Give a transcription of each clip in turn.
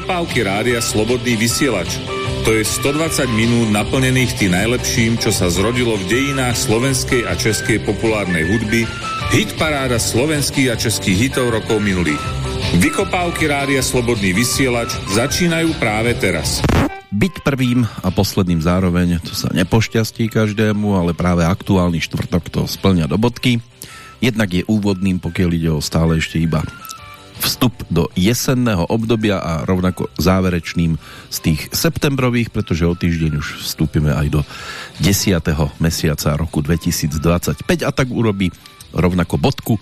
Vykopávky rádia Slobodný vysielač. To je 120 minút naplnených tým najlepším, čo sa zrodilo v dejinách slovenskej a českej populárnej hudby, hit paráda slovenských a českých hitov rokov minulých. Vykopávky rádia Slobodný vysielač začínajú práve teraz. Byť prvým a posledným zároveň, to sa nepošťastí každému, ale práve aktuálny štvrtok to splňa do bodky. Jednak je úvodným, pokiaľ ide o stále ešte iba vstup do jesenného obdobia a rovnako záverečným z tých septembrových, pretože o týždeň už vstúpime aj do 10. mesiaca roku 2025 a tak urobí rovnako bodku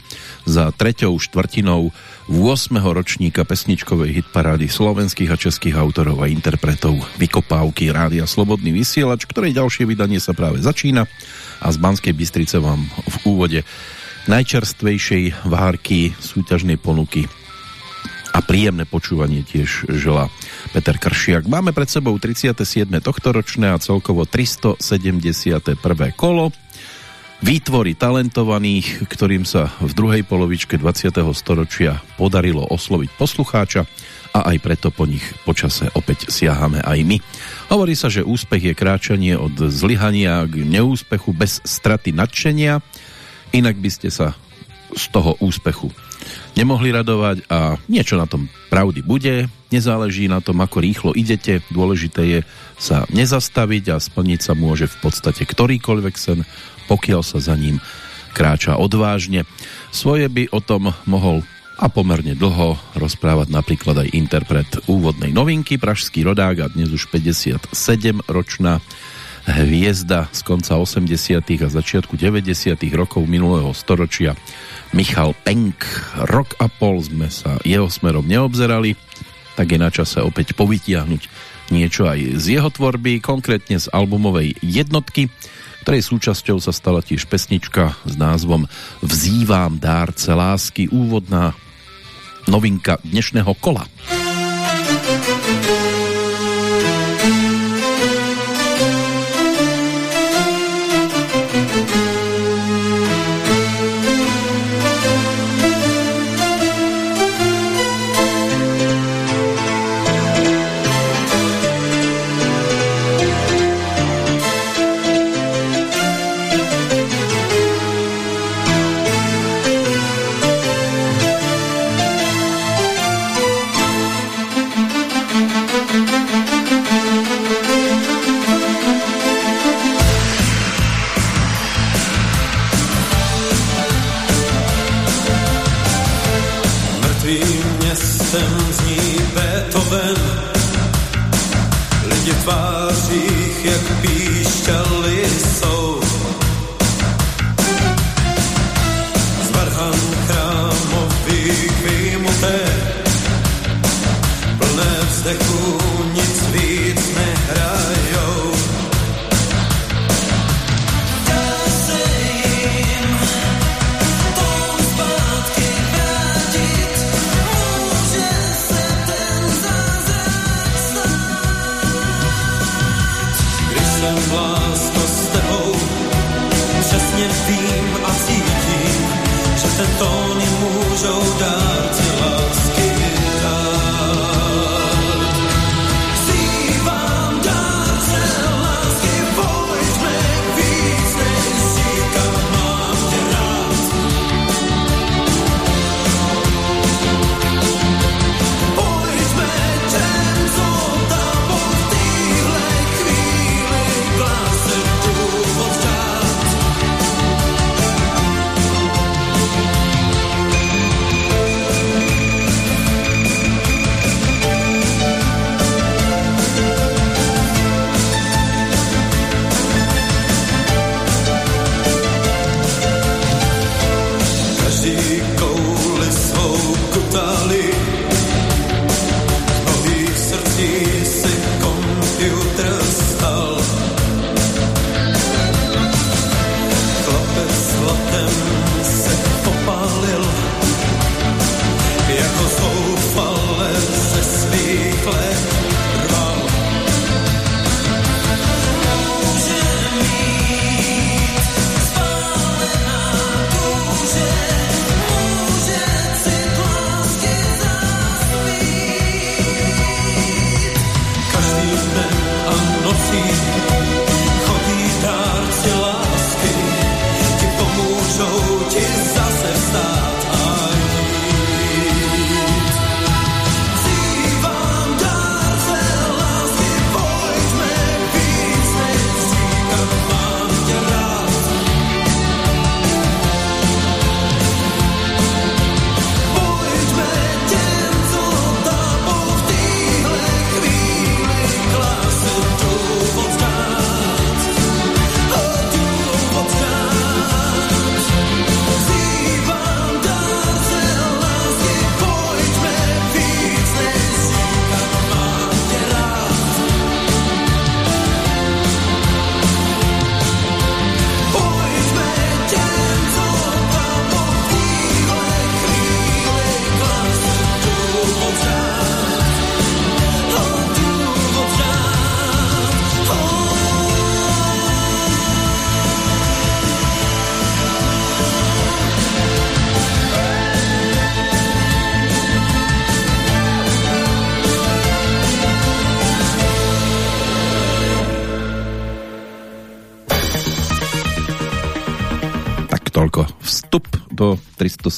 za treťou štvrtinou 8. ročníka pesničkovej hitparády slovenských a českých autorov a interpretov Vykopávky Rádia Slobodný vysielač, ktorej ďalšie vydanie sa práve začína a z Banskej Bystrice vám v úvode najčerstvejšej várky súťažnej ponuky a príjemné počúvanie tiež žela Peter Kršiak. Máme pred sebou 37. tohtoročné a celkovo 371. kolo. Výtvory talentovaných, ktorým sa v druhej polovičke 20. storočia podarilo osloviť poslucháča a aj preto po nich počase opäť siahame aj my. Hovorí sa, že úspech je kráčanie od zlyhania k neúspechu bez straty nadšenia, inak by ste sa z toho úspechu nemohli radovať a niečo na tom pravdy bude. Nezáleží na tom, ako rýchlo idete. Dôležité je sa nezastaviť a splniť sa môže v podstate ktorýkoľvek sen, pokiaľ sa za ním kráča odvážne. Svoje by o tom mohol a pomerne dlho rozprávať napríklad aj interpret úvodnej novinky, pražský rodák a dnes už 57 ročná hviezda z konca 80. a začiatku 90. rokov minulého storočia Michal Penk. Rok a pol sme sa jeho smerom neobzerali, tak je na čase opäť povytiahnuť niečo aj z jeho tvorby, konkrétne z albumovej jednotky, ktorej súčasťou sa stala tiež pesnička s názvom Vzývam dárce lásky, úvodná novinka dnešného kola.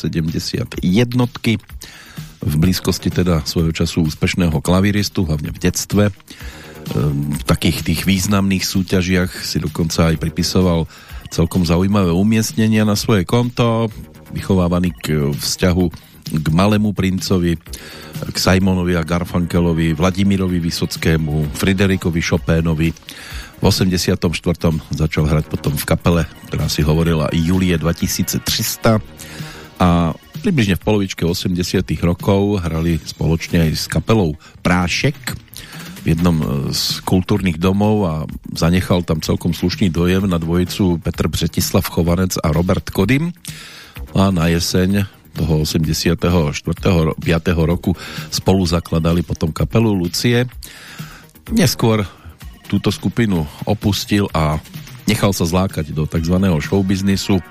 370 jednotky v blízkosti teda svojho času úspešného klavíristu, hlavne v detstve. Ehm, v takých tých významných súťažiach si dokonca aj pripisoval celkom zaujímavé umiestnenia na svoje konto, vychovávaný k vzťahu k Malému princovi, k Simonovi a Garfunkelovi, Vladimirovi Vysockému, Friderikovi Chopénovi, v 84. začal hrať potom v kapele, ktorá si hovorila Julie 2300 a približne v polovičke 80 rokov hrali spoločne aj s kapelou Prášek v jednom z kultúrnych domov a zanechal tam celkom slušný dojem na dvojicu Petr Břetislav Chovanec a Robert Kodym a na jeseň toho 84. 5. roku spolu zakladali potom kapelu Lucie. Neskôr túto skupinu opustil a nechal sa zlákať do tzv. showbiznisu.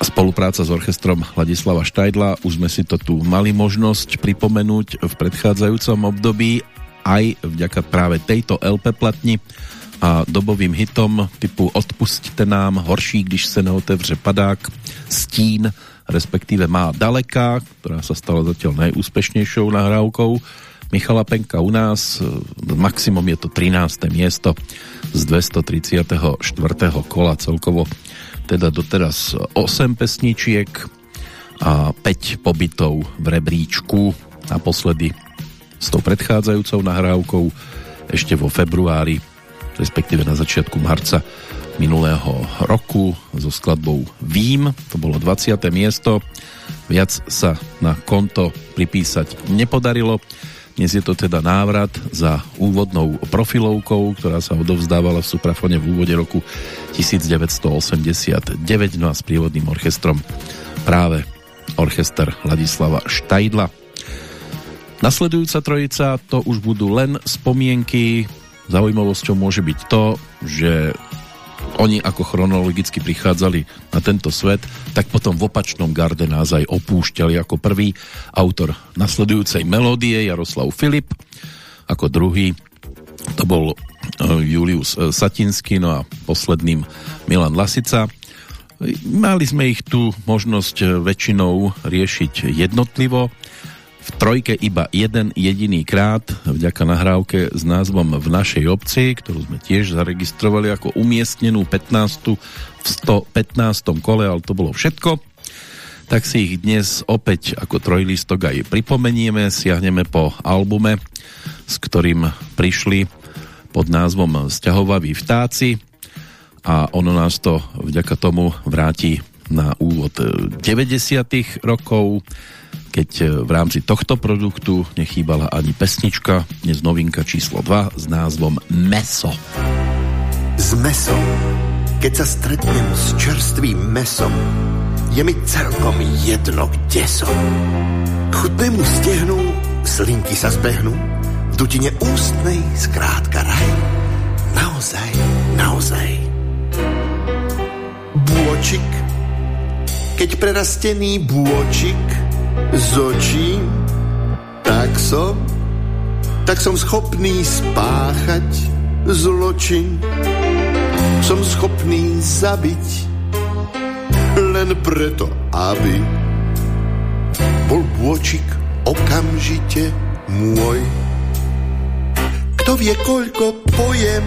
Spolupráca s orchestrom Ladislava Štajdla, už sme si to tu mali možnosť pripomenúť v predchádzajúcom období aj vďaka práve tejto LP platni a dobovým hitom typu Odpustte nám, Horší, když se neotevře padák, Stín, respektíve Má daleká, ktorá sa stala zatiaľ najúspešnejšou nahrávkou Michala Penka u nás, maximum je to 13. miesto z 234. kola celkovo teda doteraz 8 pesničiek a 5 pobytov v rebríčku. Naposledy s tou predchádzajúcou nahrávkou ešte vo februári respektíve na začiatku marca minulého roku so skladbou Vím, to bolo 20. miesto. Viac sa na konto pripísať nepodarilo dnes je to teda návrat za úvodnou profilovkou, ktorá sa odovzdávala v Suprafone v úvode roku 1989, no a s prívodným orchestrom práve orchester Ladislava Štajdla. Nasledujúca trojica to už budú len spomienky. Zaujímavosťou môže byť to, že oni ako chronologicky prichádzali na tento svet, tak potom v opačnom garde nás aj opúšťali ako prvý autor nasledujúcej melódie Jaroslav Filip, ako druhý to bol e, Julius e, Satinský, no a posledným Milan Lasica. Mali sme ich tu možnosť e, väčšinou riešiť jednotlivo, v trojke iba jeden jediný krát vďaka nahrávke s názvom V našej obci, ktorú sme tiež zaregistrovali ako umiestnenú 15. v 115. kole, ale to bolo všetko. Tak si ich dnes opäť ako trojlistok aj pripomenieme, siahneme po albume, s ktorým prišli pod názvom Sťahovaví vtáci a ono nás to vďaka tomu vráti na úvod 90. rokov keď e, v rámci tohto produktu nechýbala ani pesnička, dnes novinka číslo 2 s názvom Meso. S mesom, keď sa stretnem s čerstvým mesom, je mi celkom jedno, kde som. K chutnému stehnu slinky sa zbehnú, v dutine ústnej skrátka raj. Naozaj, naozaj. Bôčik, keď prerastený bôčik z očí, tak som, tak som schopný spáchať zločin. Som schopný zabiť len preto, aby bol bôčik okamžite môj. Kto vie, koľko pojem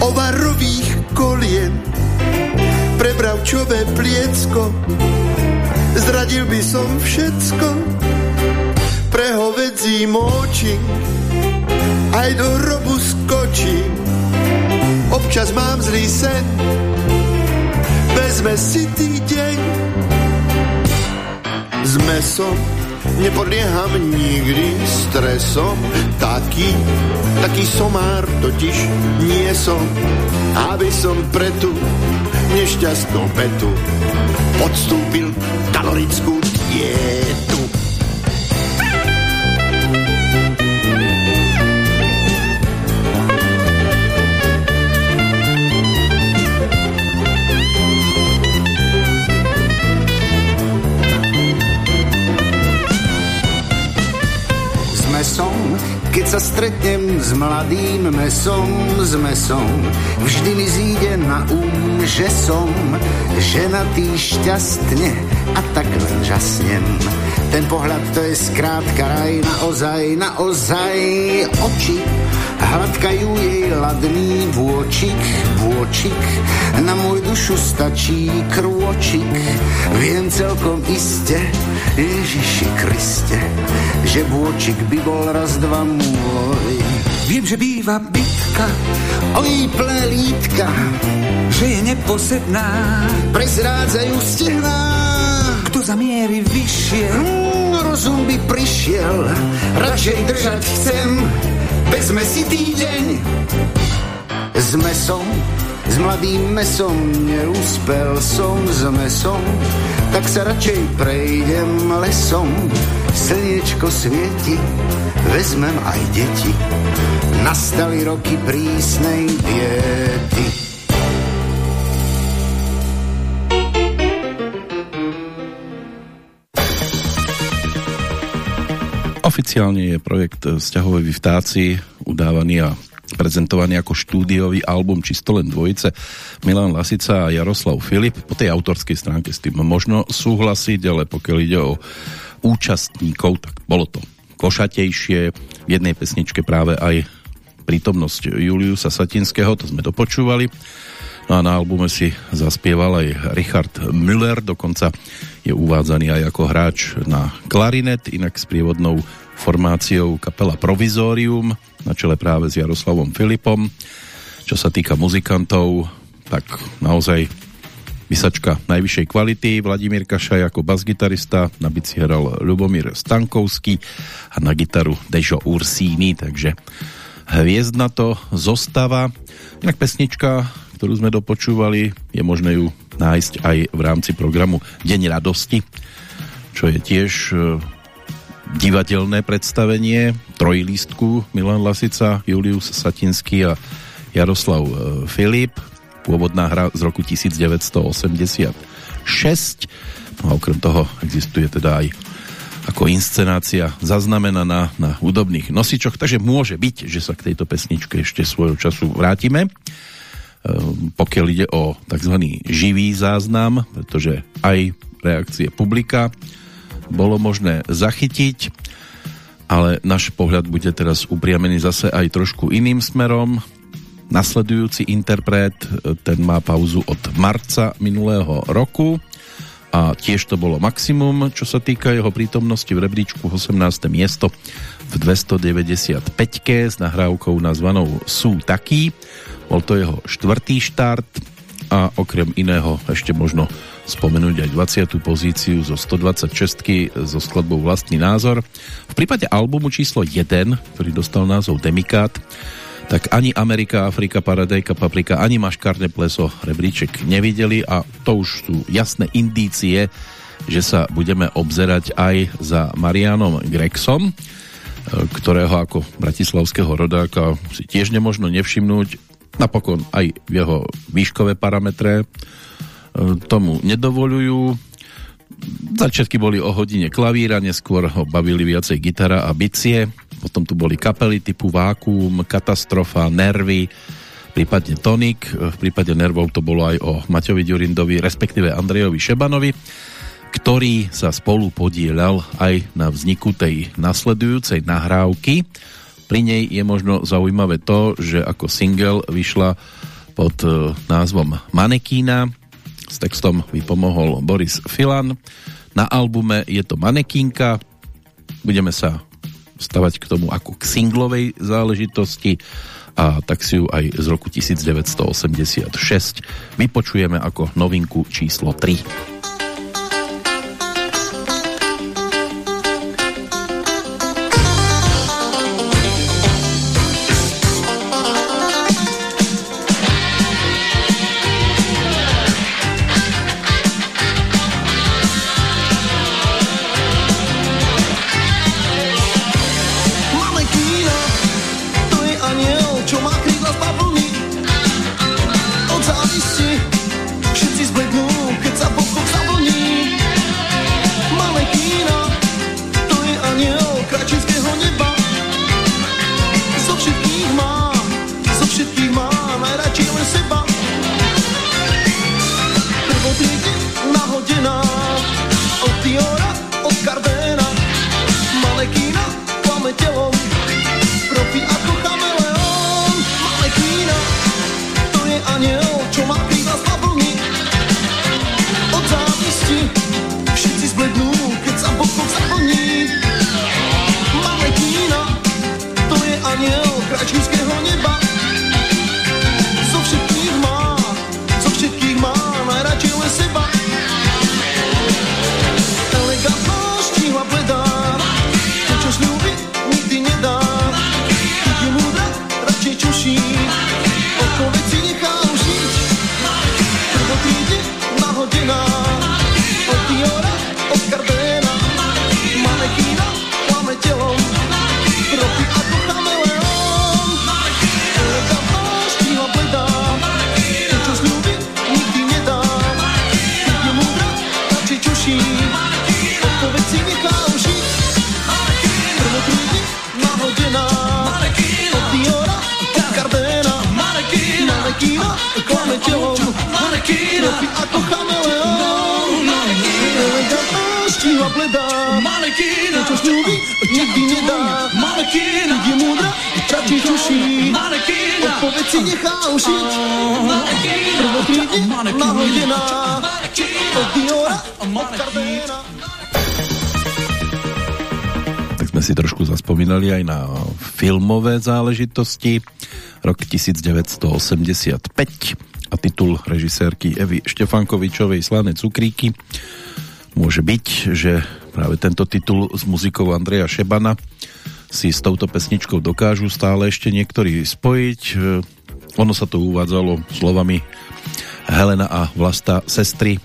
ovarových kolien pre bravčové pliecko Zradil by som všetko pre hovedzí močing, aj do hrobu skočím. Občas mám zlý sen, vezme si tý deň. S mesom nepodlieham nikdy stresom, taký, taký somár totiž nie som, aby som pre tú nešťastnú petu podstúpil kalorickú dietu. S mesom, keď sa stretnem s mladým mesom, s mesom, vždy mi zíde na um, že som ženatý šťastne a tak len žasnem. Ten pohľad to je skrátka raj, naozaj, naozaj oči Hladkajú jej ladný vôčik, vôčik, na môj dušu stačí krôčik. Viem celkom iste, Ježiši Kriste, že vôčik by bol raz dva môj. Viem, že býva bitka, oj plelítka, že je neposedná, prezrádzajú stehná. Kto za miery vyšiel, hmm, rozum by prišiel, radšej držať chcem, Vezme si týdeň s mesom, s mladým mesom, neúspel som s mesom, tak sa radšej prejdem lesom. Slniečko svieti, vezmem aj deti, nastali roky prísnej diety. Oficiálne je projekt Sťahové vtáci udávaný a prezentovaný ako štúdiový album čisto len dvojice Milan Lasica a Jaroslav Filip. Po tej autorskej stránke s tým možno súhlasiť, ale pokiaľ ide o účastníkov, tak bolo to košatejšie. V jednej pesničke práve aj prítomnosť Juliusa Satinského, to sme dopočúvali. No a na albume si zaspieval aj Richard Müller, dokonca je uvádzaný aj ako hráč na klarinet, inak s prievodnou formáciou kapela Provizorium na čele práve s Jaroslavom Filipom. Čo sa týka muzikantov, tak naozaj vysačka najvyššej kvality. Vladimír Kašaj ako basgitarista, na bici hral Ľubomír Stankovský a na gitaru Dežo Ursíny, takže hviezdna to zostáva. Inak pesnička, ktorú sme dopočúvali, je možné ju nájsť aj v rámci programu Deň radosti, čo je tiež e, divadelné predstavenie trojlístku Milan Lasica, Julius Satinský a Jaroslav e, Filip. Pôvodná hra z roku 1986. No a okrem toho existuje teda aj ako inscenácia zaznamenaná na hudobných nosičoch, takže môže byť, že sa k tejto pesničke ešte svojho času vrátime. Ehm, pokiaľ ide o tzv. živý záznam, pretože aj reakcie publika bolo možné zachytiť, ale náš pohľad bude teraz upriamený zase aj trošku iným smerom. Nasledujúci interpret, ten má pauzu od marca minulého roku a tiež to bolo maximum, čo sa týka jeho prítomnosti v rebríčku 18. miesto v 295 s nahrávkou nazvanou Sú takí bol to jeho štvrtý štart a okrem iného ešte možno spomenúť aj 20. pozíciu zo 126 so skladbou Vlastný názor. V prípade albumu číslo 1, ktorý dostal názov Demikát, tak ani Amerika, Afrika, Paradajka, Paprika, ani Maškárne pleso rebríček nevideli a to už sú jasné indície, že sa budeme obzerať aj za Marianom Grexom, ktorého ako bratislavského rodáka si tiež nemožno nevšimnúť Napokon aj jeho výškové parametre e, tomu nedovolujú. Začiatky boli o hodine klavíra, neskôr ho bavili viacej gitara a bicie. Potom tu boli kapely typu Vákuum, Katastrofa, Nervy, prípadne Tonik. V prípade Nervov to bolo aj o Maťovi Ďurindovi, respektíve Andrejovi Šebanovi, ktorý sa spolu podielal aj na vzniku tej nasledujúcej nahrávky pri nej je možno zaujímavé to, že ako single vyšla pod e, názvom Manekína. S textom mi pomohol Boris Filan. Na albume je to Manekínka. Budeme sa stavať k tomu ako k singlovej záležitosti a tak si ju aj z roku 1986 vypočujeme ako novinku číslo 3. Tak sme si trošku zaspomínali aj na filmové záležitosti. Rok 1985 a titul režisérky Evy Štefankovičovej Slané cukríky. Môže byť, že práve tento titul s muzikou Andreja Šebana si s touto pesničkou dokážu stále ešte niektorí spojiť. Ono sa to uvádzalo slovami Helena a Vlasta sestry,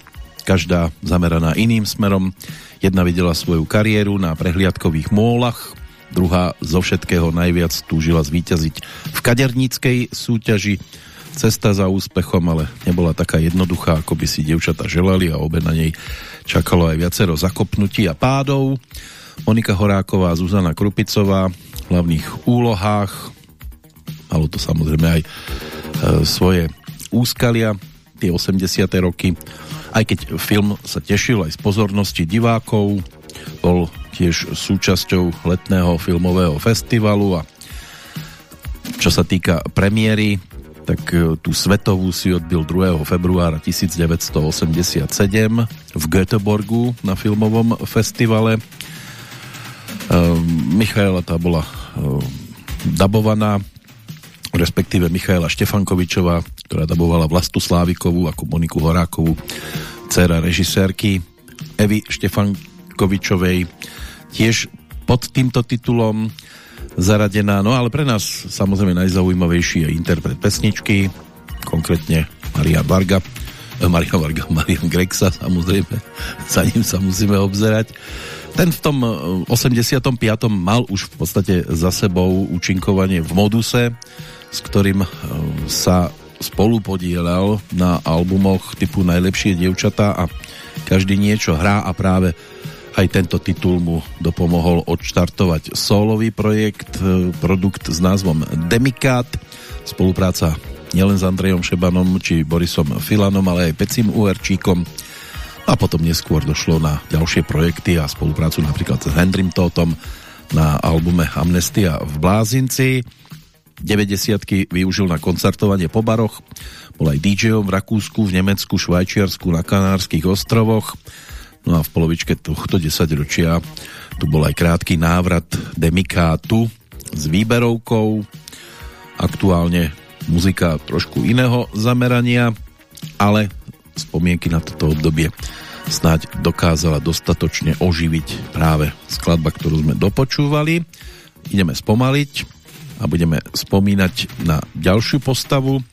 každá zameraná iným smerom. Jedna videla svoju kariéru na prehliadkových mólach, druhá zo všetkého najviac túžila zvíťaziť v kaderníckej súťaži Cesta za úspechom ale nebola taká jednoduchá, ako by si devčata želali a obe na nej čakalo aj viacero zakopnutí a pádov. Monika Horáková a Zuzana Krupicová v hlavných úlohách. Malo to samozrejme aj e, svoje úskalia, tie 80. roky. Aj keď film sa tešil aj z pozornosti divákov, bol tiež súčasťou letného filmového festivalu a čo sa týka premiéry, tak e, tú svetovú si odbil 2. februára 1987 v Göteborgu na filmovom festivale. E, Michaela tá bola e, dabovaná respektíve Michaela Štefankovičová, ktorá dabovala Vlastu Slávikovú ako Moniku Horákovú, dcera režisérky Evy Štefankovičovej, tiež pod týmto titulom zaradená. No ale pre nás samozrejme najzaujímavejší je interpret pesničky, konkrétne Maria Varga, eh, Maria Varga, Marian Grexa, samozrejme, za ním sa musíme obzerať. Ten v tom 85. Eh, mal už v podstate za sebou účinkovanie v moduse, s ktorým eh, sa spolu podielal na albumoch typu Najlepšie dievčatá a každý niečo hrá a práve aj tento titul mu dopomohol odštartovať solový projekt, e, produkt s názvom Demikat. Spolupráca nielen s Andrejom Šebanom či Borisom Filanom, ale aj Pecim Uerčíkom. A potom neskôr došlo na ďalšie projekty a spoluprácu napríklad s Hendrym Totom na albume Amnestia v Blázinci. 90 využil na koncertovanie po baroch, bol aj DJom v Rakúsku, v Nemecku, Švajčiarsku, na Kanárskych ostrovoch No a v polovičke tohto desaťročia tu bol aj krátky návrat Demikátu s výberovkou. Aktuálne muzika trošku iného zamerania, ale spomienky na toto obdobie snáď dokázala dostatočne oživiť práve skladba, ktorú sme dopočúvali. Ideme spomaliť a budeme spomínať na ďalšiu postavu.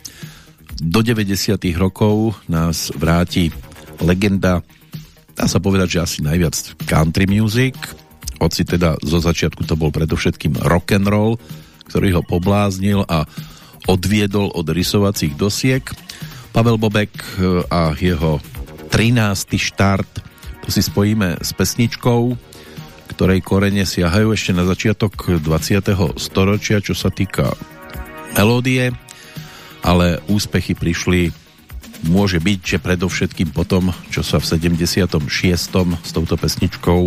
Do 90. rokov nás vráti legenda dá sa povedať, že asi najviac country music, hoci teda zo začiatku to bol predovšetkým rock and roll, ktorý ho pobláznil a odviedol od rysovacích dosiek. Pavel Bobek e, a jeho 13. štart, to si spojíme s pesničkou, ktorej korene siahajú ešte na začiatok 20. storočia, čo sa týka melódie, ale úspechy prišli môže byť, že predovšetkým potom, čo sa v 76. s touto pesničkou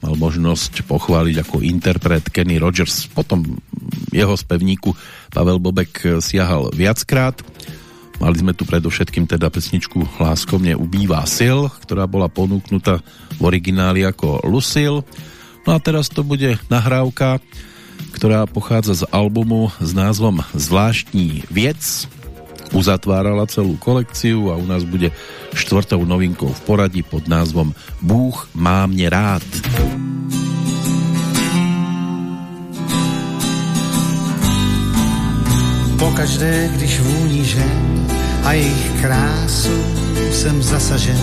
mal možnosť pochváliť ako interpret Kenny Rogers. Potom jeho spevníku Pavel Bobek siahal viackrát. Mali sme tu predovšetkým teda pesničku Lásko mne ubývá sil, ktorá bola ponúknutá v origináli ako Lucille. No a teraz to bude nahrávka, ktorá pochádza z albumu s názvom Zvláštní viec uzatvárala celú kolekciu a u nás bude štvrtou novinkou v poradí pod názvom Bůh má mne rád. Pokaždé, když vůní žen a jejich krásu jsem zasažen,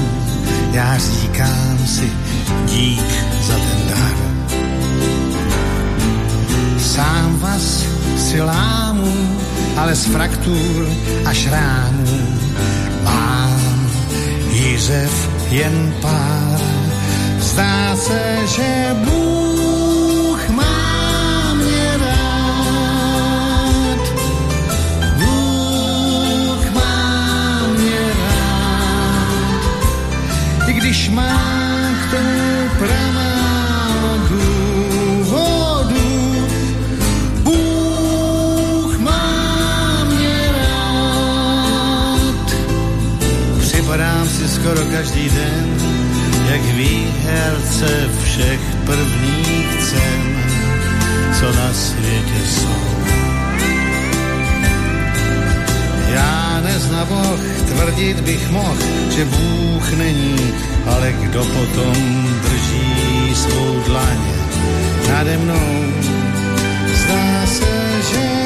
já říkám si dík za ten dar. Sám vás si lámu ale z fraktur a šrámů mám jízev jen pár. Zdá se, že Bůh má mě rád. Bůh má mě rád. I když má skoro každý den, jak výherce všech prvních cen, co na světě jsou. Já nezna Boh, tvrdit bych mohl, že Bůh není, ale kdo potom drží svou dlaně nade mnou. Zdá se, že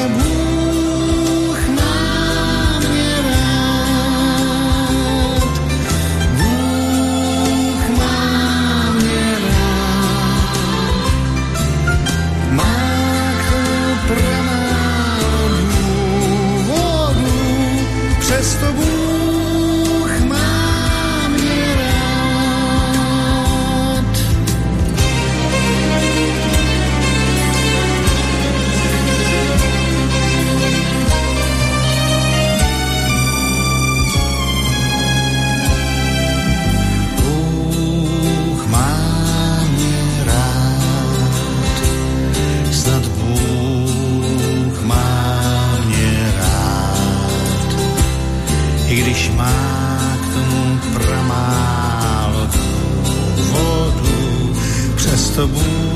questo buio esta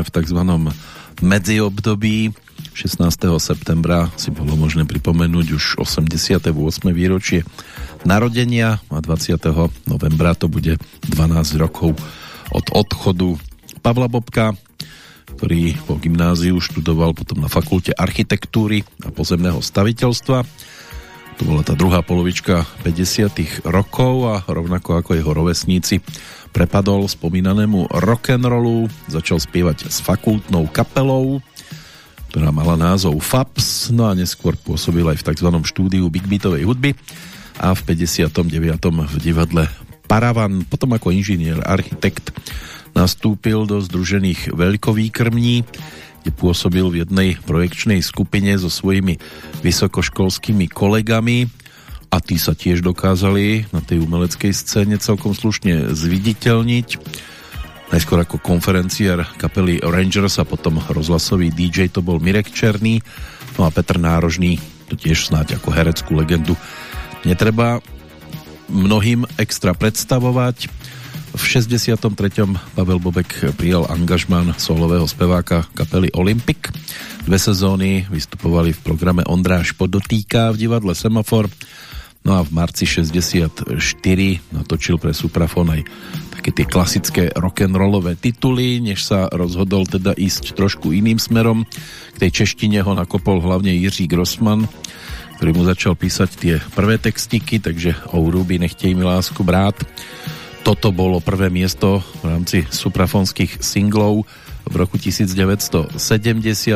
nachádzame v tzv. medziobdobí. 16. septembra si bolo možné pripomenúť už 88. výročie narodenia a 20. novembra to bude 12 rokov od odchodu Pavla Bobka, ktorý po gymnáziu študoval potom na fakulte architektúry a pozemného staviteľstva. To bola tá druhá polovička 50. rokov a rovnako ako jeho rovesníci prepadol spomínanému rock'n'rollu, začal spievať s fakultnou kapelou, ktorá mala názov FAPS, no a neskôr pôsobil aj v tzv. štúdiu Big Beatovej hudby a v 59. v divadle Paravan, potom ako inžinier, architekt nastúpil do Združených veľkovýkrmní, kde pôsobil v jednej projekčnej skupine so svojimi vysokoškolskými kolegami a tí sa tiež dokázali na tej umeleckej scéne celkom slušne zviditeľniť. Najskôr ako konferenciár kapely Rangers a potom rozhlasový DJ to bol Mirek Černý, no a Petr Nárožný, to tiež snáď ako hereckú legendu netreba mnohým extra predstavovať. V 63. Pavel Bobek prijal angažman solového speváka kapely Olympic. Dve sezóny vystupovali v programe Ondráš Podotýka v divadle Semafor No a v marci 64 natočil pre Suprafon aj také tie klasické rock'n'rollové tituly, než sa rozhodol teda ísť trošku iným smerom. K tej češtine ho nakopol hlavne Jiří Grossman, ktorý mu začal písať tie prvé textiky, takže o Ruby nechtej mi lásku brát. Toto bolo prvé miesto v rámci suprafonských singlov v roku 1970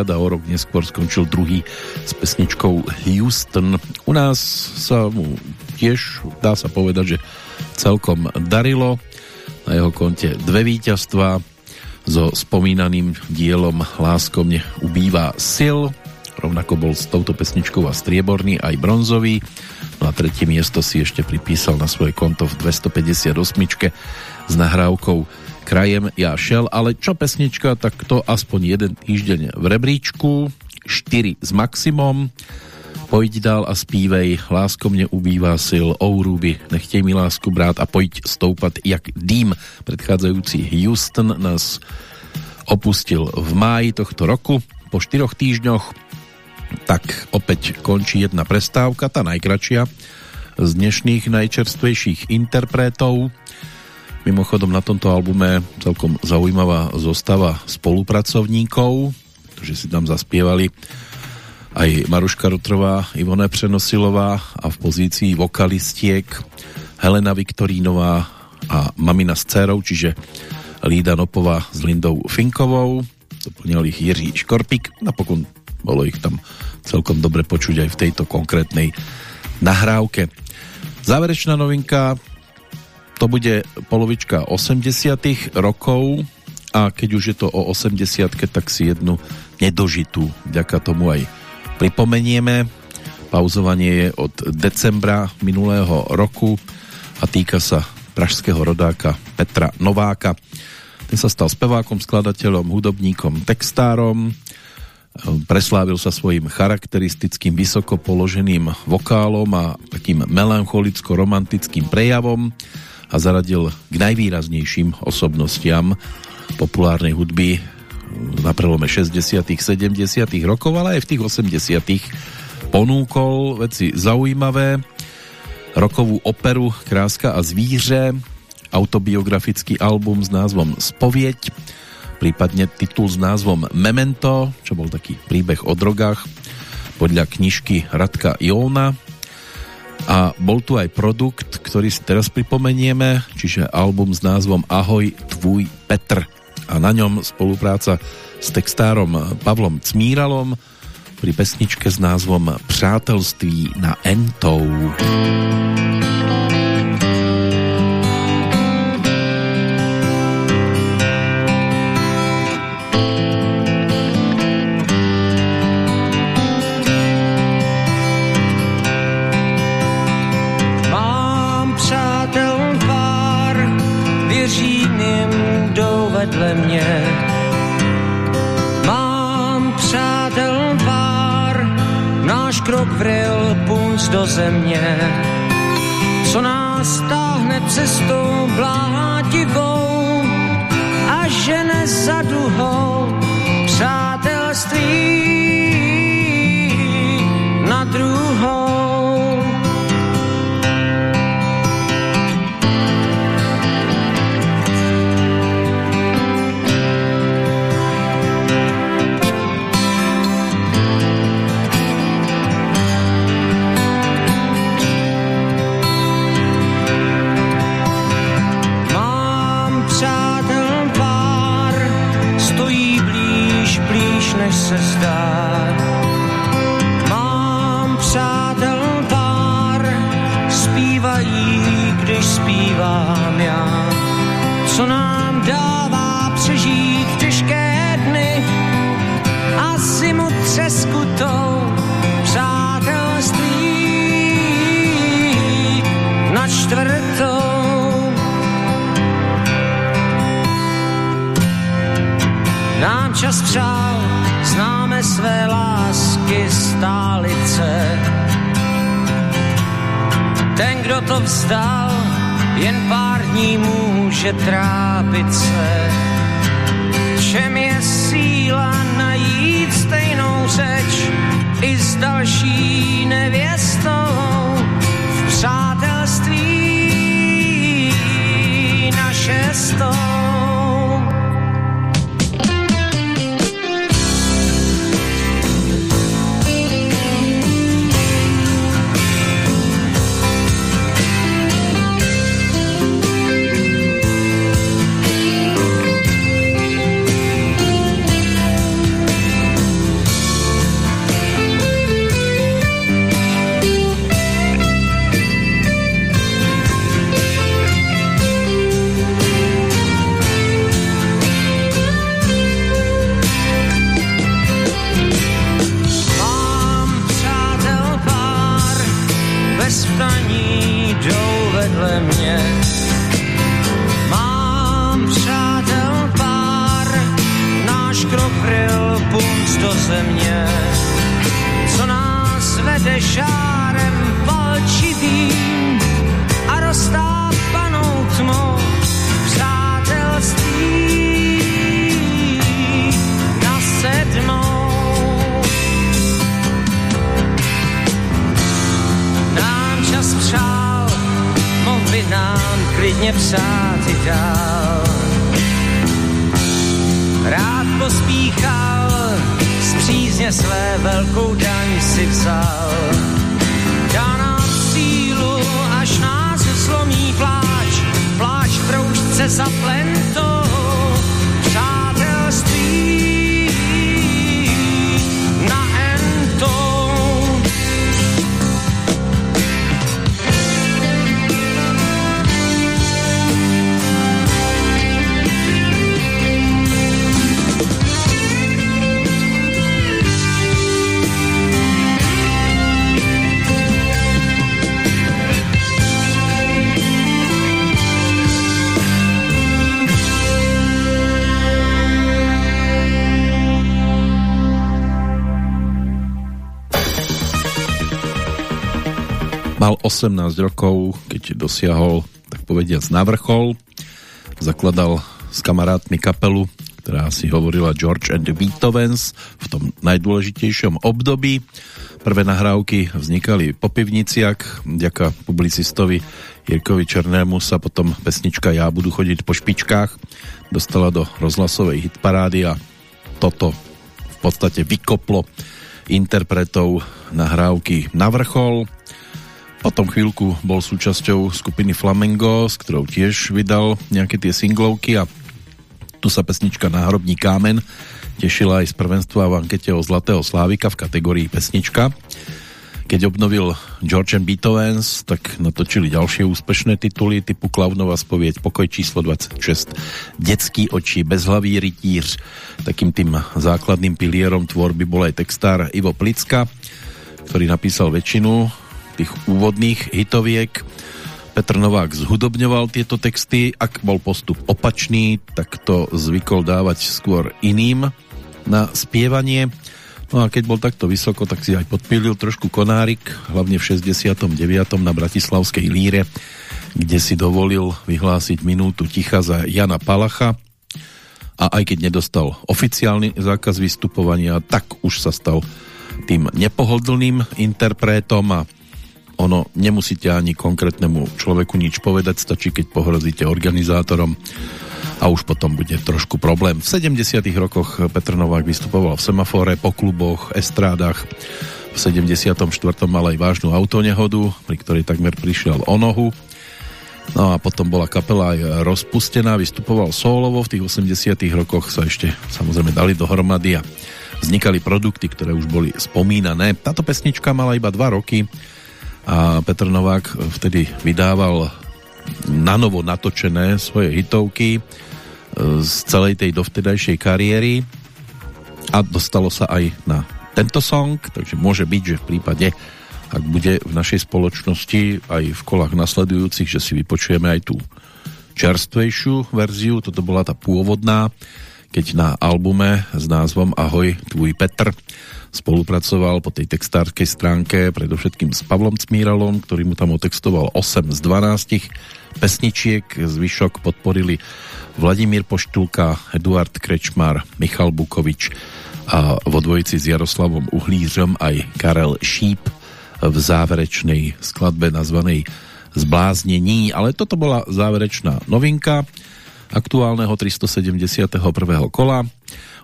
a o rok neskôr skončil druhý s pesničkou Houston. U nás sa mu tiež dá sa povedať, že celkom darilo. Na jeho konte dve víťazstva so spomínaným dielom Lásko mne ubýva sil. Rovnako bol s touto pesničkou a strieborný aj bronzový. No a tretie miesto si ešte pripísal na svoje konto v 258 s nahrávkou krajem ja šel, ale čo pesnička, tak to aspoň jeden týždeň v rebríčku, 4 s maximum, pojď dál a spívej, lásko mne ubývá sil, Ouruby, nechtej mi lásku brát a pojď stoupat jak dým. Predchádzajúci Houston nás opustil v máji tohto roku, po 4 týždňoch, tak opäť končí jedna prestávka, tá najkračšia z dnešných najčerstvejších interpretov. Mimochodom na tomto albume celkom zaujímavá zostava spolupracovníkov, že si tam zaspievali aj Maruška Rotrová, Ivone Přenosilová a v pozícii vokalistiek Helena Viktorínová a mamina s dcerou, čiže Lída Nopová s Lindou Finkovou. Doplnil ich Jiří Škorpík. Napokon bolo ich tam celkom dobre počuť aj v tejto konkrétnej nahrávke. Záverečná novinka to bude polovička 80 rokov a keď už je to o 80 tak si jednu nedožitú. Vďaka tomu aj pripomenieme. Pauzovanie je od decembra minulého roku a týka sa pražského rodáka Petra Nováka. Ten sa stal spevákom, skladateľom, hudobníkom, textárom. Preslávil sa svojim charakteristickým vysoko položeným vokálom a takým melancholicko-romantickým prejavom a zaradil k najvýraznejším osobnostiam populárnej hudby na prelome 60 70 rokov, ale aj v tých 80 ponúkol veci zaujímavé. Rokovú operu Kráska a zvíře, autobiografický album s názvom Spovieť, prípadne titul s názvom Memento, čo bol taký príbeh o drogách podľa knižky Radka Jóna. A bol tu aj produkt, ktorý si teraz pripomenieme, čiže album s názvom Ahoj, tvůj Petr a na ňom spolupráca s textárom Pavlom Cmíralom pri pesničke s názvom Přátelství na Entou. Vril punc do země, co nás táhne cestou blátivou a žene za duhou přátelství své lásky stálice. Ten, kdo to vzdal, jen pár dní může trápit se. Čem je síla najít stejnou řeč i s další nevěstou v přátelství na šestou. 18 rokov, keď dosiahol, tak povediac, na vrchol. Zakladal s kamarátmi kapelu, ktorá si hovorila George and Beethovens v tom najdôležitejšom období. Prvé nahrávky vznikali po pivniciach, vďaka publicistovi Jirkovi Černému sa potom pesnička Ja budu chodiť po špičkách dostala do rozhlasovej hitparády a toto v podstate vykoplo interpretov nahrávky na vrchol. Potom chvíľku bol súčasťou skupiny Flamengo, s ktorou tiež vydal nejaké tie singlovky a tu sa pesnička Náhrobní kámen tešila aj z prvenstva v ankete o Zlatého Slávika v kategórii pesnička. Keď obnovil George and Beethovens, tak natočili ďalšie úspešné tituly typu Klaunova spovieť Pokoj číslo 26, Detský oči, Bezhlavý rytíř. Takým tým základným pilierom tvorby bol aj textár Ivo Plicka, ktorý napísal väčšinu tých úvodných hitoviek. Petr Novák zhudobňoval tieto texty, ak bol postup opačný, tak to zvykol dávať skôr iným na spievanie. No a keď bol takto vysoko, tak si aj podpílil trošku konárik, hlavne v 69. na Bratislavskej líre, kde si dovolil vyhlásiť minútu ticha za Jana Palacha a aj keď nedostal oficiálny zákaz vystupovania, tak už sa stal tým nepohodlným interpretom a ono nemusíte ani konkrétnemu človeku nič povedať, stačí keď pohrozíte organizátorom a už potom bude trošku problém. V 70 rokoch Petr Novák vystupoval v semafore, po kluboch, estrádach. V 74. mal aj vážnu autonehodu, pri ktorej takmer prišiel o nohu. No a potom bola kapela aj rozpustená, vystupoval solovo, v tých 80 rokoch sa ešte samozrejme dali dohromady a vznikali produkty, ktoré už boli spomínané. Táto pesnička mala iba 2 roky, a Petr Novák vtedy vydával na novo natočené svoje hitovky e, z celej tej dovtedajšej kariéry. A dostalo sa aj na tento song, takže môže byť, že v prípade ak bude v našej spoločnosti aj v kolách nasledujúcich, že si vypočujeme aj tú čerstvejšiu verziu, toto bola tá pôvodná, keď na albume s názvom Ahoj, tvůj Petr spolupracoval po tej textárskej stránke predovšetkým s Pavlom Cmíralom, ktorý mu tam otextoval 8 z 12 pesničiek, zvyšok podporili Vladimír Poštulka, Eduard Krečmar, Michal Bukovič a vo dvojici s Jaroslavom Uhlířom aj Karel Šíp v záverečnej skladbe nazvanej Zbláznení, ale toto bola záverečná novinka aktuálneho 371. kola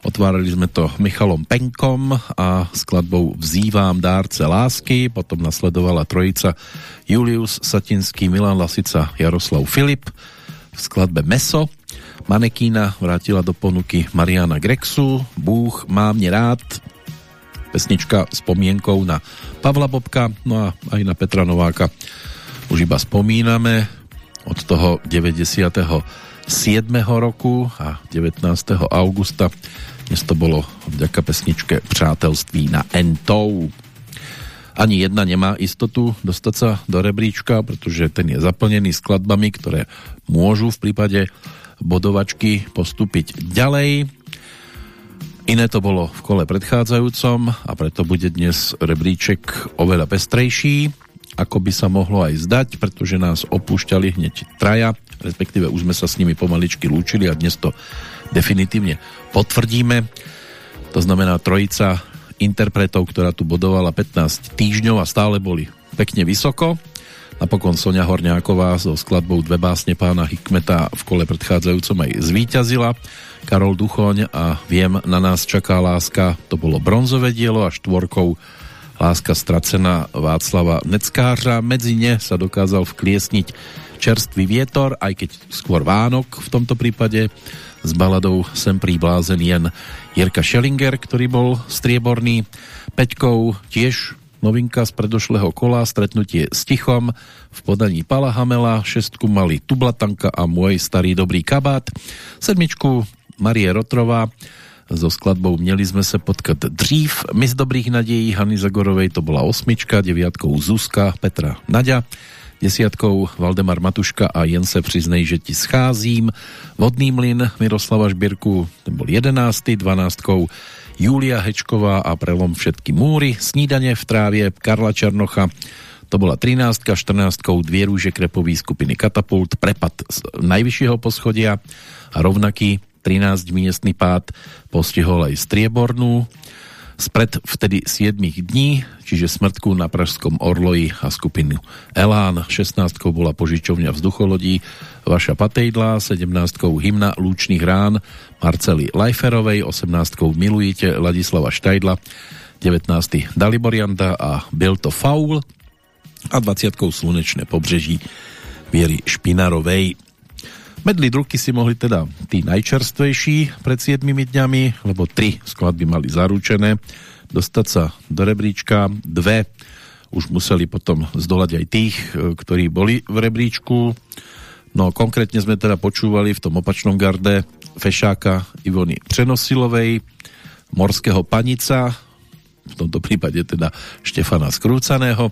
Otvárali sme to Michalom Penkom a skladbou Vzývám dárce lásky, potom nasledovala trojica Julius Satinský, Milan Lasica, Jaroslav Filip v skladbe Meso. Manekína vrátila do ponuky Mariana Grexu, Bůh má mne rád, pesnička spomienkou na Pavla Bobka, no a aj na Petra Nováka už iba spomíname od toho 97. roku a 19. augusta dnes to bolo vďaka pesničke Přátelství na Entou. Ani jedna nemá istotu dostať sa do rebríčka, pretože ten je zaplnený skladbami, ktoré môžu v prípade bodovačky postúpiť ďalej. Iné to bolo v kole predchádzajúcom a preto bude dnes rebríček oveľa pestrejší, ako by sa mohlo aj zdať, pretože nás opúšťali hneď traja, respektíve už sme sa s nimi pomaličky lúčili a dnes to definitívne potvrdíme. To znamená trojica interpretov, ktorá tu bodovala 15 týždňov a stále boli pekne vysoko. Napokon Sonia Horňáková so skladbou Dve básne pána Hikmeta v kole predchádzajúcom aj zvíťazila. Karol Duchoň a Viem, na nás čaká láska, to bolo bronzové dielo a štvorkou Láska stracená Václava Neckářa. Medzi ne sa dokázal vkliesniť čerstvý vietor, aj keď skôr Vánok v tomto prípade. S baladou Sem príblázen jen Jirka Schellinger, ktorý bol strieborný. Peťkou tiež novinka z predošlého kola, stretnutie s Tichom. V podaní Pala Hamela, šestku mali Tublatanka a Môj starý dobrý kabát, sedmičku Marie Rotrová. So skladbou Měli sme se potkat dřív, My z dobrých nadějí Hany Zagorovej to bola osmička, deviatkou Zuzka Petra Naďa, desiatkou Valdemar Matuška a jen se přiznej, že ti scházím, Vodný mlin Miroslava Žbírku, ten bol jedenáctý, dvanáctkou Julia Hečková a prelom všetky múry, snídanie v trávie Karla Černocha, to bola 13, 14, dvie rúže krepový skupiny Katapult, prepad z najvyššieho poschodia. A rovnaký 13 miestny pád postihol aj Striebornú spred vtedy 7 dní, čiže smrtku na Pražskom Orloji a skupinu Elán. 16 bola požičovňa vzducholodí Vaša Patejdla, 17 hymna Lúčných rán Marceli Lajferovej, 18 Milujete Ladislava Štajdla, 19 Daliborianda a Byl to faul a 20 Slunečné pobřeží Viery Špinarovej. Medli druky si mohli teda tí najčerstvejší pred 7 dňami, lebo tri skladby mali zaručené dostať sa do rebríčka, dve už museli potom zdolať aj tých, e, ktorí boli v rebríčku. No konkrétne sme teda počúvali v tom opačnom garde Fešáka Ivony Přenosilovej, Morského panica, v tomto prípade teda Štefana Skrúcaného.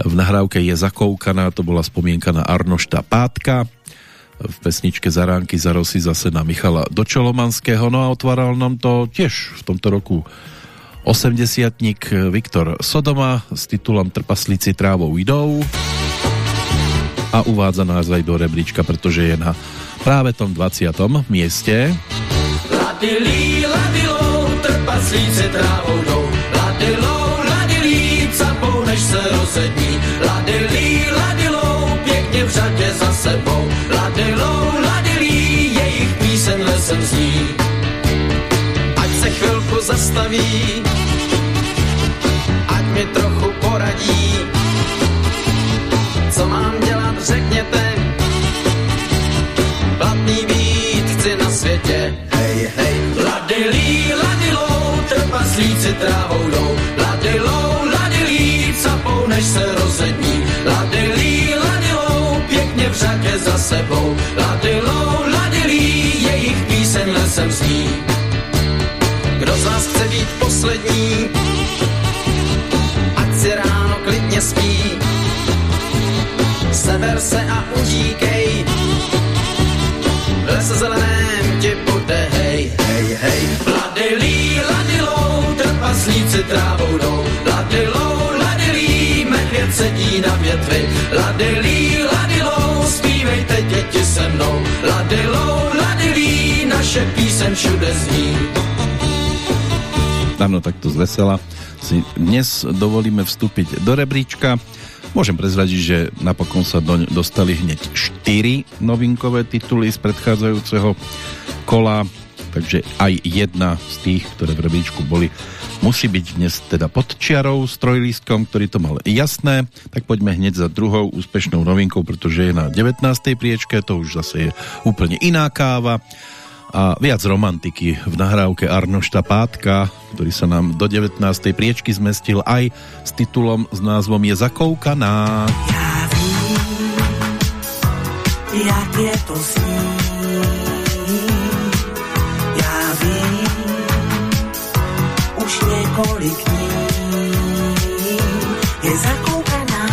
V nahrávke je zakoukaná, to bola spomienka na Arnošta Pátka, v pesničke Zaránky za Rosy zase na Michala Dočolomanského. No a otváral nám to tiež v tomto roku 80 Viktor Sodoma s titulom Trpaslíci trávou idou a uvádza nás aj do rebríčka, pretože je na práve tom 20. mieste. Ladilí, ladilou, trpaslíci trávou jdou, ladilou, ladilí, capou, než se rozední, ladilí, ladilou, v řadě za sebou, ladilou, ladilí, jejich písen lesem zní. Ať se chvilku zastaví, ať mi trochu poradí, co mám dělat, řekněte, platný být chci na světě, hej, hej. Ladilí, ladilou, trpaslíci trávou jdou, ladilou, ladilí, capou, než se pěkně v řadě za sebou, ladilou, ladilí, jejich píseň lesem zní. Kdo z vás chce být poslední, ať si ráno klidně spí, sever se a udíkej, v lese zeleném ti bude hej, hej, hej. Ladilí, ladilou, trpaslíci trávou jdou, ladilou, ladilí, medvěd sedí na větvi, ladilí, mnou, ladilou, ladilí, naše píseň všude zní. Áno, takto z vesela si dnes dovolíme vstúpiť do rebríčka. Môžem prezradiť, že napokon sa doň dostali hneď 4 novinkové tituly z predchádzajúceho kola, takže aj jedna z tých, ktoré v rebríčku boli, musí byť dnes teda pod čiarou s trojlístkom, ktorý to mal jasné. Tak poďme hneď za druhou úspešnou novinkou, pretože je na 19. priečke, to už zase je úplne iná káva a viac romantiky v nahrávke Arnošta Pátka, ktorý sa nám do 19. priečky zmestil aj s titulom s názvom Je zakoukaná. Já vím, jak je to s už několik dní je zakoukaná.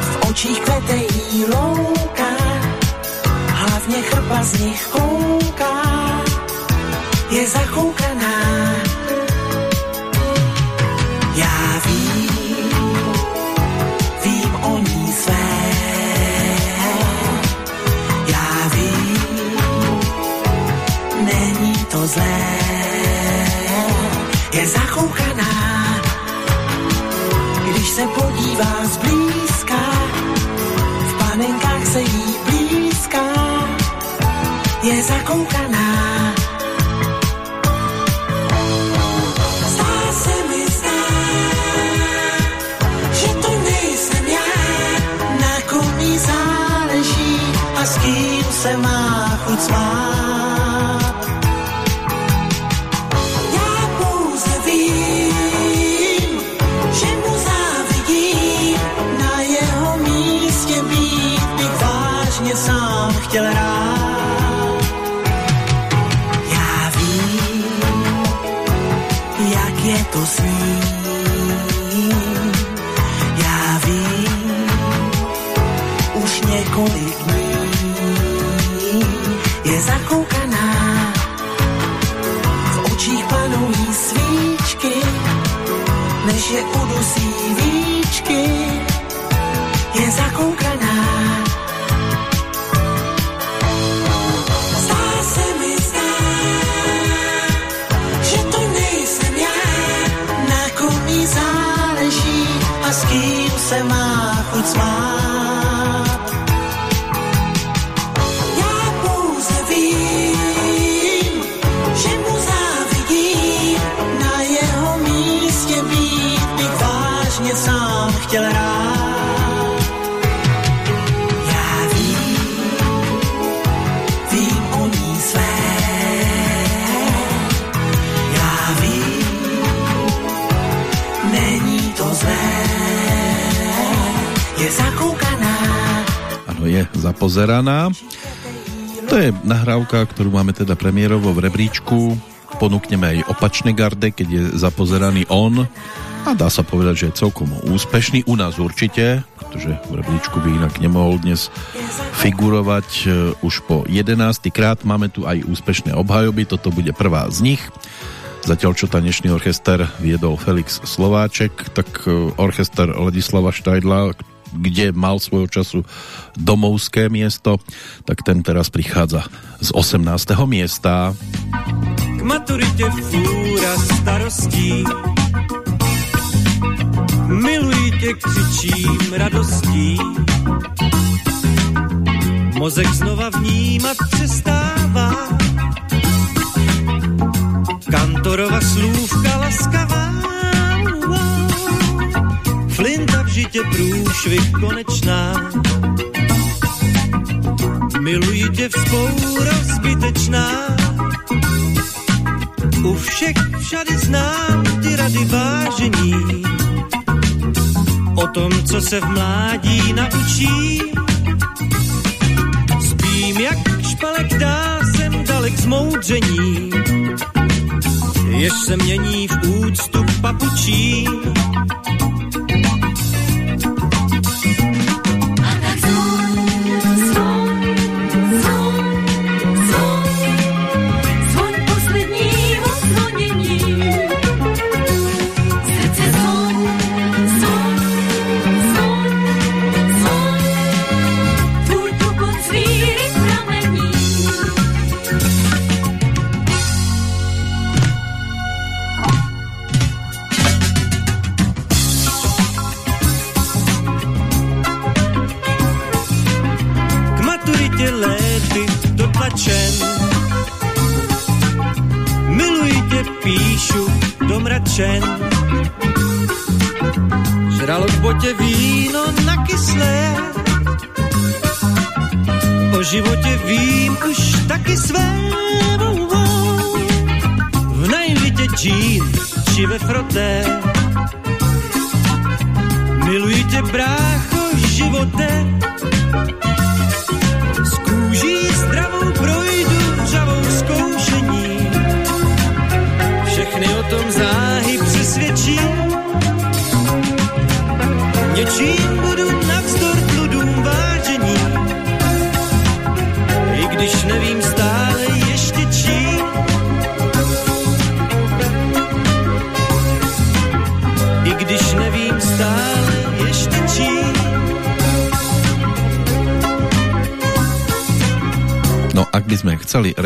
V očích kvete jí louka, hlavně chrpa z nich kouká. Podívá zblízka, v panenkách se jí blízká, je zakoukaná. Než je udusí je zapozeraná. To je nahrávka, ktorú máme teda premiérovo v rebríčku. Ponúkneme aj opačné garde, keď je zapozeraný on. A dá sa povedať, že je celkom úspešný. U nás určite, pretože v rebríčku by inak nemohol dnes figurovať e, už po 11. krát. Máme tu aj úspešné obhajoby, toto bude prvá z nich. Zatiaľ, čo tanečný orchester viedol Felix Slováček, tak e, orchester Ladislava Štajdla, kde mal svojho času domovské miesto, tak ten teraz prichádza z 18. miesta. K maturitě fůra starostí Miluji křičím radostí Mozek znova vnímat přestává Kantorova slůvka laskavá Flinta v žitě průšvih konečná Miluji tě vzpoura zbytečná u všech všady znám ty rady vážení. O tom, co se v mládí naučí. Spím jak špalek dá, jsem dalek zmoudření. Jež se mění v úctu papučí.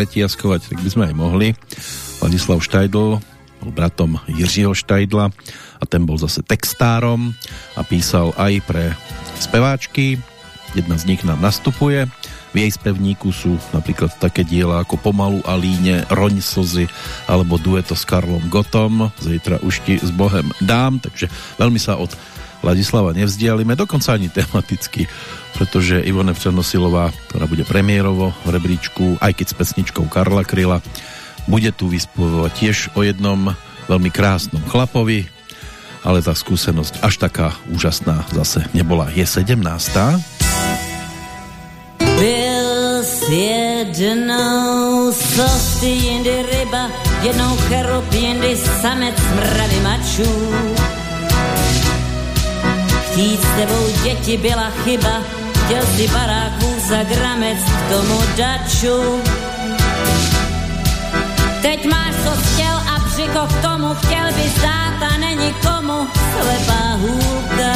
Sme chceli retiaskovať, tak by sme aj mohli. Ladislav Štajdl bol bratom Jiřího Štajdla a ten bol zase textárom a písal aj pre speváčky. Jedna z nich nám nastupuje. V jej spevníku sú napríklad také diela ako Pomalu a líne, Roň slzy alebo dueto s Karlom Gotom, Zajtra už ti s Bohem dám, takže veľmi sa od Ladislava nevzdialime, dokonca ani tematicky, pretože Ivone Přenosilová, ktorá bude premiérovo v rebríčku, aj keď s pesničkou Karla Kryla, bude tu vyspovovať tiež o jednom veľmi krásnom chlapovi, ale tá skúsenosť až taká úžasná zase nebola. Je 17. Byl jednou sosty, jindy ryba, jednou cherup, jindy samec mravy mačů. Chtít s tebou děti byla chyba, chtěl si baráků za gramec k tomu daču. Teď máš co chtěl a břiko k tomu chtěl by zdát a není komu slepá hůlka.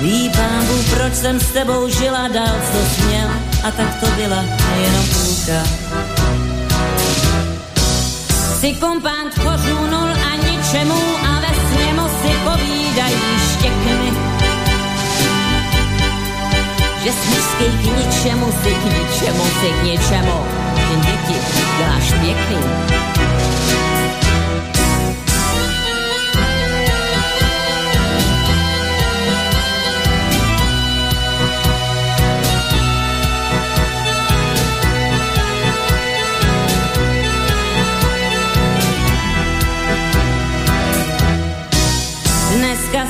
Ví pán Bůh, proč jsem s tebou žila dál, co směl a tak to byla jenom půlka. Si kompánt kořůnul a ničemu a ve sněmu si povídají štěkny. Že mužský k ničemu, si k ničemu, si k ničemu. Jen děti děláš pěkný.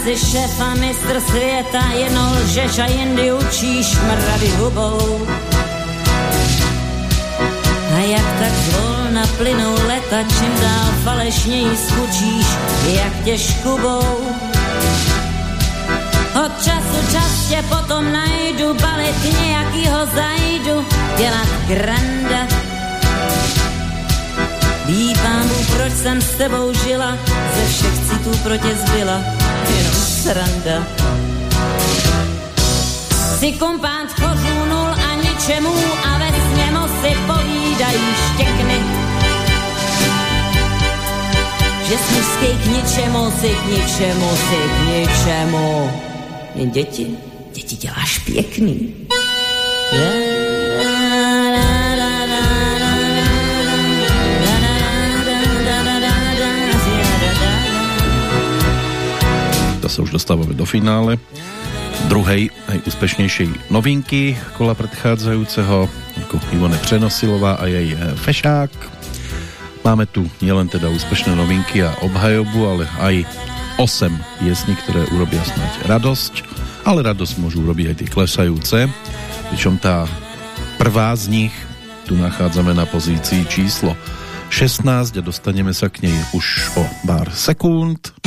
Dneska si šéf a mistr světa, jednou lžeš a jindy učíš mravy hubou. A jak tak zvolna plynou leta, čím dál falešněji skučíš, jak tě škubou. Od času čas tě potom najdu, balit nějakýho zajdu, dělat granda. Ví pán Bůh, proč jsem s tebou žila, ze všech citů pro tě zbyla, jenom sranda. Si kompánt kořůnul a ničemu a ve sněmu si povídají štěkny. Že jsi mužský k ničemu, si k ničemu, si k ničemu. Jen děti, děti děláš pěkný. La, sa už dostávame do finále druhej najúspešnejšej novinky kola predchádzajúceho ako Ivone Přenosilová a jej Fešák. Máme tu nielen teda úspešné novinky a obhajobu, ale aj 8 piesní, ktoré urobia snáď radosť, ale radosť môžu urobiť aj tie klesajúce, pričom tá prvá z nich tu nachádzame na pozícii číslo 16 a dostaneme sa k nej už o pár sekúnd.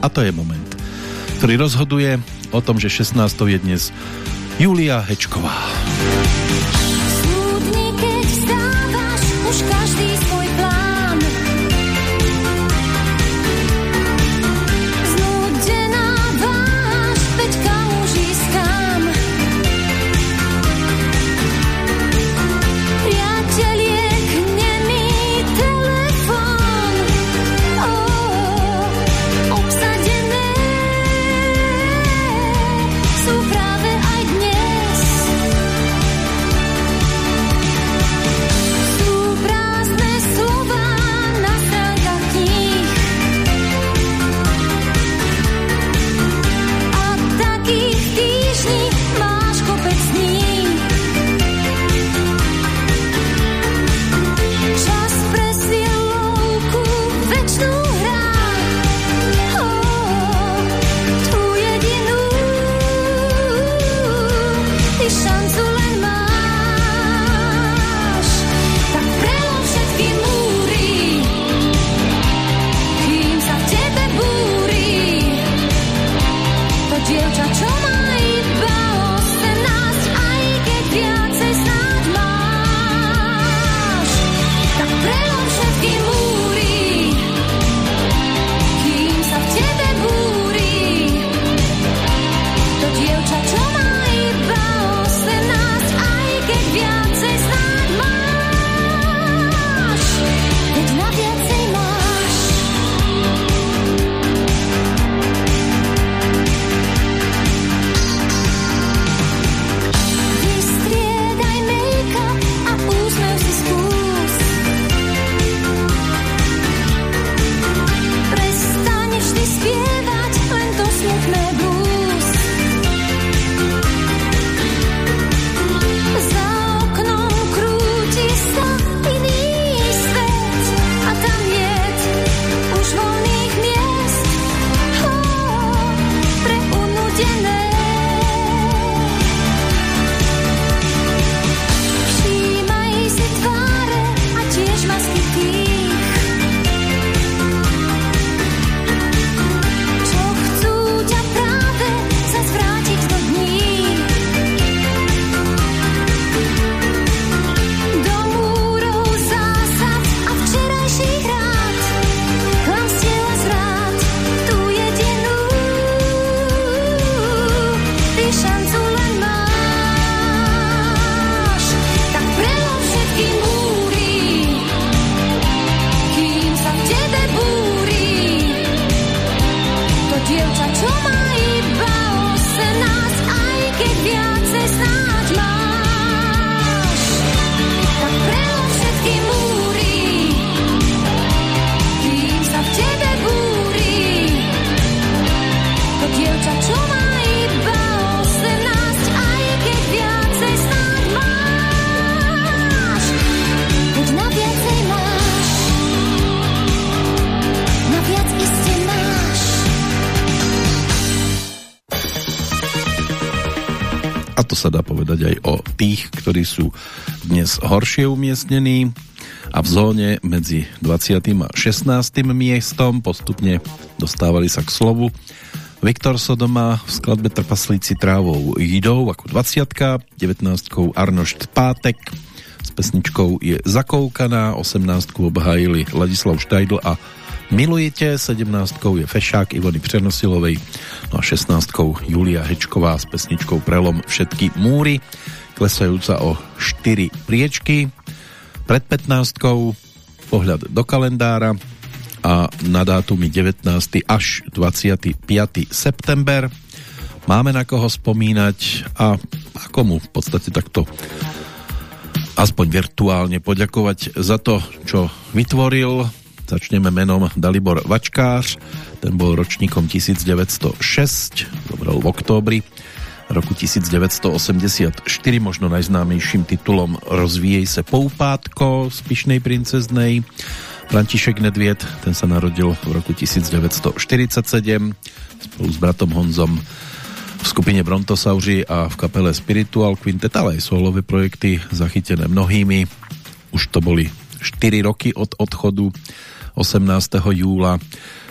A to je moment, ktorý rozhoduje o tom, že 16. je dnes Julia Hečková. Smutný, keď vstávaš, už ktorí sú dnes horšie umiestnení a v zóne medzi 20. a 16. miestom postupne dostávali sa k slovu Viktor Sodoma v skladbe Trpaslíci trávou jdou ako 20 19 Arnošt Pátek s pesničkou je zakoukaná 18 obhájili Ladislav Štajdl a Milujete, 17 je Fešák Ivony Přenosilovej no a 16 Julia Hečková s pesničkou Prelom všetky múry klesajúca o 4 priečky. Pred 15 pohľad do kalendára a na dátumy 19. až 25. september. Máme na koho spomínať a, a komu v podstate takto aspoň virtuálne poďakovať za to, čo vytvoril. Začneme menom Dalibor Vačkář, ten bol ročníkom 1906, zomrel v októbri roku 1984, možno najznámejším titulom Rozvíjej se poupátko z Pišnej princeznej. František Nedviet, ten sa narodil v roku 1947 spolu s bratom Honzom v skupine Brontosauři a v kapele Spiritual Quintet, ale aj solové projekty zachytené mnohými. Už to boli 4 roky od odchodu 18. júla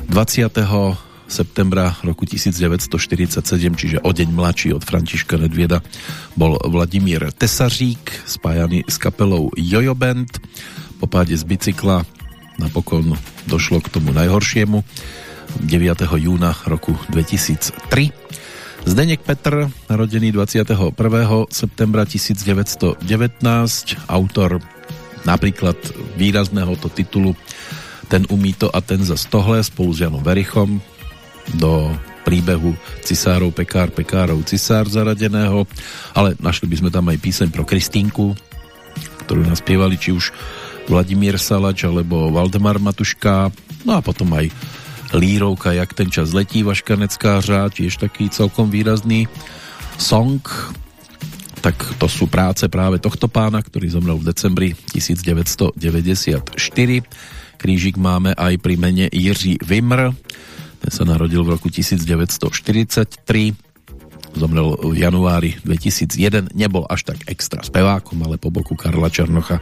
20 septembra roku 1947, čiže o deň mladší od Františka Nedvieda, bol Vladimír Tesařík, spájaný s kapelou Jojo Band. Po páde z bicykla napokon došlo k tomu najhoršiemu 9. júna roku 2003. Zdeněk Petr, narodený 21. septembra 1919, autor napríklad výrazného to titulu Ten umí to a ten za stohle spolu s Janom Verichom, do príbehu cisárov, pekár, pekárov, cisár zaradeného, ale našli by sme tam aj píseň pro Kristínku, ktorú naspievali či už Vladimír Salač alebo Valdemar Matuška, no a potom aj Lírovka, jak ten čas letí, Vaškaneckářa, tiež taký celkom výrazný song, tak to sú práce práve tohto pána, ktorý zomrel v decembri 1994. Krížik máme aj pri mene Jiří Vimr, ten sa narodil v roku 1943, zomrel v januári 2001, nebol až tak extra spevákom, ale po boku Karla Černocha,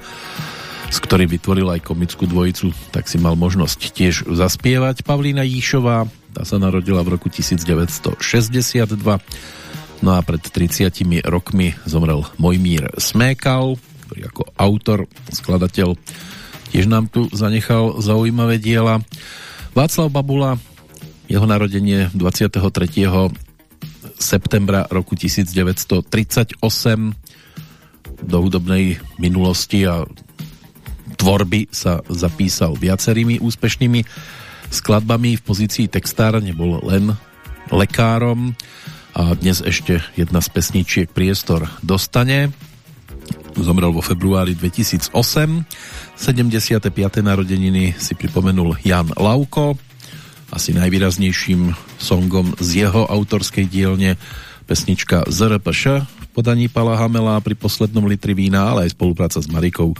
s ktorým vytvoril aj komickú dvojicu, tak si mal možnosť tiež zaspievať. Pavlína Jíšová, tá sa narodila v roku 1962, no a pred 30 rokmi zomrel Mojmír Smékal, ktorý ako autor, skladateľ tiež nám tu zanechal zaujímavé diela. Václav Babula, jeho narodenie 23. septembra roku 1938 do hudobnej minulosti a tvorby sa zapísal viacerými úspešnými skladbami v pozícii textára, nebol len lekárom a dnes ešte jedna z pesničiek priestor dostane. Zomrel vo februári 2008. 75. narodeniny si pripomenul Jan Lauko. Asi najvýraznejším songom z jeho autorskej dielne pesnička ZRPŠ v podaní Pala Hamela pri poslednom litri vína, ale aj spolupráca s Marikou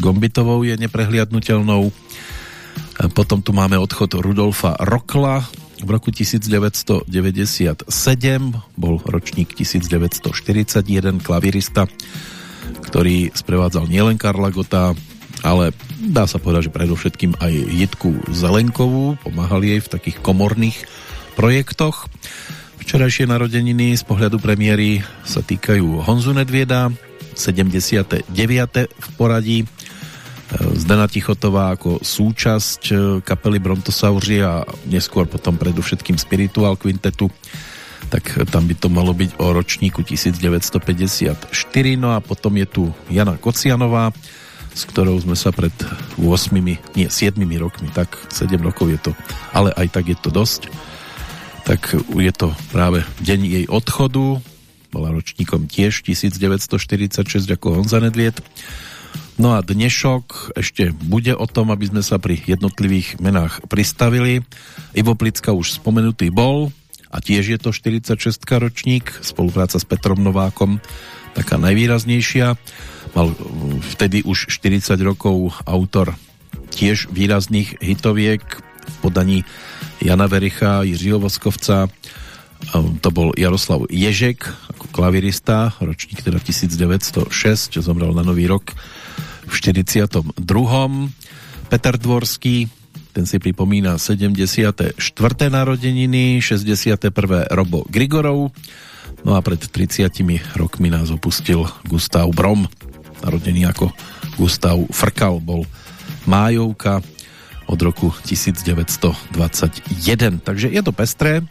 Gombitovou je neprehliadnutelnou. Potom tu máme odchod Rudolfa Rokla v roku 1997, bol ročník 1941, klavirista, ktorý sprevádzal nielen Karla Gota, ale dá sa povedať, že predovšetkým aj Jitku Zelenkovú, pomáhali jej v takých komorných projektoch. Včerajšie narodeniny z pohľadu premiéry sa týkajú Honzu Nedvieda, 79. v poradí. Zdena Tichotová ako súčasť kapely Brontosauri a neskôr potom predovšetkým Spiritual Quintetu tak tam by to malo byť o ročníku 1954 no a potom je tu Jana Kocianová s ktorou sme sa pred 8, nie 7 rokmi, tak 7 rokov je to, ale aj tak je to dosť tak je to práve deň jej odchodu, bola ročníkom tiež 1946 ako Honza Nedviet. No a dnešok ešte bude o tom, aby sme sa pri jednotlivých menách pristavili. Ivo Plicka už spomenutý bol a tiež je to 46 ročník, spolupráca s Petrom Novákom taká najvýraznejšia. Mal vtedy už 40 rokov autor tiež výrazných hitoviek v podaní Jana Vericha, Jiřího Voskovca, to bol Jaroslav Ježek ako klavirista, ročník teda 1906, čo zomrel na Nový rok v 42. Peter Dvorský, ten si pripomína 74. narodeniny, 61. Robo Grigorov, no a pred 30 rokmi nás opustil Gustav Brom, narodený ako Gustav Frkal, bol májovka, od roku 1921. Takže je to pestré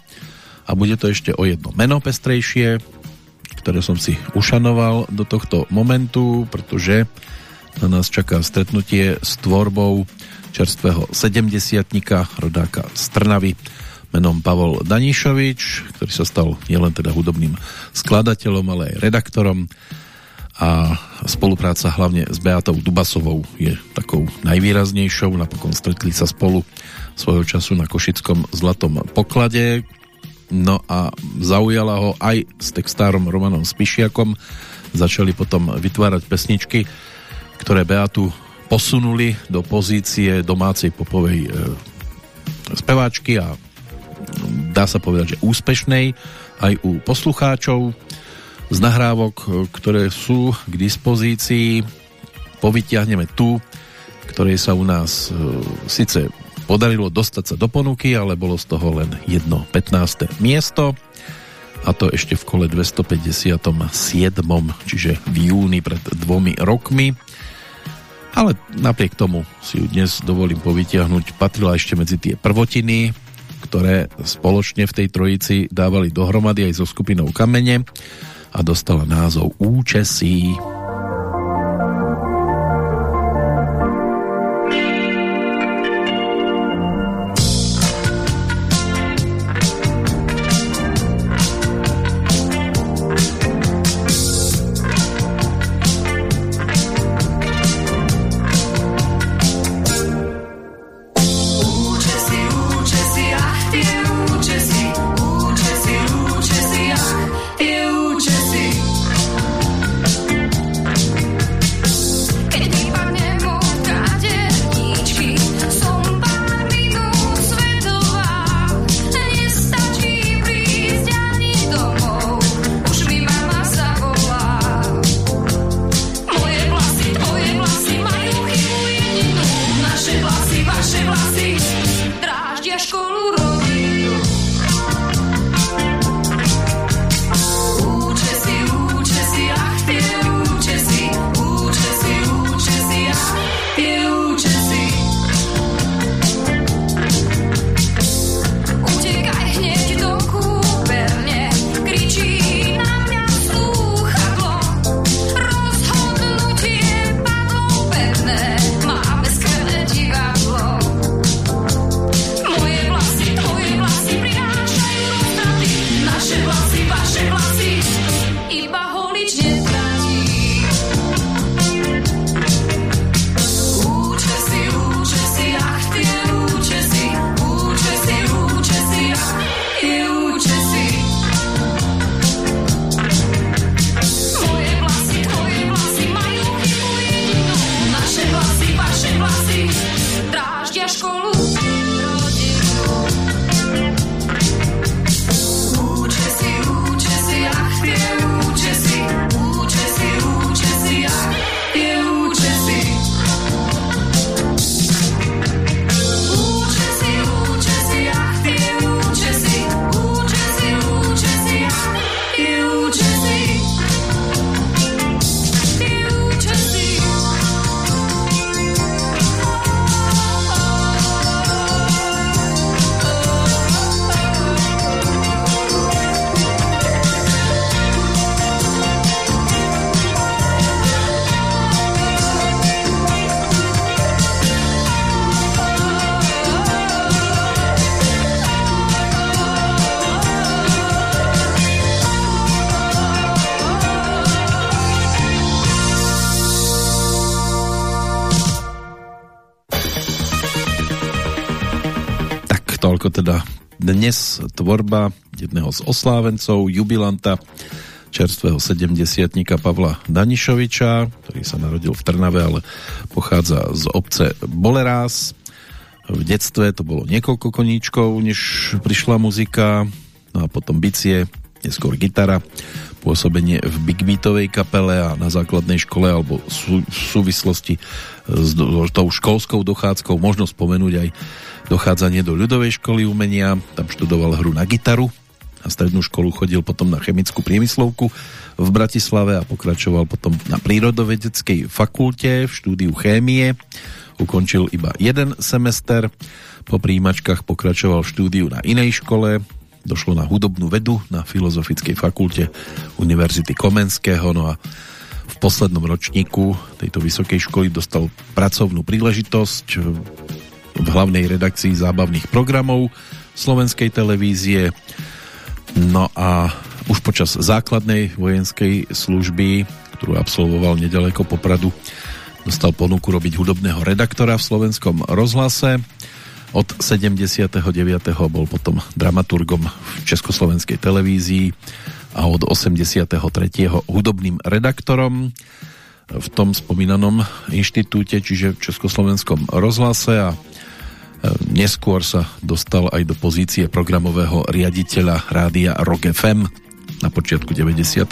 a bude to ešte o jedno meno pestrejšie, ktoré som si ušanoval do tohto momentu, pretože na nás čaká stretnutie s tvorbou čerstvého sedemdesiatnika, rodáka z Trnavy, menom Pavol Danišovič, ktorý sa stal nielen teda hudobným skladateľom, ale aj redaktorom a spolupráca hlavne s Beatou Dubasovou je takou najvýraznejšou. Napokon stretli sa spolu svojho času na Košickom zlatom poklade. No a zaujala ho aj s textárom Romanom Spišiakom. Začali potom vytvárať pesničky, ktoré Beatu posunuli do pozície domácej popovej e, speváčky a dá sa povedať, že úspešnej aj u poslucháčov z nahrávok, e, ktoré sú k dispozícii. Povytiahneme tu, ktorej sa u nás e, síce podarilo dostať sa do ponuky, ale bolo z toho len jedno 15. miesto a to ešte v kole 257. čiže v júni pred dvomi rokmi. Ale napriek tomu si ju dnes dovolím povytiahnuť. Patrila ešte medzi tie prvotiny, ktoré spoločne v tej trojici dávali dohromady aj so skupinou Kamene a dostala názov Účesí. Tvorba jedného z oslávencov, jubilanta čerstvého 70 Pavla Danišoviča, ktorý sa narodil v Trnave, ale pochádza z obce Bolerás. V detstve to bolo niekoľko koníčkov, než prišla muzika, no a potom bicie, neskôr gitara, pôsobenie v Big Beatovej kapele a na základnej škole alebo v súvislosti s tou školskou dochádzkou možno spomenúť aj dochádzanie do ľudovej školy umenia, tam študoval hru na gitaru, na strednú školu chodil potom na chemickú priemyslovku v Bratislave a pokračoval potom na prírodovedeckej fakulte v štúdiu chémie. Ukončil iba jeden semester, po príjimačkách pokračoval v štúdiu na inej škole, došlo na hudobnú vedu na Filozofickej fakulte Univerzity Komenského, no a v poslednom ročníku tejto vysokej školy dostal pracovnú príležitosť v hlavnej redakcii zábavných programov slovenskej televízie. No a už počas základnej vojenskej služby, ktorú absolvoval nedaleko Popradu, dostal ponuku robiť hudobného redaktora v slovenskom rozhlase. Od 79. bol potom dramaturgom v Československej televízii a od 83. hudobným redaktorom v tom spomínanom inštitúte, čiže v Československom rozhlase a Neskôr sa dostal aj do pozície programového riaditeľa rádia Rock FM na počiatku 91.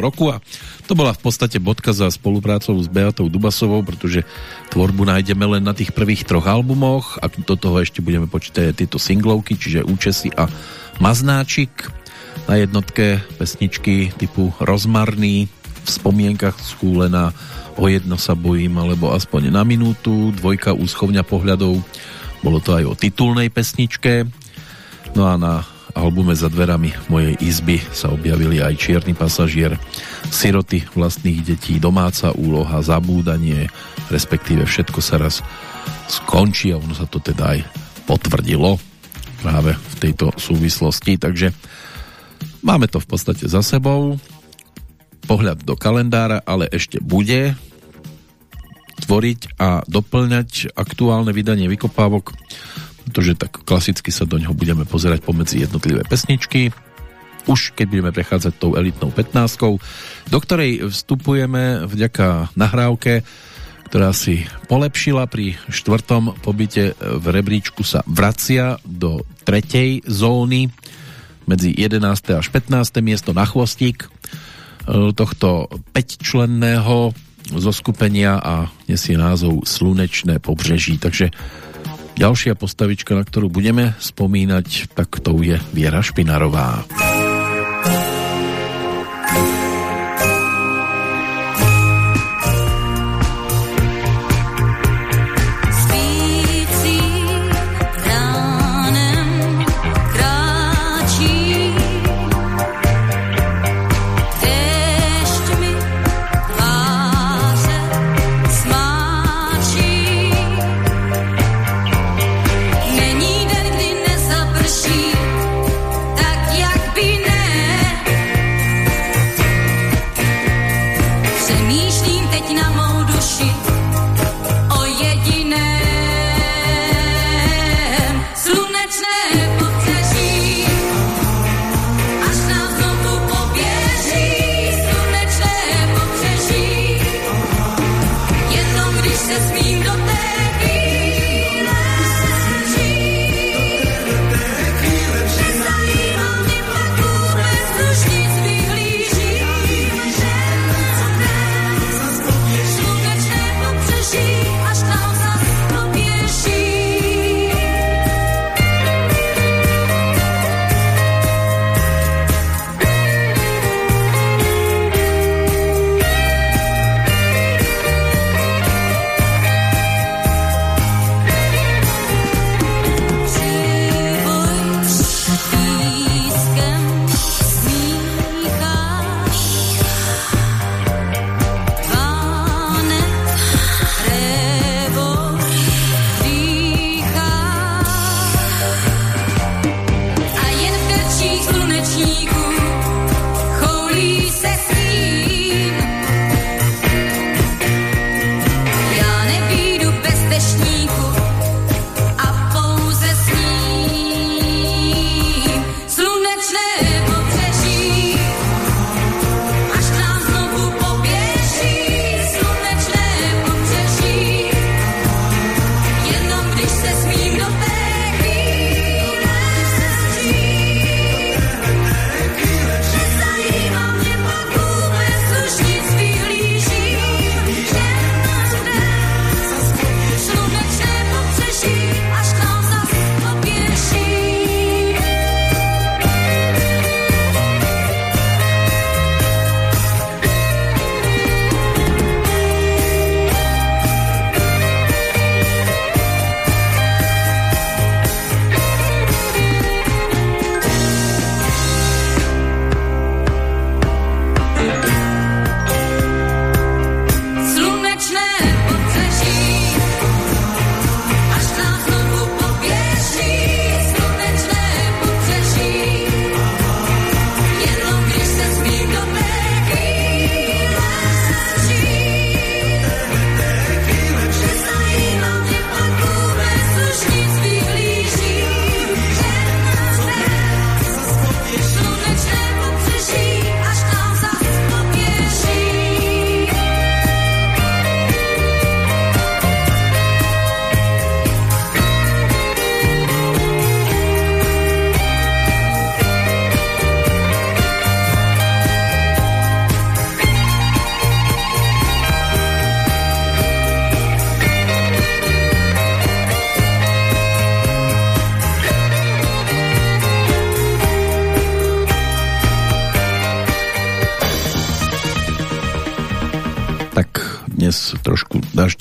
roku a to bola v podstate bodka za spoluprácou s Beatou Dubasovou, pretože tvorbu nájdeme len na tých prvých troch albumoch a do toho ešte budeme počítať tieto singlovky, čiže Účesy a Maznáčik. Na jednotke pesničky typu Rozmarný, v spomienkach schúlená O jedno sa bojím, alebo aspoň na minútu, dvojka úschovňa pohľadov, bolo to aj o titulnej pesničke. No a na albume Za dverami mojej izby sa objavili aj Čierny pasažier, Siroty vlastných detí, Domáca úloha, Zabúdanie, respektíve všetko sa raz skončí a ono sa to teda aj potvrdilo práve v tejto súvislosti, takže máme to v podstate za sebou. Pohľad do kalendára, ale ešte bude tvoriť a doplňať aktuálne vydanie vykopávok, pretože tak klasicky sa do neho budeme pozerať pomedzi jednotlivé pesničky. Už keď budeme prechádzať tou elitnou 15, do ktorej vstupujeme vďaka nahrávke, ktorá si polepšila pri štvrtom pobyte v rebríčku sa vracia do tretej zóny medzi 11. až 15. miesto na chvostík tohto 5-členného zo skupenia a nesie názov Slunečné pobřeží. Takže ďalšia postavička, na ktorú budeme spomínať, tak to je Viera Špinarová. jak by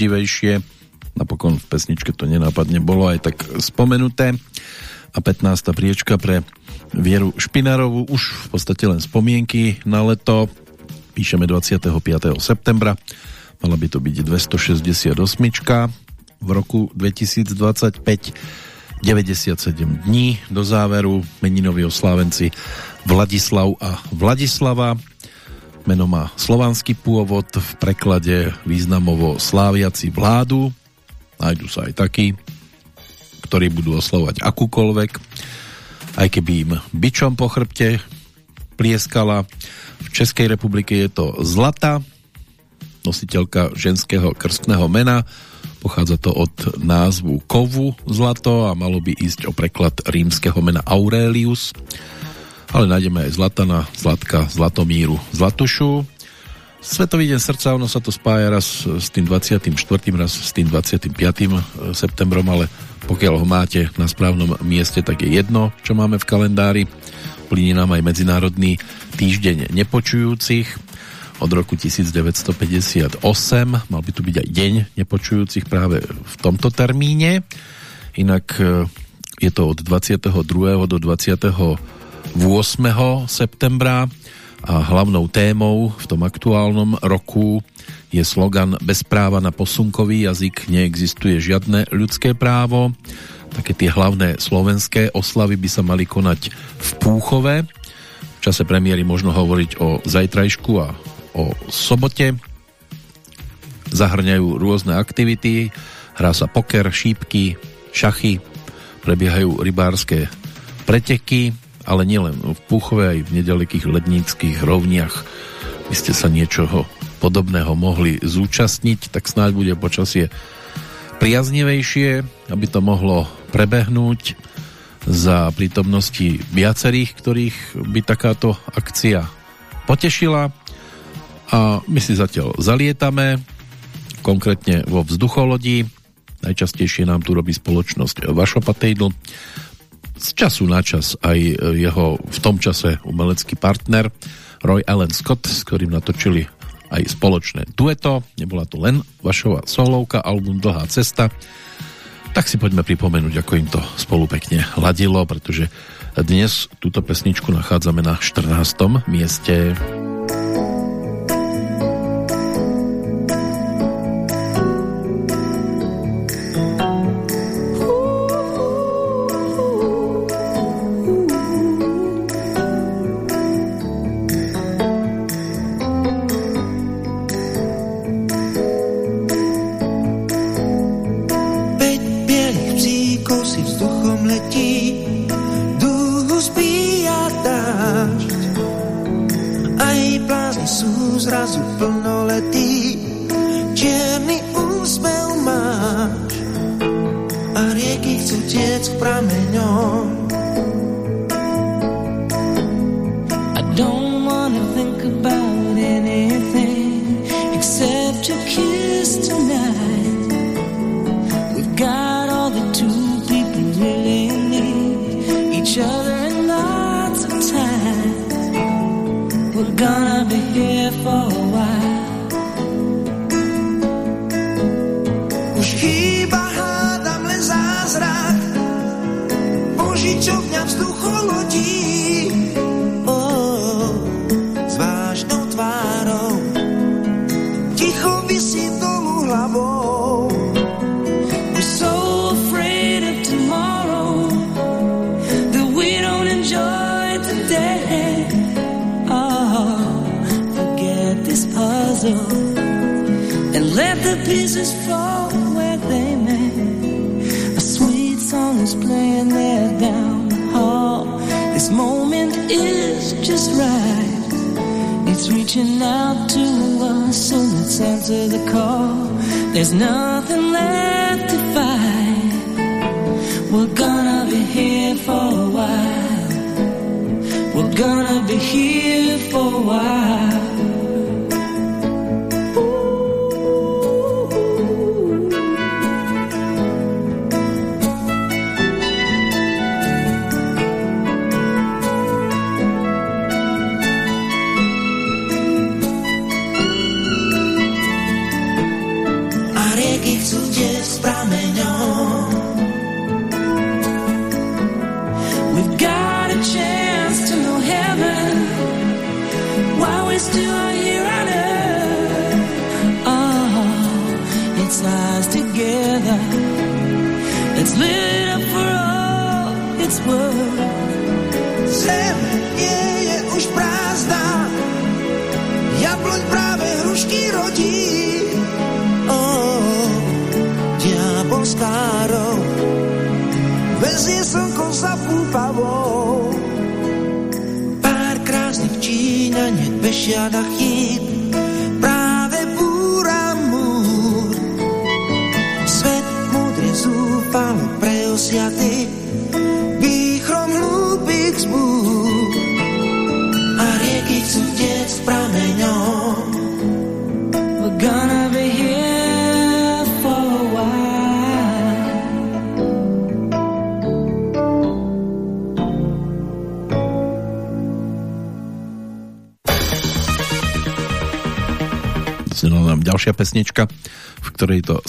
pravdivejšie. Napokon v pesničke to nenápadne bolo aj tak spomenuté. A 15. priečka pre Vieru Špinarovú už v podstate len spomienky na leto. Píšeme 25. septembra. Mala by to byť 268. v roku 2025. 97 dní do záveru. Meninoví oslávenci Vladislav a Vladislava. Meno má slovanský pôvod, v preklade významovo sláviaci vládu. Nájdu sa aj takí, ktorí budú oslovať akúkoľvek, aj keby im bičom po chrbte plieskala. V Českej republike je to Zlata, nositeľka ženského krstného mena. Pochádza to od názvu kovu zlato a malo by ísť o preklad rímskeho mena Aurelius ale nájdeme aj Zlatana, Zlatka, Zlatomíru, Zlatušu. Svetový deň srdca, ono sa to spája raz s tým 24. raz s tým 25. septembrom, ale pokiaľ ho máte na správnom mieste, tak je jedno, čo máme v kalendári. Plíni nám aj Medzinárodný týždeň nepočujúcich od roku 1958. Mal by tu byť aj deň nepočujúcich práve v tomto termíne. Inak e, je to od 22. do 20 8. septembra a hlavnou témou v tom aktuálnom roku je slogan Bez práva na posunkový jazyk neexistuje žiadne ľudské právo. Také tie hlavné slovenské oslavy by sa mali konať v Púchove. V čase premiéry možno hovoriť o zajtrajšku a o sobote. Zahrňajú rôzne aktivity, hrá sa poker, šípky, šachy, prebiehajú rybárske preteky, ale nielen. V Púchove, aj v nedalekých ledníckých rovniach by ste sa niečoho podobného mohli zúčastniť, tak snáď bude počasie priaznivejšie, aby to mohlo prebehnúť za prítomnosti viacerých, ktorých by takáto akcia potešila. A my si zatiaľ zalietame konkrétne vo vzducholodi. Najčastejšie nám tu robí spoločnosť Vašopatejdl z času na čas aj e, jeho v tom čase umelecký partner Roy Allen Scott, s ktorým natočili aj spoločné dueto. Nebola to len vašova solovka, album Dlhá cesta. Tak si poďme pripomenúť, ako im to spolu pekne ladilo, pretože dnes túto pesničku nachádzame na 14. mieste. sú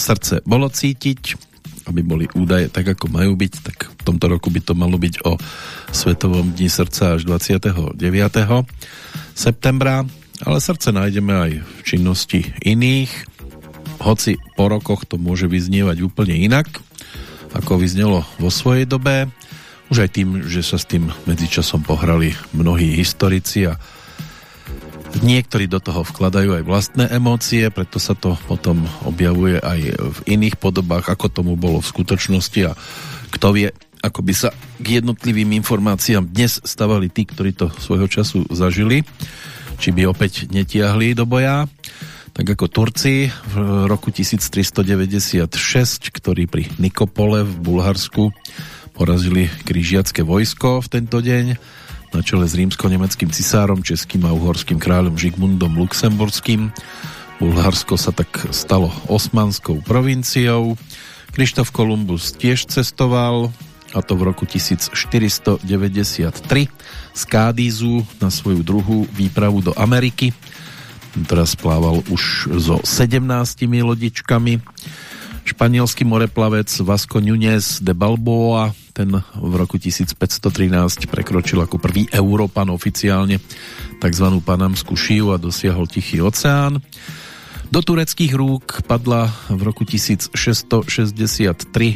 srdce bolo cítiť, aby boli údaje tak, ako majú byť, tak v tomto roku by to malo byť o Svetovom dni srdca až 29. septembra, ale srdce nájdeme aj v činnosti iných, hoci po rokoch to môže vyznievať úplne inak, ako vyznelo vo svojej dobe, už aj tým, že sa s tým medzičasom pohrali mnohí historici a Niektorí do toho vkladajú aj vlastné emócie, preto sa to potom objavuje aj v iných podobách, ako tomu bolo v skutočnosti a kto vie, ako by sa k jednotlivým informáciám dnes stavali tí, ktorí to svojho času zažili, či by opäť netiahli do boja. Tak ako Turci v roku 1396, ktorí pri Nikopole v Bulharsku porazili križiacké vojsko v tento deň, na čele s rímsko-nemeckým cisárom, českým a uhorským kráľom Žigmundom Luxemburským. Bulharsko sa tak stalo osmanskou provinciou. Krištof Kolumbus tiež cestoval, a to v roku 1493 z Kádízu na svoju druhú výpravu do Ameriky. Teraz plával už so 17 lodičkami. Španielský moreplavec Vasco Núñez de Balboa ten v roku 1513 prekročil ako prvý Európan oficiálne tzv. Panamskú šiu a dosiahol Tichý oceán. Do tureckých rúk padla v roku 1663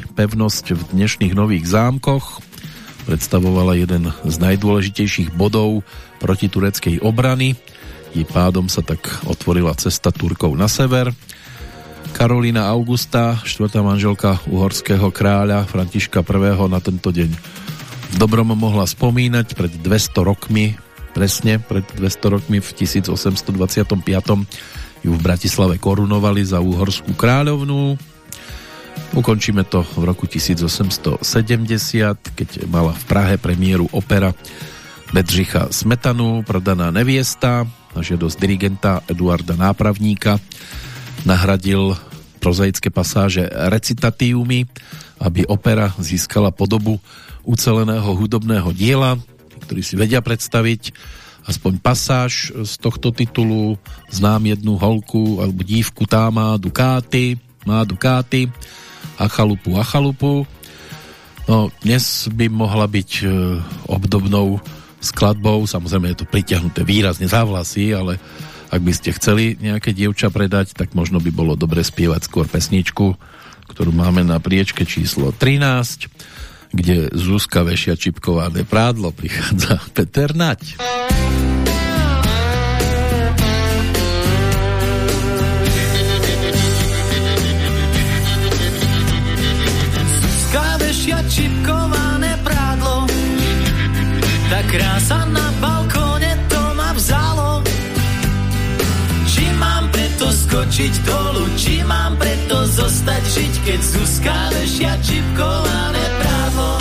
pevnosť v dnešných Nových zámkoch. Predstavovala jeden z najdôležitejších bodov proti tureckej obrany. Jej pádom sa tak otvorila cesta Turkov na sever Karolína Augusta, štvrtá manželka uhorského kráľa Františka I. na tento deň v dobrom mohla spomínať pred 200 rokmi, presne pred 200 rokmi v 1825 ju v Bratislave korunovali za uhorskú kráľovnú. Ukončíme to v roku 1870, keď mala v Prahe premiéru opera Bedřicha Smetanu, prodaná neviesta, na žiadosť dirigenta Eduarda Nápravníka nahradil prozaické pasáže recitatívmy, aby opera získala podobu uceleného hudobného diela, ktorý si vedia predstaviť. Aspoň pasáž z tohto titulu znám jednu holku alebo dívku, tá má Dukáty má Dukáty a chalupu a chalupu. No dnes by mohla byť e, obdobnou skladbou, samozrejme je to pritiahnuté výrazne za vlasy, ale ak by ste chceli nejaké dievča predať, tak možno by bolo dobre spievať skôr pesničku, ktorú máme na priečke číslo 13, kde Zuzka vešia čipkované prádlo prichádza Peter Nať. Zuzka čipkované prádlo, tá krása na balkóne skočiť dolu, či mám preto zostať žiť, keď Zuzka vešia čipkované prádlo.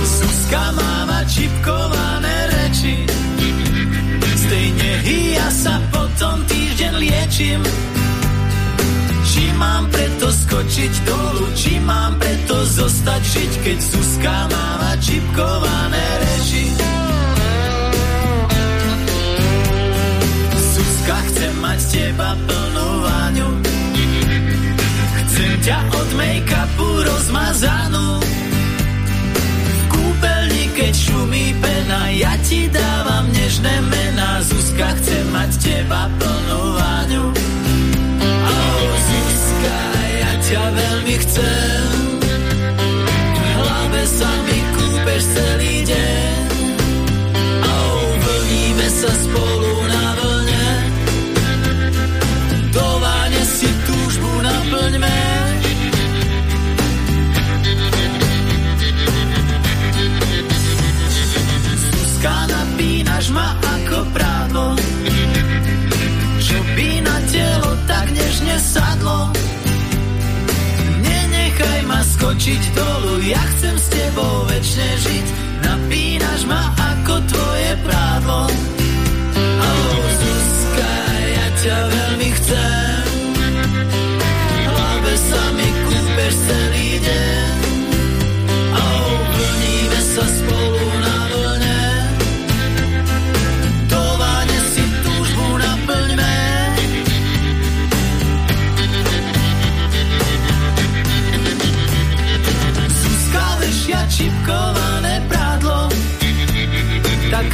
Zuzka máva čipkované reči, z tej nehy ja sa potom týždeň liečím. Či mám preto skočiť dolu, či mám preto zostať žiť, keď Zuzka máva čipkované reči. láska, chcem mať teba plnú váňu. Chcem ťa od make-upu rozmazanú. Kúpeľni, keď šumí pena, ja ti dávam nežné mená. Zuzka, chcem mať teba plnú váňu. Oh, Zuzka, ja ťa veľmi chcem. V hlave sa mi kúpeš celý deň. Oh, vlníme sa spolu ma ako prádlo. Čo by na telo tak nežne sadlo. Nenechaj ma skočiť dolu, ja chcem s tebou večne žiť. Napínaš ma ako tvoje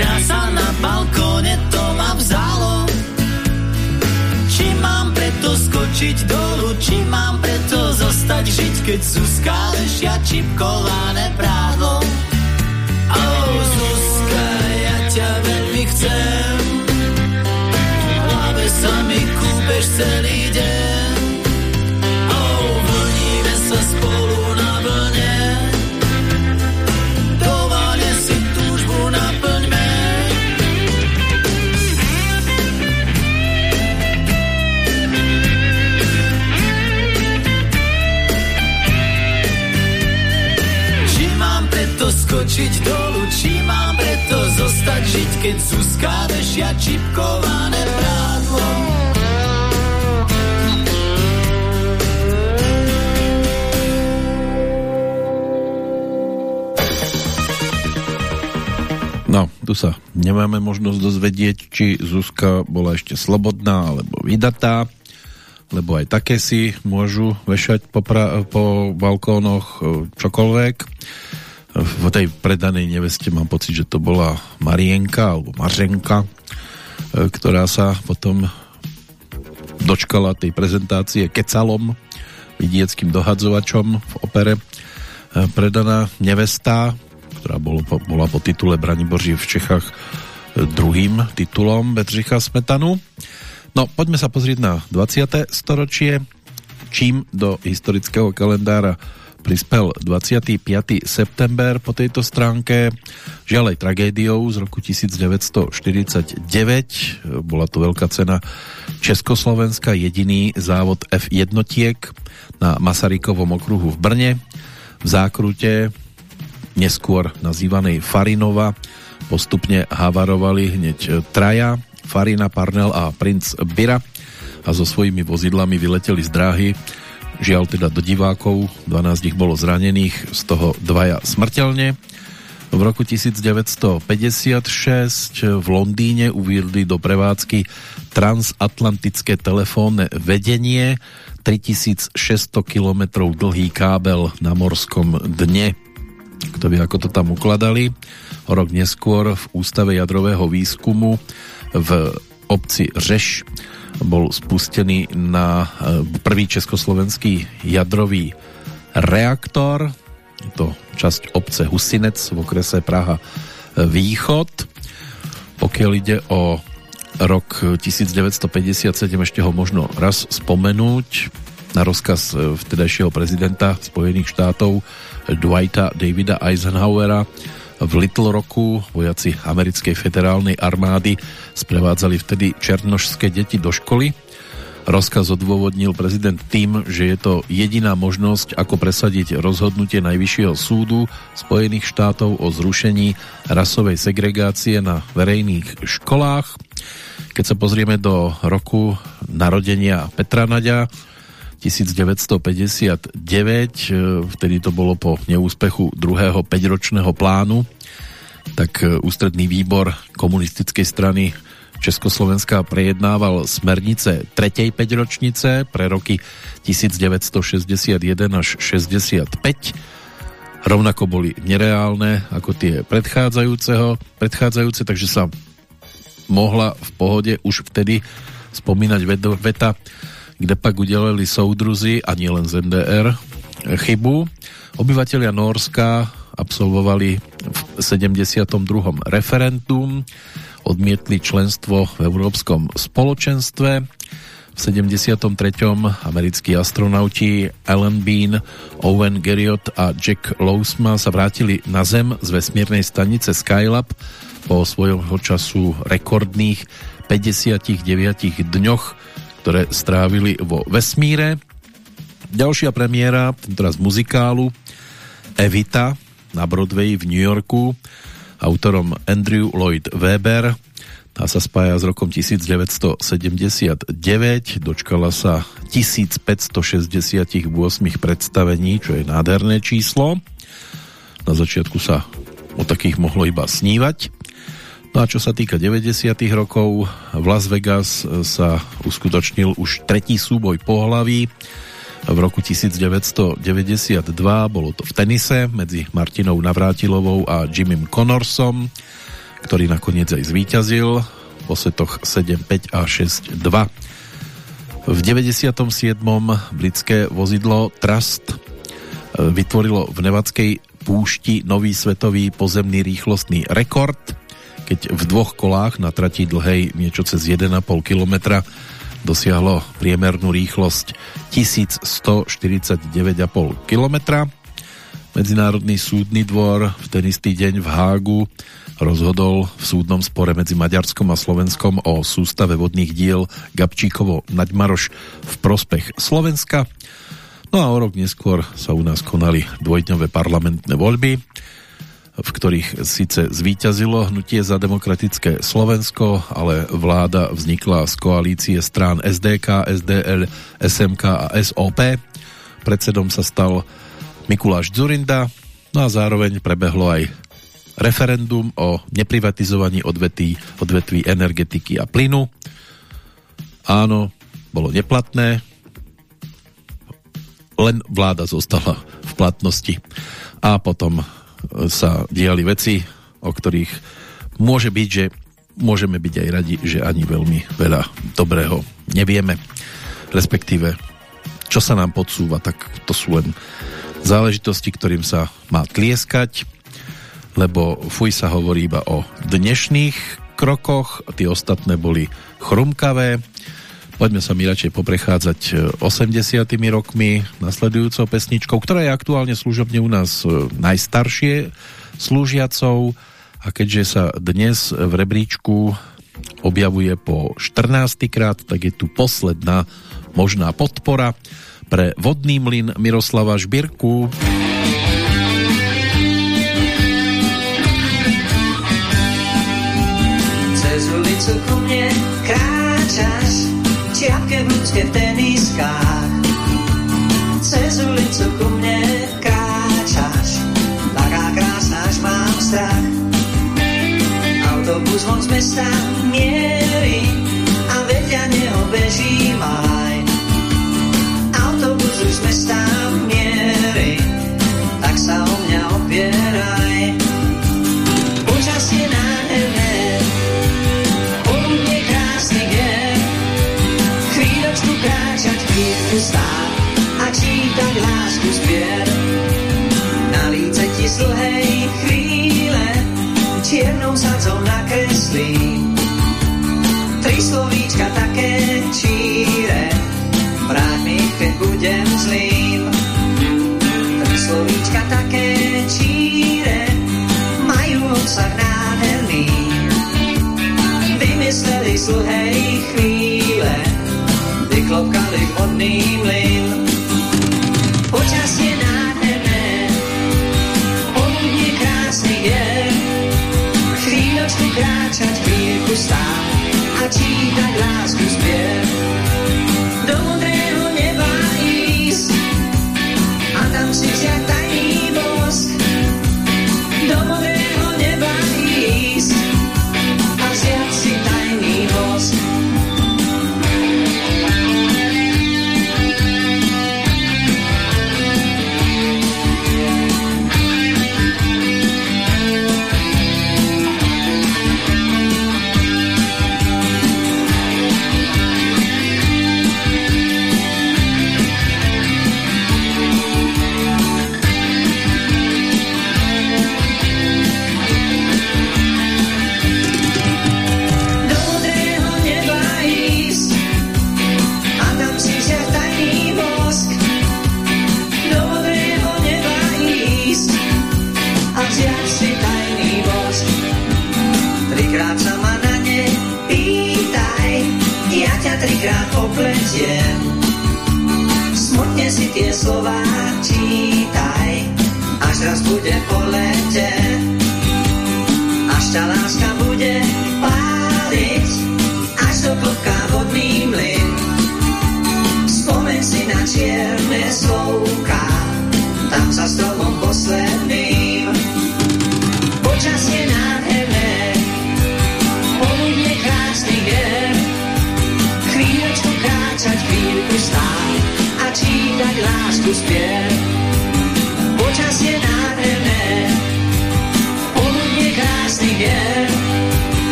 krása na balkóne to ma vzalo. Či mám preto skočiť dolu, či mám preto zostať žiť, keď Zuzka vešia čipkované prádlo. Skočiť dolu, či mám preto zostať žiť, keď Zuzka vešia čipkované prádlo. No, tu sa nemáme možnosť dozvedieť, či Zuzka bola ešte slobodná alebo vydatá, lebo aj také si môžu vešať po, po balkónoch e, čokoľvek. V tej predanej neveste mám pocit, že to bola Marienka alebo Mařenka, e, ktorá sa potom dočkala tej prezentácie Kecalom, vidieckým dohadzovačom v opere e, predaná nevesta, ktorá bolo, bola po titule Braniboří v Čechách e, druhým titulom Bedřicha Smetanu. No, poďme sa pozrieť na 20. storočie, čím do historického kalendára prispel 25. september po tejto stránke. Žiaľ aj tragédiou z roku 1949. Bola to veľká cena Československa, jediný závod F jednotiek na Masarykovom okruhu v Brne. V zákrute neskôr nazývanej Farinova postupne havarovali hneď traja, Farina, Parnell a Princ Bira a so svojimi vozidlami vyleteli z dráhy žiaľ teda do divákov, 12 ich bolo zranených, z toho dvaja smrteľne. V roku 1956 v Londýne uviedli do prevádzky transatlantické telefónne vedenie, 3600 km dlhý kábel na morskom dne. Kto vie, ako to tam ukladali. Rok neskôr v Ústave jadrového výskumu v obci Řeš bol spustený na prvý československý jadrový reaktor. Je to časť obce Husinec v okrese Praha Východ. Pokiaľ ide o rok 1957, ešte ho možno raz spomenúť na rozkaz vtedajšieho prezidenta Spojených štátov Dwighta Davida Eisenhowera v Little Roku vojaci americkej federálnej armády sprevádzali vtedy černošské deti do školy. Rozkaz odôvodnil prezident tým, že je to jediná možnosť, ako presadiť rozhodnutie Najvyššieho súdu Spojených štátov o zrušení rasovej segregácie na verejných školách. Keď sa pozrieme do roku narodenia Petra Naďa, 1959, vtedy to bolo po neúspechu druhého 5-ročného plánu, tak ústredný výbor komunistickej strany Československa prejednával smernice 3. 5 ročnice pre roky 1961 až 65. Rovnako boli nereálne ako tie predchádzajúceho, predchádzajúce, takže sa mohla v pohode už vtedy spomínať veta, kde pak udelili soudruzi a nielen z NDR chybu. Obyvatelia Norska absolvovali v 72. referendum, odmietli členstvo v Európskom spoločenstve. V 73. americkí astronauti Alan Bean, Owen Garriott a Jack Lousma sa vrátili na Zem z vesmírnej stanice Skylab po svojho času rekordných 59 dňoch, ktoré strávili vo vesmíre. Ďalšia premiéra, teraz muzikálu Evita, na Broadway v New Yorku autorom Andrew Lloyd Webber. Tá sa spája s rokom 1979, dočkala sa 1568 predstavení, čo je nádherné číslo. Na začiatku sa o takých mohlo iba snívať. No a čo sa týka 90. rokov, v Las Vegas sa uskutočnil už tretí súboj pohlaví v roku 1992, bolo to v tenise medzi Martinou Navrátilovou a Jimmym Connorsom, ktorý nakoniec aj zvíťazil po setoch 7-5 a 6-2. V 97. britské vozidlo Trust e, vytvorilo v Nevadskej púšti nový svetový pozemný rýchlostný rekord, keď v dvoch kolách na trati dlhej niečo cez 1,5 kilometra dosiahlo priemernú rýchlosť 1149,5 km. Medzinárodný súdny dvor v ten istý deň v Hágu rozhodol v súdnom spore medzi Maďarskom a Slovenskom o sústave vodných diel Gabčíkovo-Naďmaroš v prospech Slovenska. No a o rok neskôr sa u nás konali dvojdňové parlamentné voľby v ktorých síce zvíťazilo hnutie za demokratické Slovensko, ale vláda vznikla z koalície strán SDK, SDL, SMK a SOP. Predsedom sa stal Mikuláš Zurinda, no a zároveň prebehlo aj referendum o neprivatizovaní odvetví, odvetví energetiky a plynu. Áno, bolo neplatné, len vláda zostala v platnosti. A potom sa diali veci, o ktorých môže byť, že môžeme byť aj radi, že ani veľmi veľa dobrého nevieme. Respektíve, čo sa nám podsúva, tak to sú len záležitosti, ktorým sa má tlieskať, lebo fuj sa hovorí iba o dnešných krokoch, tie ostatné boli chrumkavé, Poďme sa mi radšej poprechádzať 80 e, rokmi nasledujúcou pesničkou, ktorá je aktuálne služobne u nás e, najstaršie slúžiacou a keďže sa dnes v rebríčku objavuje po 14 krát, tak je tu posledná možná podpora pre vodný mlyn Miroslava Žbírku. Cez ulicu ku mne kráčaš čiapke v ľudské teniskách. Cez ulicu ku mne kráčaš, taká krásna, až mám strach. Autobus von z mesta mierí dlhej chvíle čiernou sadzou nakreslí. Tri slovíčka také číre, vráť mi keď budem zlým. Tri slovíčka také číre, majú obsah nádherný. Vymysleli z dlhej chvíle, vyklopkali vodný mlyn. Kráčať, chvíľku stáť a čítať lásku spiev.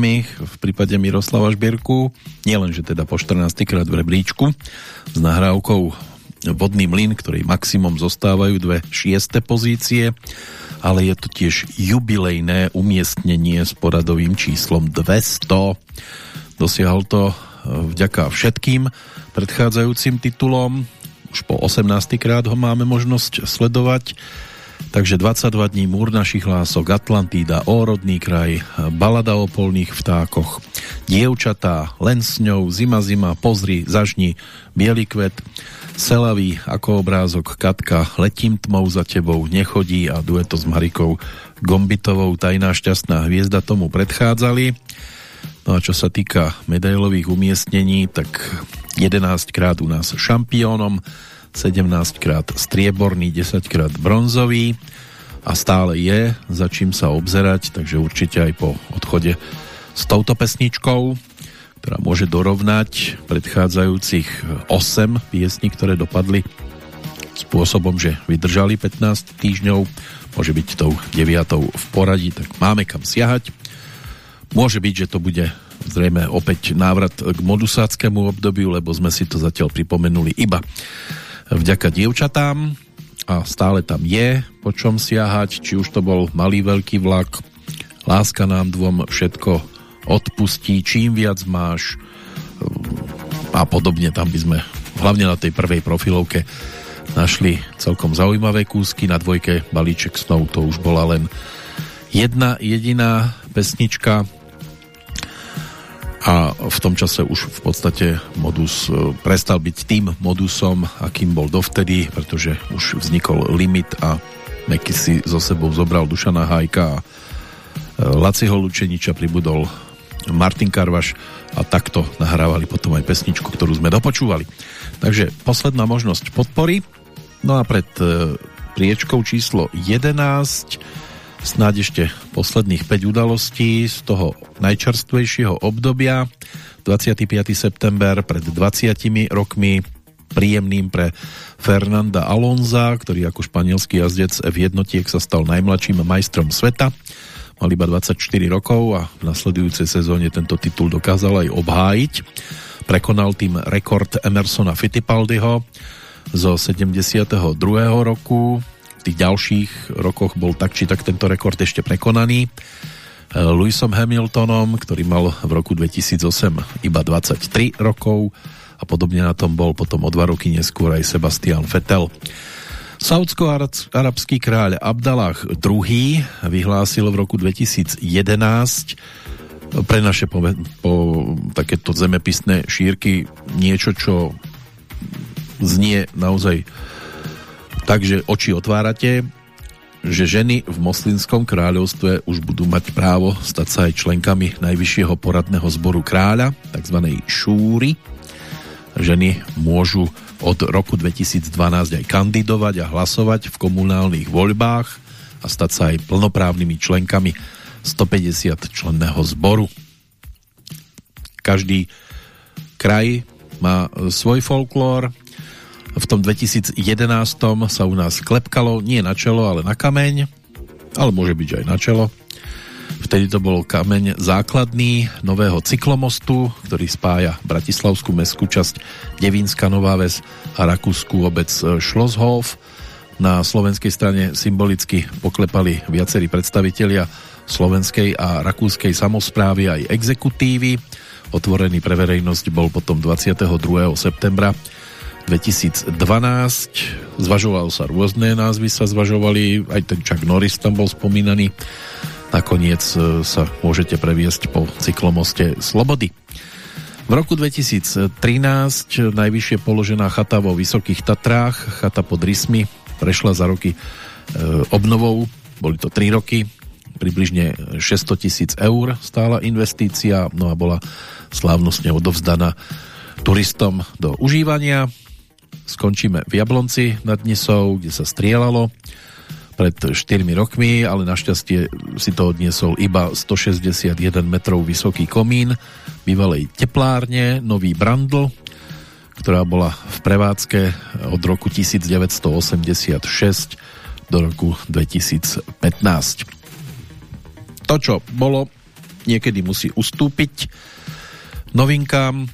Okamih v prípade Miroslava Žbierku. Nielen, že teda po 14. krát v rebríčku s nahrávkou Vodný mlyn, ktorý maximum zostávajú dve šieste pozície, ale je to tiež jubilejné umiestnenie s poradovým číslom 200. Dosiahol to e, vďaka všetkým predchádzajúcim titulom. Už po 18. krát ho máme možnosť sledovať Takže 22 dní Múr našich lások, Atlantída, Órodný kraj, Balada o polných vtákoch, Dievčatá, Len s ňou, Zima, zima, Pozri, zažni, Bielý kvet, Selavý ako obrázok Katka, Letím tmou za tebou, Nechodí a dueto s Marikou Gombitovou, Tajná šťastná hviezda tomu predchádzali. No a čo sa týka medailových umiestnení, tak 11 krát u nás šampiónom, 17 krát strieborný, 10 krát bronzový a stále je za čím sa obzerať, takže určite aj po odchode s touto pesničkou, ktorá môže dorovnať predchádzajúcich 8 piesní, ktoré dopadli spôsobom, že vydržali 15 týždňov, môže byť tou 9 v poradí, tak máme kam siahať. Môže byť, že to bude zrejme opäť návrat k modusáckému obdobiu, lebo sme si to zatiaľ pripomenuli iba vďaka dievčatám a stále tam je po čom siahať, či už to bol malý veľký vlak, láska nám dvom všetko odpustí, čím viac máš a podobne tam by sme hlavne na tej prvej profilovke našli celkom zaujímavé kúsky. Na dvojke balíček snov to už bola len jedna jediná pesnička a v tom čase už v podstate modus e, prestal byť tým modusom, akým bol dovtedy, pretože už vznikol limit a Meky si zo sebou zobral Dušana Hajka a e, Laciho Lučeniča pribudol Martin Karvaš a takto nahrávali potom aj pesničku, ktorú sme dopočúvali. Takže posledná možnosť podpory. No a pred e, priečkou číslo 11 snáď ešte posledných 5 udalostí z toho najčerstvejšieho obdobia. 25. september pred 20 rokmi príjemným pre Fernanda Alonza, ktorý ako španielský jazdec v jednotiek sa stal najmladším majstrom sveta. Mal iba 24 rokov a v nasledujúcej sezóne tento titul dokázal aj obhájiť. Prekonal tým rekord Emersona Fittipaldiho zo 72. roku tých ďalších rokoch bol tak či tak tento rekord ešte prekonaný. E, Lewisom Hamiltonom, ktorý mal v roku 2008 iba 23 rokov a podobne na tom bol potom o dva roky neskôr aj Sebastian Vettel. Saudsko-arabský kráľ Abdallah II vyhlásil v roku 2011 pre naše po, po takéto zemepisné šírky niečo, čo znie naozaj Takže oči otvárate, že ženy v moslinskom kráľovstve už budú mať právo stať sa aj členkami najvyššieho poradného zboru kráľa, tzv. šúry. Ženy môžu od roku 2012 aj kandidovať a hlasovať v komunálnych voľbách a stať sa aj plnoprávnymi členkami 150 členného zboru. Každý kraj má svoj folklór, v tom 2011 sa u nás klepkalo nie na čelo, ale na kameň, ale môže byť aj na čelo. Vtedy to bol kameň základný nového cyklomostu, ktorý spája Bratislavskú mestskú časť Devínska Nová Ves a Rakúskú obec Schlosshof. Na slovenskej strane symbolicky poklepali viacerí predstavitelia slovenskej a rakúskej samozprávy aj exekutívy. Otvorený pre verejnosť bol potom 22. septembra 2012. Zvažovalo sa rôzne názvy, sa zvažovali, aj ten Chuck Norris tam bol spomínaný. Nakoniec e, sa môžete previesť po cyklomoste Slobody. V roku 2013 najvyššie položená chata vo Vysokých Tatrách, chata pod Rysmi, prešla za roky e, obnovou, boli to 3 roky, približne 600 tisíc eur stála investícia, no a bola slávnostne odovzdaná turistom do užívania. Skončíme v Jablonci nad Nisou, kde sa strielalo pred 4 rokmi, ale našťastie si to odniesol iba 161 metrov vysoký komín bývalej teplárne Nový Brandl, ktorá bola v prevádzke od roku 1986 do roku 2015. To, čo bolo, niekedy musí ustúpiť novinkám,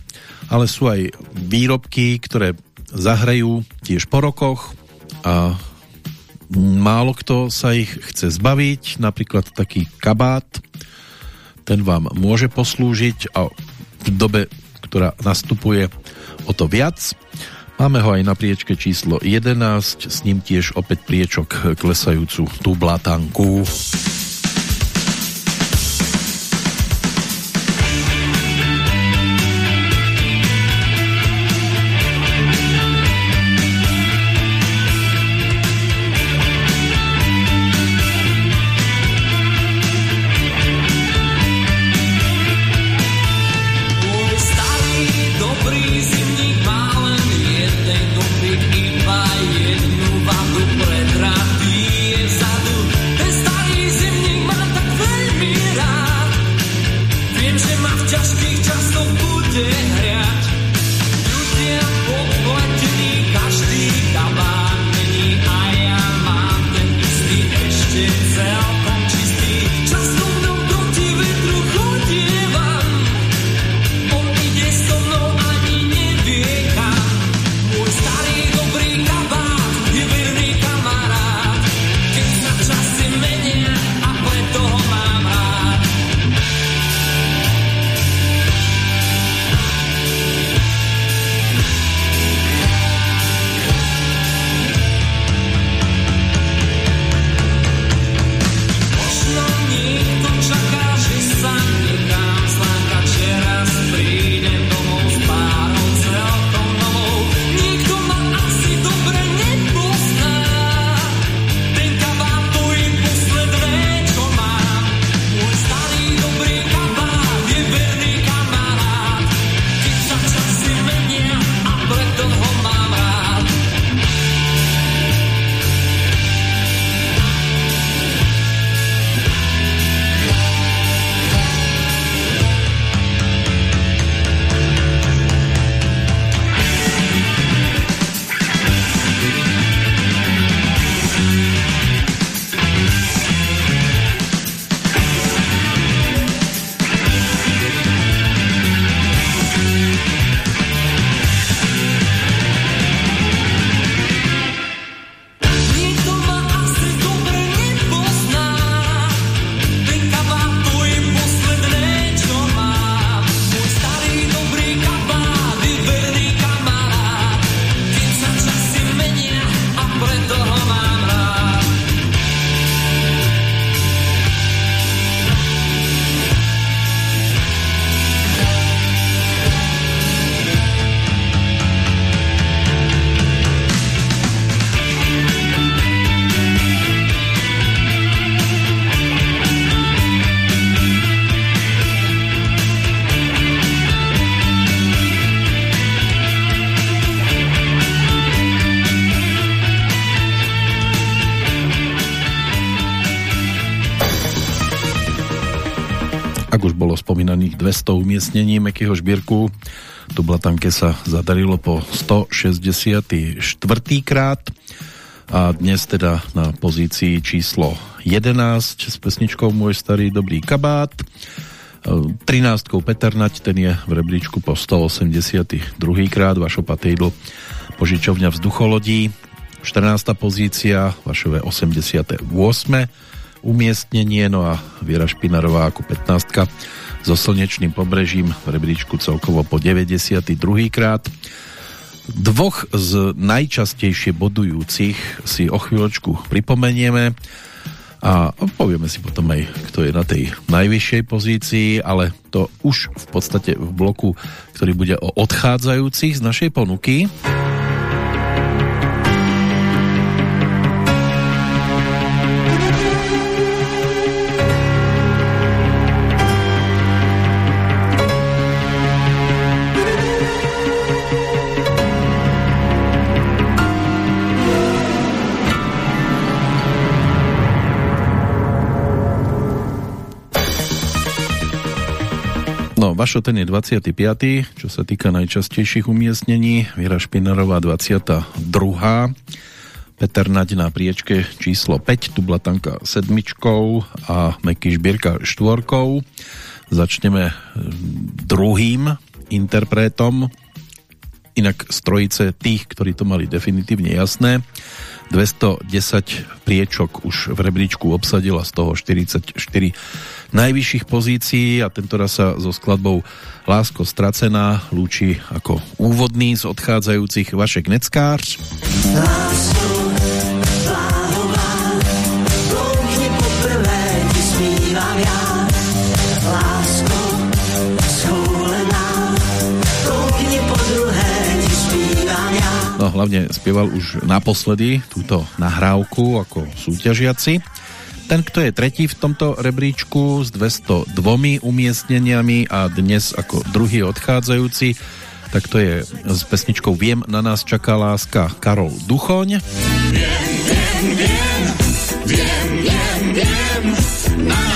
ale sú aj výrobky, ktoré zahrajú tiež po rokoch a málo kto sa ich chce zbaviť, napríklad taký kabát, ten vám môže poslúžiť a v dobe, ktorá nastupuje o to viac. Máme ho aj na priečke číslo 11, s ním tiež opäť priečok klesajúcu tú blatanku. 200 umiestnení Mekyho Žbírku. Tu Blatanke sa zadarilo po 164. krát a dnes teda na pozícii číslo 11 s pesničkou Môj starý dobrý kabát. 13. Peter Nať, ten je v rebríčku po 182. krát, Vašo Patejdl, požičovňa vzducholodí. 14. pozícia, Vašové 88. umiestnenie, no a Viera Špinarová ako 15 so slnečným pobrežím v rebríčku celkovo po 92. krát. Dvoch z najčastejšie bodujúcich si o chvíľočku pripomenieme a povieme si potom aj, kto je na tej najvyššej pozícii, ale to už v podstate v bloku, ktorý bude o odchádzajúcich z našej ponuky. Vašo ten je 25. Čo sa týka najčastejších umiestnení. Viera Špinarová 22. Peter Naď na priečke číslo 5, Tublatanka sedmičkou a Meky Šbírka štvorkou. Začneme eh, druhým interpretom, inak z trojice tých, ktorí to mali definitívne jasné. 210 priečok už v rebríčku obsadila, z toho 44 najvyšších pozícií a tento raz sa so skladbou Lásko stracená lúči ako úvodný z odchádzajúcich Vašek Neckár. Lásko, No, hlavne spieval už naposledy túto nahrávku ako súťažiaci. Ten, kto je tretí v tomto rebríčku s 202 umiestneniami a dnes ako druhý odchádzajúci, tak to je s pesničkou Viem, na nás čaká láska Karol Duchoň. Viem, viem, viem, viem, viem, viem, na nás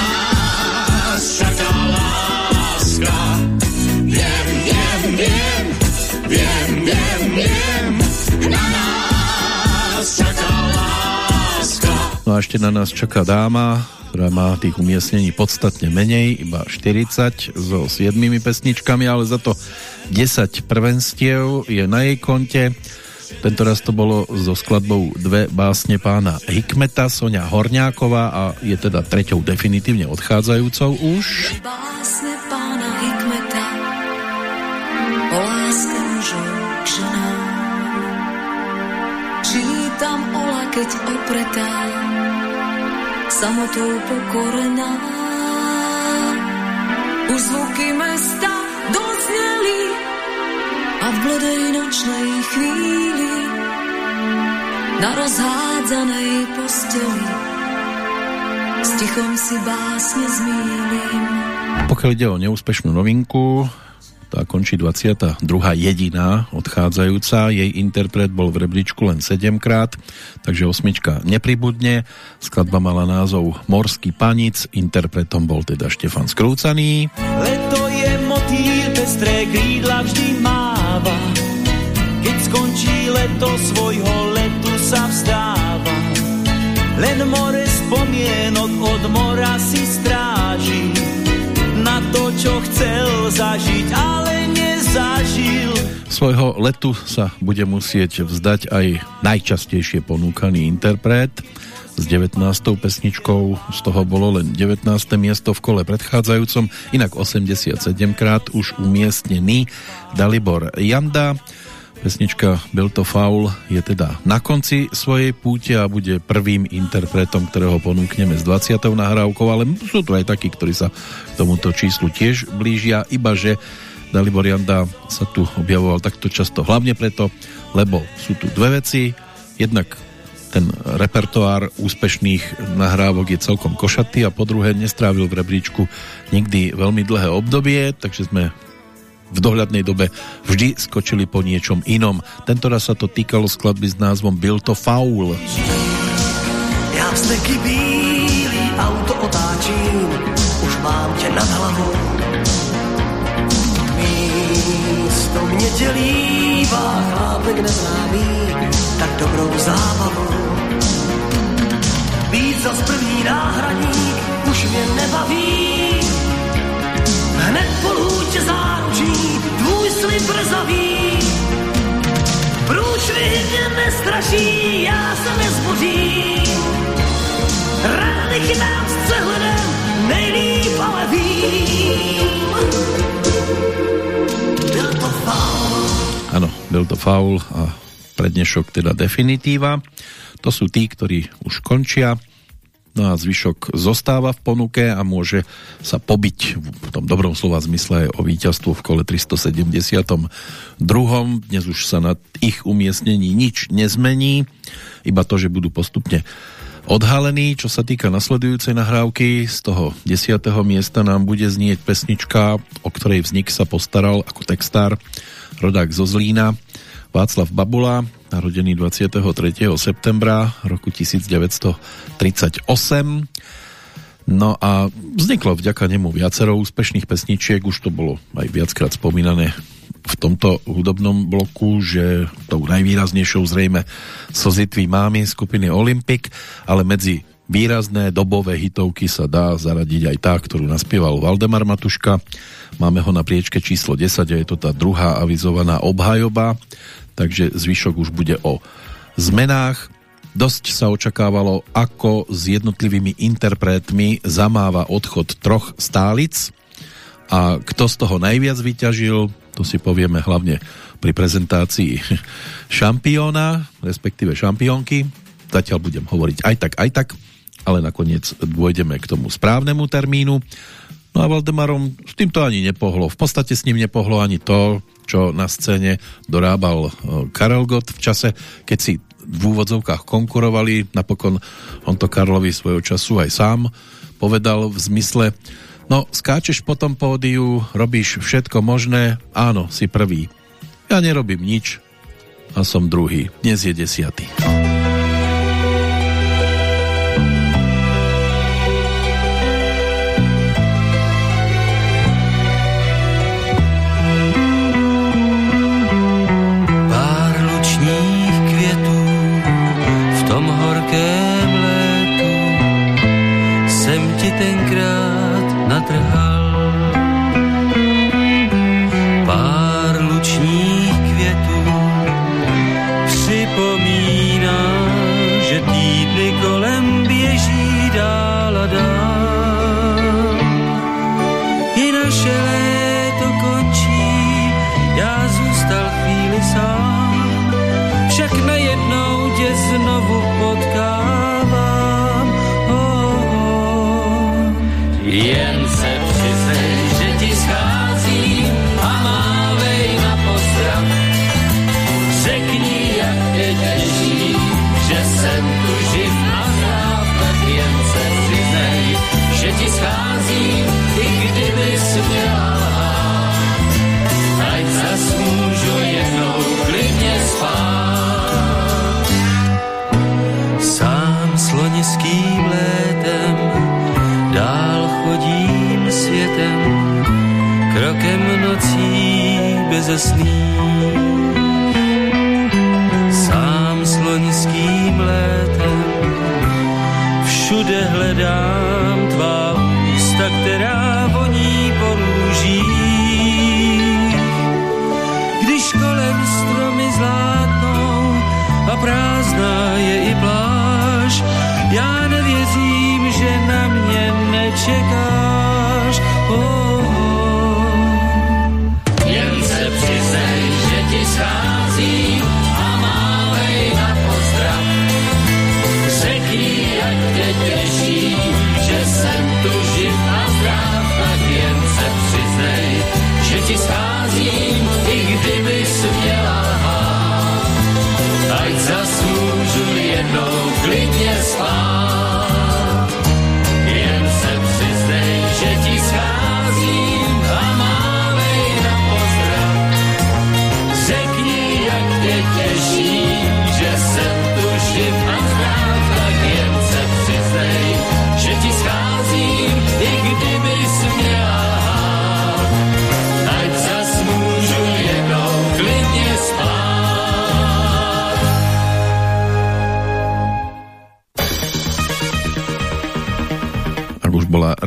a ešte na nás čaká dáma, ktorá má tých umiestnení podstatne menej, iba 40 so 7 pesničkami, ale za to 10 prvenstiev je na jej konte. Tento raz to bolo so skladbou dve básne pána Hikmeta, Sonia Horňáková a je teda treťou definitívne odchádzajúcou už. Básne pána Hikmeta o láske mužov Čítam ola, keď opretá samotou pokorená. Už zvuky mesta dozneli a v bledej nočnej chvíli na rozhádzanej posteli s tichom si básne zmýlim. Pokiaľ ide o neúspešnú novinku, tá končí 22. jediná odchádzajúca. Jej interpret bol v rebríčku len 7 krát, takže osmička nepribudne. Skladba mala názov Morský panic, interpretom bol teda Štefan Skrúcaný. Leto je motýl, pestré krídla vždy máva. Keď skončí leto, svojho letu sa vstáva. Len more spomienok od mora si to, čo chcel zažiť, ale nezažil. Svojho letu sa bude musieť vzdať aj najčastejšie ponúkaný interpret s 19. pesničkou, z toho bolo len 19. miesto v kole predchádzajúcom, inak 87 krát už umiestnený Dalibor Janda. Pesnička Byl to faul je teda na konci svojej púte a bude prvým interpretom, ktorého ponúkneme s 20. nahrávkou, ale sú tu aj takí, ktorí sa k tomuto číslu tiež blížia, iba že Dalibor Janda sa tu objavoval takto často hlavne preto, lebo sú tu dve veci. Jednak ten repertoár úspešných nahrávok je celkom košatý a po druhé nestrávil v rebríčku nikdy veľmi dlhé obdobie, takže sme v dohľadnej dobe vždy skočili po niečom inom. Tento raz sa to týkalo skladby s názvom Byl to faul. Já vzteky bílý auto otáčím, už mám tě nad hlavou. Místo mě dělí chlápek neznámý, tak dobrou zábavou. Být za první náhradník už mě nebaví, hned po lhůtě záručí tvůj slib brzavý. Průšvih mě nestraší, já se nezbořím. Rány chytám s přehledem, nejlíp ale vím. Byl to faul. Ano, byl to faul a prednešok teda definitíva. To sú tí, ktorí už končia No a zvyšok zostáva v ponuke a môže sa pobiť v tom dobrom slova zmysle o víťazstvo v kole 372. Dnes už sa na ich umiestnení nič nezmení, iba to, že budú postupne odhalení. Čo sa týka nasledujúcej nahrávky, z toho 10. miesta nám bude znieť pesnička, o ktorej vznik sa postaral ako textár rodák zo Zlína Václav Babula, narodený 23. septembra roku 1938. No a vzniklo vďaka nemu viacero úspešných pesničiek, už to bolo aj viackrát spomínané v tomto hudobnom bloku, že tou najvýraznejšou zrejme Slzy tvý mámy skupiny Olympic, ale medzi výrazné dobové hitovky sa dá zaradiť aj tá, ktorú naspieval Valdemar Matuška. Máme ho na priečke číslo 10 a je to tá druhá avizovaná obhajoba takže zvyšok už bude o zmenách. Dosť sa očakávalo, ako s jednotlivými interpretmi zamáva odchod troch stálic a kto z toho najviac vyťažil, to si povieme hlavne pri prezentácii šampióna, respektíve šampiónky. Zatiaľ budem hovoriť aj tak, aj tak, ale nakoniec dôjdeme k tomu správnemu termínu. No a Valdemarom s týmto ani nepohlo. V podstate s ním nepohlo ani to, čo na scéne dorábal e, Karel Gott v čase, keď si v úvodzovkách konkurovali. Napokon on to Karlovi svojho času aj sám povedal v zmysle no skáčeš po tom pódiu, robíš všetko možné, áno, si prvý. Ja nerobím nič a som druhý. Dnes je desiatý. znovu potkávam. Oh, oh, oh. Jen bezesný. Sám slonickým létem všude hledám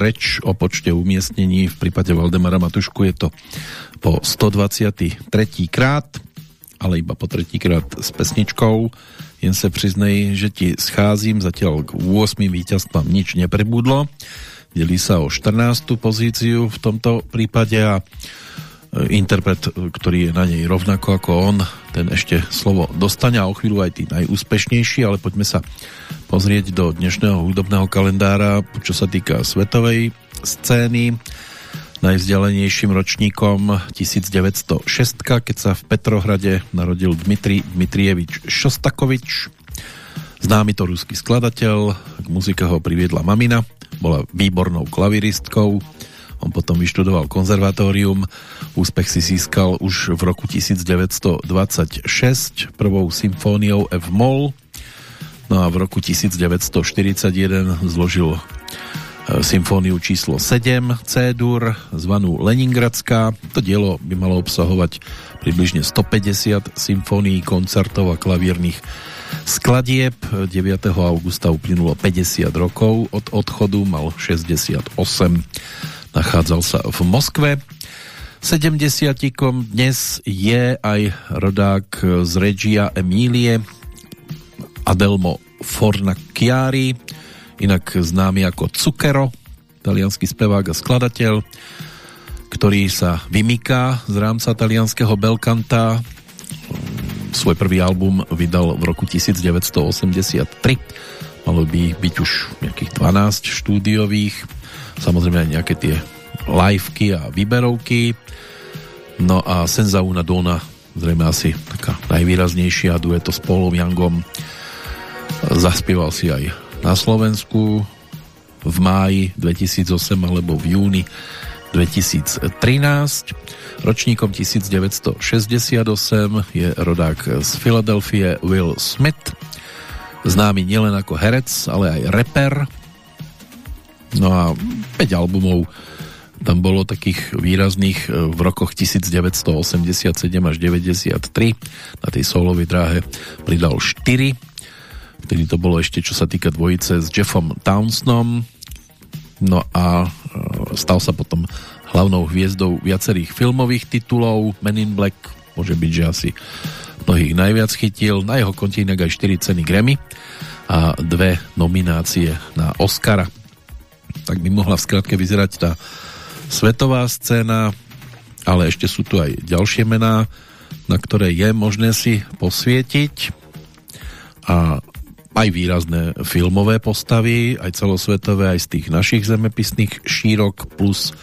reč o počte umiestnení. V prípade Valdemara Matušku je to po 123. krát, ale iba po tretíkrát s pesničkou. Jen se přiznej, že ti scházím, zatiaľ k 8 víťazstvám nič neprebudlo. Delí sa o 14. pozíciu v tomto prípade a interpret, ktorý je na nej rovnako ako on, ten ešte slovo dostane a o chvíľu aj tí najúspešnejší, ale poďme sa pozrieť do dnešného hudobného kalendára, čo sa týka svetovej scény. Najvzdialenejším ročníkom 1906, keď sa v Petrohrade narodil Dmitri Dmitrievič Šostakovič, známy to ruský skladateľ, k muzike ho priviedla mamina, bola výbornou klaviristkou, on potom vyštudoval konzervatórium, úspech si získal už v roku 1926 prvou symfóniou F moll, no a v roku 1941 zložil e, symfóniu číslo 7 C-dur, zvanú Leningradská. To dielo by malo obsahovať približne 150 symfónií, koncertov a klavírnych skladieb. 9. augusta uplynulo 50 rokov od odchodu, mal 68 nachádzal sa v Moskve. 70 dnes je aj rodák z Regia Emilie Adelmo Fornaciari, inak známy ako Cukero, talianský spevák a skladateľ, ktorý sa vymýka z rámca talianského Belkanta. Svoj prvý album vydal v roku 1983. Malo by byť už nejakých 12 štúdiových samozrejme aj nejaké tie liveky a výberovky. No a Senza una dona, zrejme asi taká najvýraznejšia dueto s Paulom Youngom. Zaspieval si aj na Slovensku v máji 2008 alebo v júni 2013. Ročníkom 1968 je rodák z Filadelfie Will Smith, známy nielen ako herec, ale aj rapper, No a 5 albumov tam bolo takých výrazných e, v rokoch 1987 až 93. Na tej solovej dráhe pridal 4. Vtedy to bolo ešte, čo sa týka dvojice s Jeffom Townsonom. No a e, stal sa potom hlavnou hviezdou viacerých filmových titulov. Men in Black môže byť, že asi mnohých najviac chytil. Na jeho konte aj 4 ceny Grammy a dve nominácie na Oscara tak by mohla v skratke vyzerať tá svetová scéna, ale ešte sú tu aj ďalšie mená, na ktoré je možné si posvietiť a aj výrazné filmové postavy, aj celosvetové, aj z tých našich zemepisných šírok, plus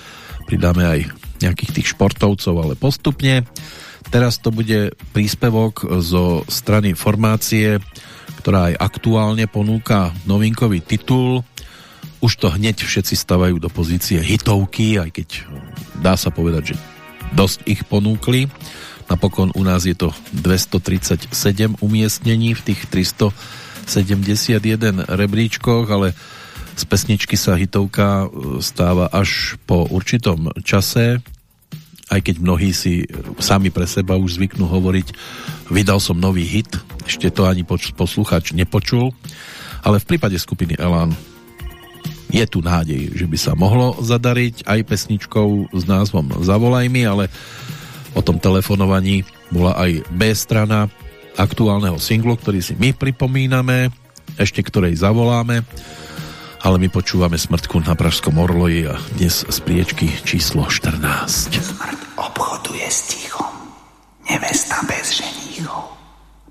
pridáme aj nejakých tých športovcov, ale postupne. Teraz to bude príspevok zo strany formácie, ktorá aj aktuálne ponúka novinkový titul už to hneď všetci stavajú do pozície hitovky, aj keď dá sa povedať, že dosť ich ponúkli. Napokon u nás je to 237 umiestnení v tých 371 rebríčkoch, ale z pesničky sa hitovka e, stáva až po určitom čase, aj keď mnohí si sami pre seba už zvyknú hovoriť vydal som nový hit, ešte to ani posluchač nepočul, ale v prípade skupiny Elan je tu nádej, že by sa mohlo zadariť aj pesničkou s názvom Zavolaj mi, ale o tom telefonovaní bola aj B strana aktuálneho singlu, ktorý si my pripomíname, ešte ktorej zavoláme, ale my počúvame Smrtku na Pražskom Orloji a dnes z priečky číslo 14. Smrt obchoduje s tichom, nevesta bez ženíchov,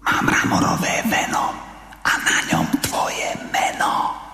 mám ramorové veno a na ňom tvoje meno.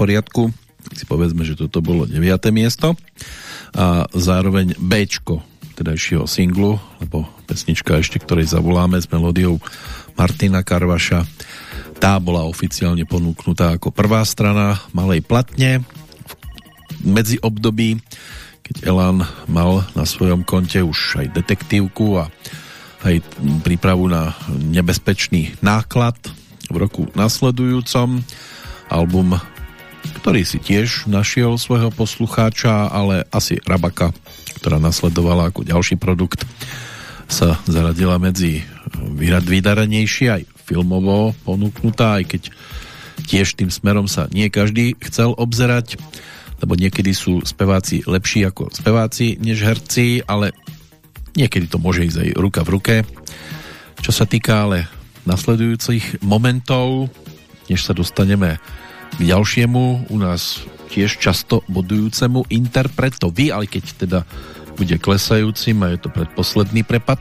Poriadku. Si povedzme, že toto bolo 9. miesto a zároveň B tedajšieho singlu, lebo pesnička ešte, ktorej zavoláme s melódiou Martina Karvaša, tá bola oficiálne ponúknutá ako prvá strana malej platne medzi období, keď Elan mal na svojom konte už aj detektívku a aj prípravu na nebezpečný náklad v roku nasledujúcom. Album ktorý si tiež našiel svojho poslucháča, ale asi Rabaka, ktorá nasledovala ako ďalší produkt, sa zaradila medzi vydarenejšie aj filmovo ponúknutá, aj keď tiež tým smerom sa nie každý chcel obzerať, lebo niekedy sú speváci lepší ako speváci než herci, ale niekedy to môže ísť aj ruka v ruke. Čo sa týka ale nasledujúcich momentov, než sa dostaneme k ďalšiemu u nás tiež často bodujúcemu interpretovi, ale keď teda bude klesajúcim a je to predposledný prepad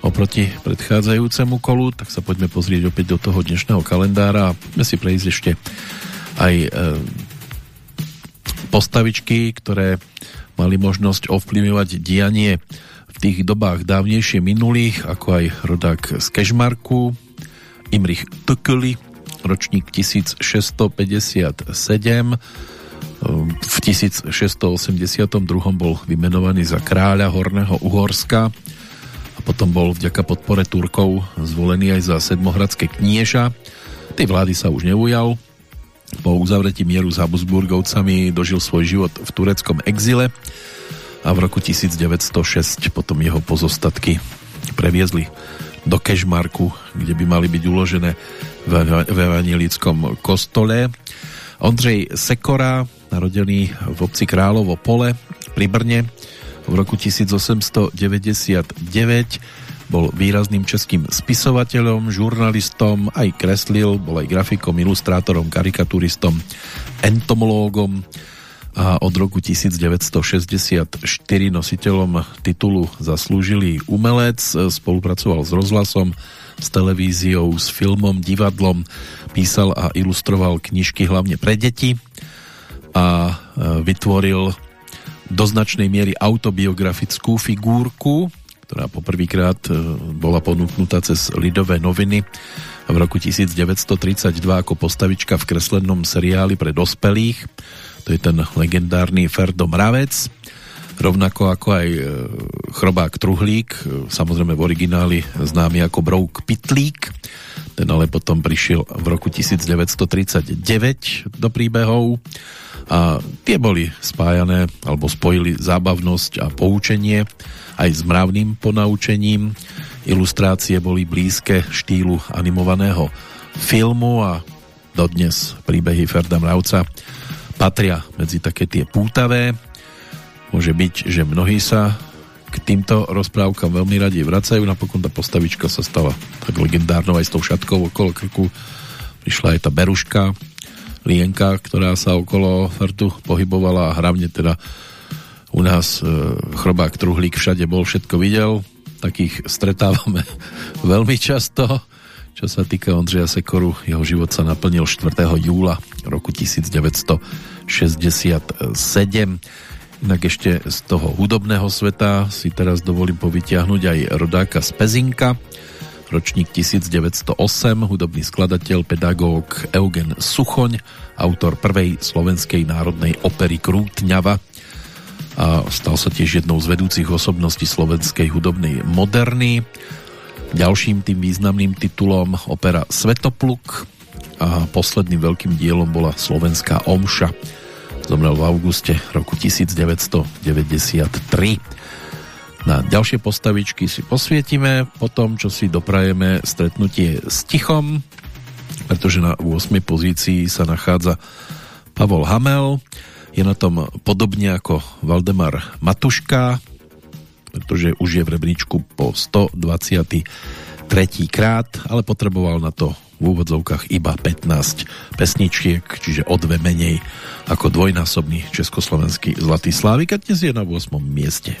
oproti predchádzajúcemu kolu, tak sa poďme pozrieť opäť do toho dnešného kalendára a poďme si prejsť ešte aj e, postavičky, ktoré mali možnosť ovplyvňovať dianie v tých dobách dávnejšie minulých, ako aj rodák z Kešmarku, Imrich Tökely, ročník 1657 v 1682 bol vymenovaný za kráľa Horného Uhorska a potom bol vďaka podpore Turkov zvolený aj za sedmohradské knieža. Tej vlády sa už neujal. Po uzavretí mieru s Habsburgovcami dožil svoj život v tureckom exile a v roku 1906 potom jeho pozostatky previezli do Kešmarku, kde by mali byť uložené v evanielickom kostole. Ondřej Sekora, narodený v obci Královo Pole pri Brne v roku 1899, bol výrazným českým spisovateľom, žurnalistom, aj kreslil, bol aj grafikom, ilustrátorom, karikaturistom, entomológom a od roku 1964 nositeľom titulu Zaslúžilý umelec, spolupracoval s rozhlasom, s televíziou, s filmom, divadlom, písal a ilustroval knižky hlavne pre deti a e, vytvoril do značnej miery autobiografickú figúrku, ktorá poprvýkrát e, bola ponúknutá cez Lidové noviny v roku 1932 ako postavička v kreslenom seriáli pre dospelých. To je ten legendárny Ferdo Mravec rovnako ako aj e, chrobák Truhlík, e, samozrejme v origináli známy ako Brouk Pitlík, ten ale potom prišiel v roku 1939 do príbehov a tie boli spájané alebo spojili zábavnosť a poučenie aj s mravným ponaučením. Ilustrácie boli blízke štýlu animovaného filmu a dodnes príbehy Ferda Mravca patria medzi také tie pútavé. Môže byť, že mnohí sa k týmto rozprávkam veľmi radi vracajú. Napokon tá postavička sa stala tak legendárnou aj s tou šatkou okolo krku. Prišla aj tá beruška, Lienka, ktorá sa okolo Fertu pohybovala a hlavne teda u nás e, chrobák Truhlík všade bol, všetko videl. Takých stretávame veľmi často. Čo sa týka Ondřeja Sekoru, jeho život sa naplnil 4. júla roku 1967. Inak ešte z toho hudobného sveta si teraz dovolím povytiahnuť aj rodáka z Pezinka, ročník 1908, hudobný skladateľ, pedagóg Eugen Suchoň, autor prvej slovenskej národnej opery Krútňava a stal sa tiež jednou z vedúcich osobností slovenskej hudobnej moderny. Ďalším tým významným titulom opera Svetopluk a posledným veľkým dielom bola Slovenská omša. Zomrel v auguste roku 1993. Na ďalšie postavičky si posvietime po tom, čo si doprajeme stretnutie s Tichom, pretože na 8. pozícii sa nachádza Pavol Hamel. Je na tom podobne ako Valdemar Matuška, pretože už je v rebríčku po 123. krát, ale potreboval na to v úvodzovkách iba 15 pesničiek, čiže o dve menej ako dvojnásobný československý Zlatý Slávik a dnes je na 8. mieste.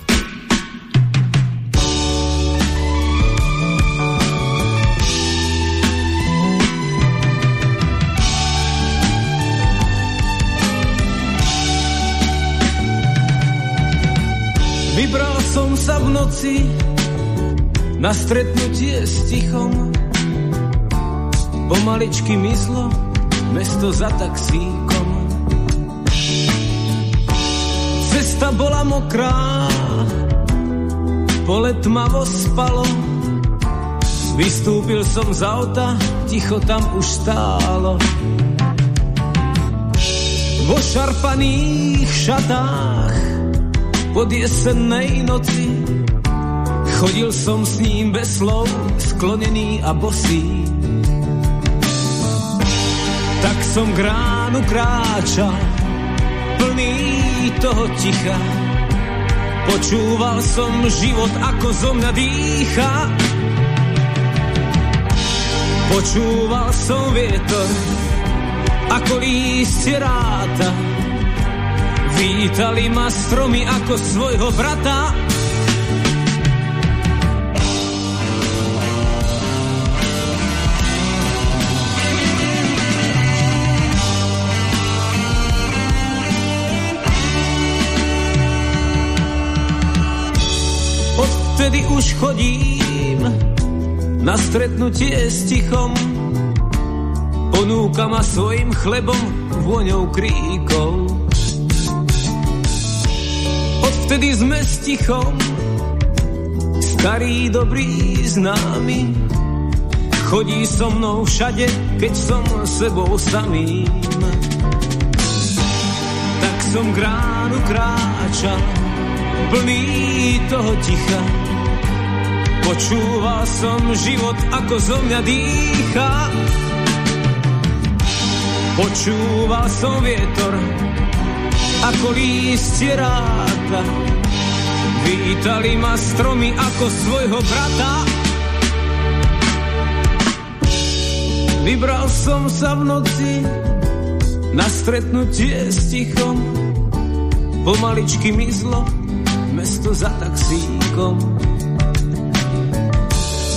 Vybral som sa v noci na stretnutie s tichom. Pomaličky myslo mesto za taxíkom. Cesta bola mokrá, pole tmavo spalo. Vystúpil som z auta, ticho tam už stálo. Vo šarpaných šatách pod jesennej noci. Chodil som s ním bez slov, sklonený a bosý. Tak som k ránu kráčal, plný toho ticha. Počúval som život, ako zo mňa dýcha. Počúval som vietor, ako lístie ráta Vítali ma stromy ako svojho brata. Odtedy už chodím na stretnutie s tichom. Ponúka ma svojim chlebom, vôňou kríkov Vtedy sme s tichom, starý dobrý známy. Chodí so mnou všade, keď som sebou samým. Tak som k ránu kráčal, plný toho ticha. Počúval som život, ako zo mňa dýcha. Počúval som vietor, ako lístie ráta. Vítali ma stromy ako svojho brata. Vybral som sa v noci na stretnutie s tichom. Pomaličky mizlo mesto za taxíkom.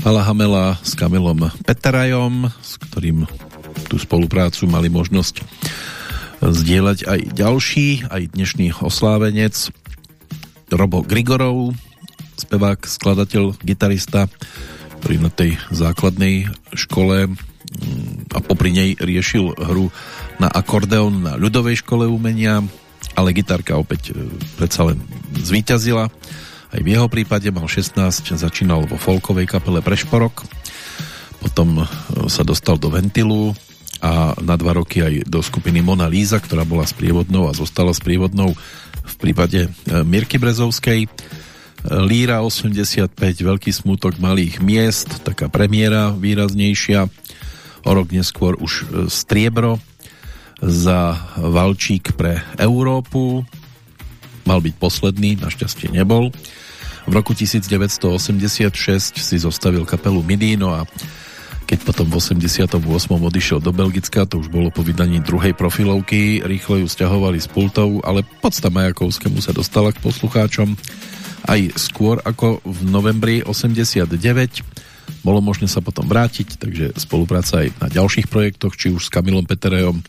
Pala Hamela s Kamilom Petarajom, s ktorým tú spoluprácu mali možnosť zdieľať aj ďalší, aj dnešný oslávenec Robo Grigorov, spevák, skladateľ, gitarista, ktorý na tej základnej škole mm, a popri nej riešil hru na akordeón na ľudovej škole umenia, ale gitarka opäť e, predsa len zvíťazila. Aj v jeho prípade mal 16, začínal vo folkovej kapele Prešporok, potom e, sa dostal do Ventilu, a na dva roky aj do skupiny Mona Líza, ktorá bola sprievodnou a zostala sprievodnou v prípade e, Mirky Brezovskej. Líra 85, Veľký smutok malých miest, taká premiéra výraznejšia. O rok neskôr už e, striebro za Valčík pre Európu. Mal byť posledný, našťastie nebol. V roku 1986 si zostavil kapelu Midino a keď potom v 88. odišiel do Belgicka, to už bolo po vydaní druhej profilovky, rýchle ju stiahovali z pultov, ale podsta Majakovskému sa dostala k poslucháčom aj skôr ako v novembri 89. Bolo možné sa potom vrátiť, takže spolupráca aj na ďalších projektoch, či už s Kamilom Peterejom,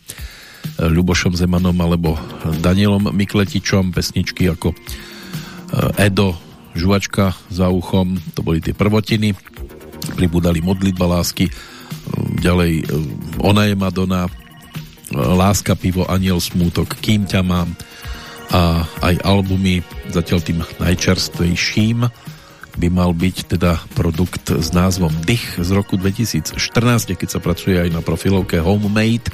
Ľubošom Zemanom alebo Danielom Mikletičom, pesničky ako eh, Edo, Žuvačka za uchom, to boli tie prvotiny. Pribudali modlitba lásky, ďalej e, Ona je Madonna, e, Láska, pivo, aniel, smútok, Kým ťa mám a aj albumy zatiaľ tým najčerstvejším by mal byť teda produkt s názvom Dych z roku 2014, keď sa pracuje aj na profilovke Homemade,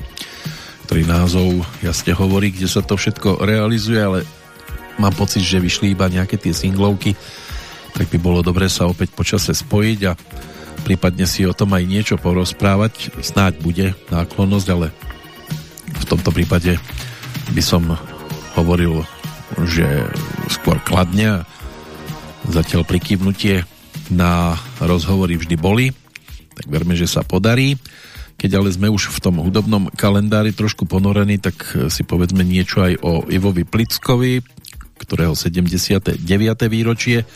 ktorý názov jasne hovorí, kde sa to všetko realizuje, ale mám pocit, že vyšli iba nejaké tie singlovky, tak by bolo dobré sa opäť počase spojiť a prípadne si o tom aj niečo porozprávať. Snáď bude náklonnosť, ale v tomto prípade by som hovoril, že skôr kladne zatiaľ prikývnutie na rozhovory vždy boli, tak verme, že sa podarí. Keď ale sme už v tom hudobnom kalendári trošku ponorení, tak si povedzme niečo aj o Ivovi Plickovi, ktorého 79. výročie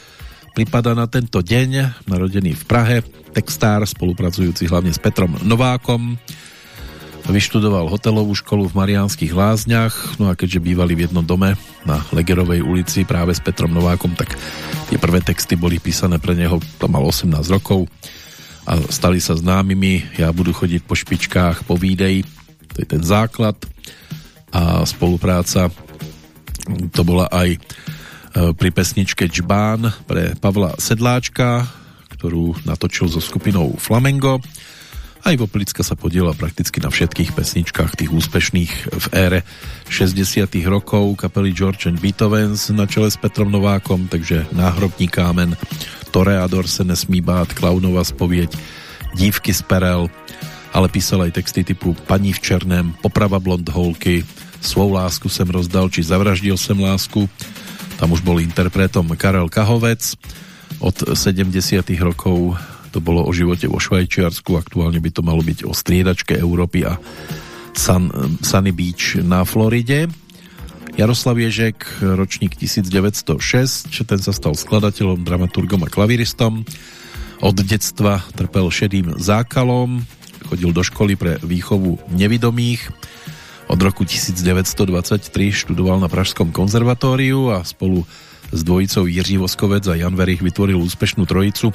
pripada na tento deň, narodený v Prahe, textár, spolupracujúci hlavne s Petrom Novákom. Vyštudoval hotelovú školu v Mariánskych lázniach, no a keďže bývali v jednom dome na Legerovej ulici práve s Petrom Novákom, tak tie prvé texty boli písané pre neho, to mal 18 rokov a stali sa známymi. Ja budu chodiť po špičkách, po výdej, to je ten základ a spolupráca to bola aj Eh, pri pesničke Čbán pre Pavla Sedláčka, ktorú natočil so skupinou Flamengo. Aj Voplicka sa podiela prakticky na všetkých pesničkách tých úspešných v ére 60 rokov kapely George and Beethovens na čele s Petrom Novákom, takže Náhrobní kámen, Toreador se nesmí bát, Klaunova spovieť, Dívky z Perel, ale písal aj texty typu Paní v černém, Poprava blond holky, Svou lásku sem rozdal, či Zavraždil sem lásku, tam už bol interpretom Karel Kahovec. Od 70 rokov to bolo o živote vo Švajčiarsku, aktuálne by to malo byť o striedačke Európy a Sun, Sunny Beach na Floride. Jaroslav Ježek, ročník 1906, ten sa stal skladateľom, dramaturgom a klaviristom. Od detstva trpel šedým zákalom, chodil do školy pre výchovu nevidomých od roku 1923 študoval na Pražskom konzervatóriu a spolu s dvojicou Jiří Voskovec a Jan Verich vytvoril úspešnú trojicu,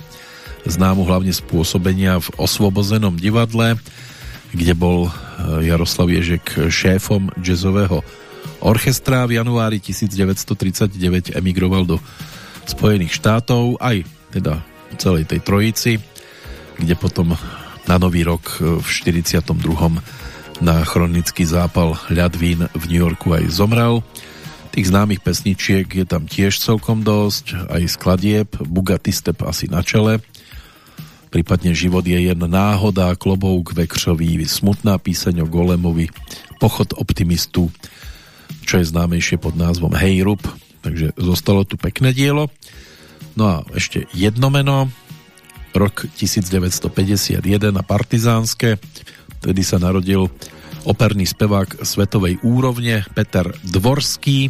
známu hlavne spôsobenia v Osvobozenom divadle, kde bol eh, Jaroslav Ježek šéfom jazzového orchestra. V januári 1939 emigroval do Spojených štátov, aj teda celej tej trojici, kde potom na nový rok v 42 na chronický zápal ľadvín v New Yorku aj zomrel. Tých známych pesničiek je tam tiež celkom dosť, aj skladieb, Bugatti Step asi na čele, prípadne Život je jen náhoda, Klobouk Vekřový, Smutná píseň o Golemovi, Pochod optimistu, čo je známejšie pod názvom Hejrup, takže zostalo tu pekné dielo. No a ešte jedno meno, rok 1951 a partizánske, Vtedy sa narodil operný spevák svetovej úrovne Peter Dvorský,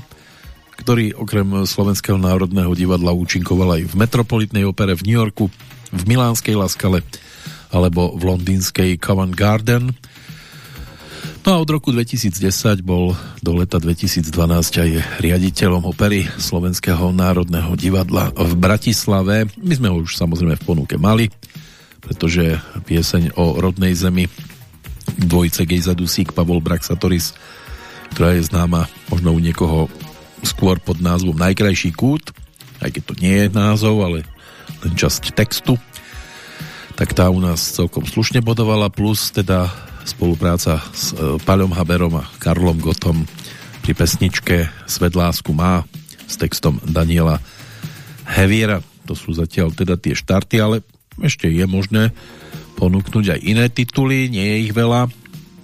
ktorý okrem Slovenského národného divadla účinkoval aj v Metropolitnej opere v New Yorku, v Milánskej Laskale alebo v londýnskej Covent Garden. No a od roku 2010 bol do leta 2012 aj riaditeľom opery Slovenského národného divadla v Bratislave. My sme ho už samozrejme v ponuke mali, pretože pieseň o rodnej zemi dvojice Gejza Dusík, Pavol Braxatoris, ktorá je známa možno u niekoho skôr pod názvom Najkrajší kút, aj keď to nie je názov, ale časť textu, tak tá u nás celkom slušne bodovala, plus teda spolupráca s e, Paľom Haberom a Karlom Gotom pri pesničke Svet lásku má s textom Daniela Heviera. To sú zatiaľ teda tie štarty, ale ešte je možné ponúknuť aj iné tituly, nie je ich veľa.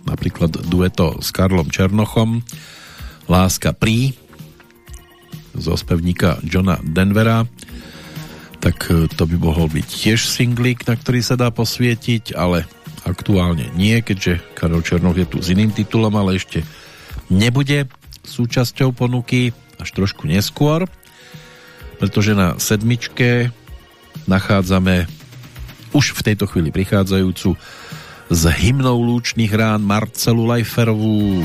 Napríklad dueto s Karlom Černochom Láska prí zo spevníka Johna Denvera tak e, to by mohol byť tiež singlík, na ktorý sa dá posvietiť, ale aktuálne nie, keďže Karol Černoch je tu s iným titulom, ale ešte nebude súčasťou ponuky až trošku neskôr, pretože na sedmičke nachádzame už v tejto chvíli prichádzajúcu s hymnou lúčných rán Marcelu Lajferovú.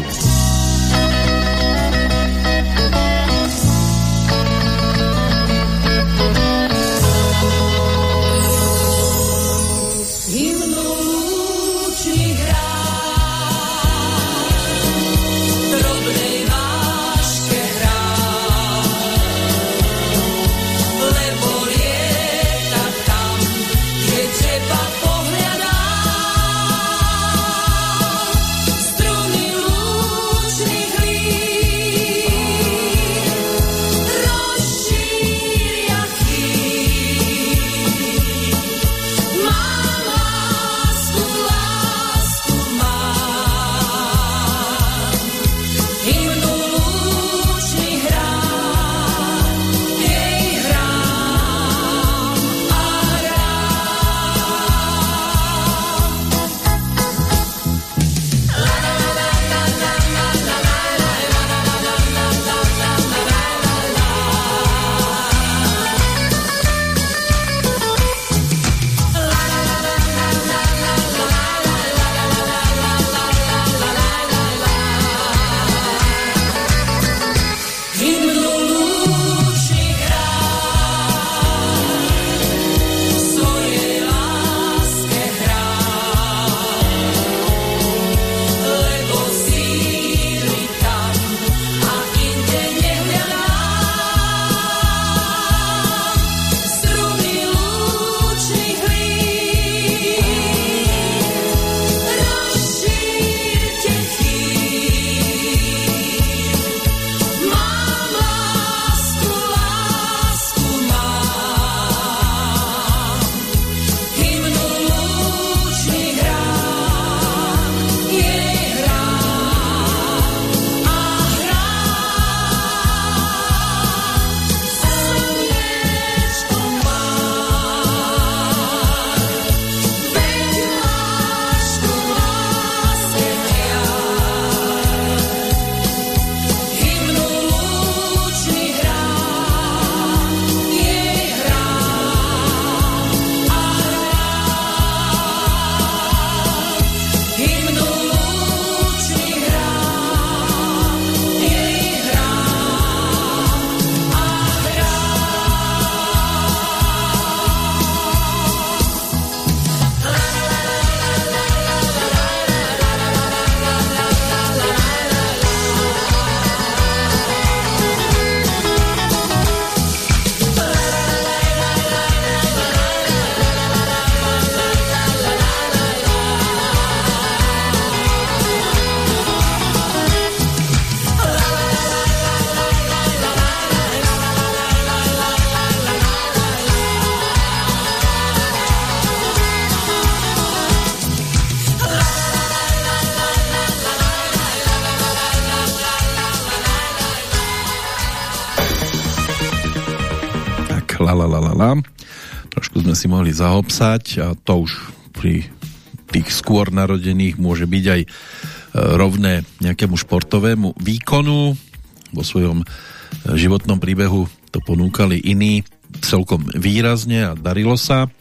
Si mohli zahopsať a to už pri tých skôr narodených môže byť aj e, rovné nejakému športovému výkonu. Vo svojom e, životnom príbehu to ponúkali iní, celkom výrazne a darilo sa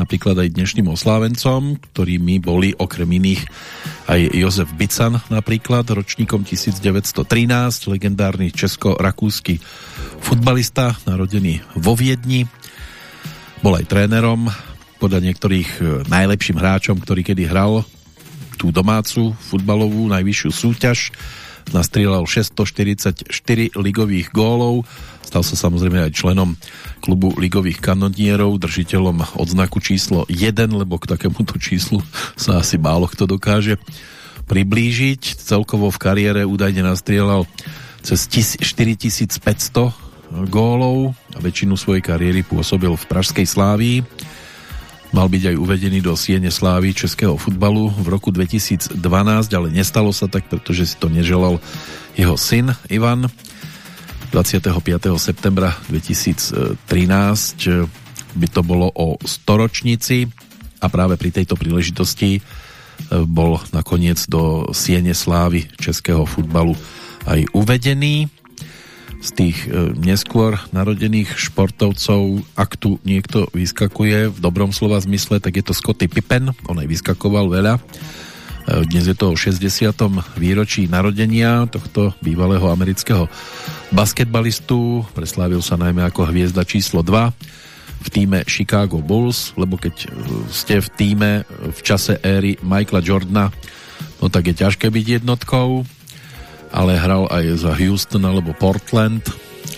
napríklad aj dnešným oslávencom, ktorými boli okrem iných aj Jozef Bican napríklad, ročníkom 1913, legendárny česko-rakúsky futbalista, narodený vo Viedni. Bol aj trénerom, podľa niektorých e, najlepším hráčom, ktorý kedy hral tú domácu futbalovú najvyššiu súťaž. Nastrieľal 644 ligových gólov, Stal sa samozrejme aj členom klubu ligových kanonierov, držiteľom odznaku číslo 1, lebo k takémuto číslu sa asi málo kto dokáže priblížiť. Celkovo v kariére údajne nastrieľal cez 4500 gólov a väčšinu svojej kariéry pôsobil v Pražskej Slávii. Mal byť aj uvedený do Siene Slávy českého futbalu v roku 2012, ale nestalo sa tak, pretože si to neželal jeho syn Ivan 25. septembra 2013 by to bolo o storočnici a práve pri tejto príležitosti e, bol nakoniec do Siene Slávy českého futbalu aj uvedený. Z tých e, neskôr narodených športovcov, ak tu niekto vyskakuje v dobrom slova zmysle, tak je to Scotty Pippen, on aj vyskakoval veľa E, dnes je to o 60. výročí narodenia tohto bývalého amerického basketbalistu. Preslávil sa najmä ako hviezda číslo 2 v týme Chicago Bulls, lebo keď e, ste v týme v čase éry Michaela Jordana, no tak je ťažké byť jednotkou, ale hral aj za Houston alebo Portland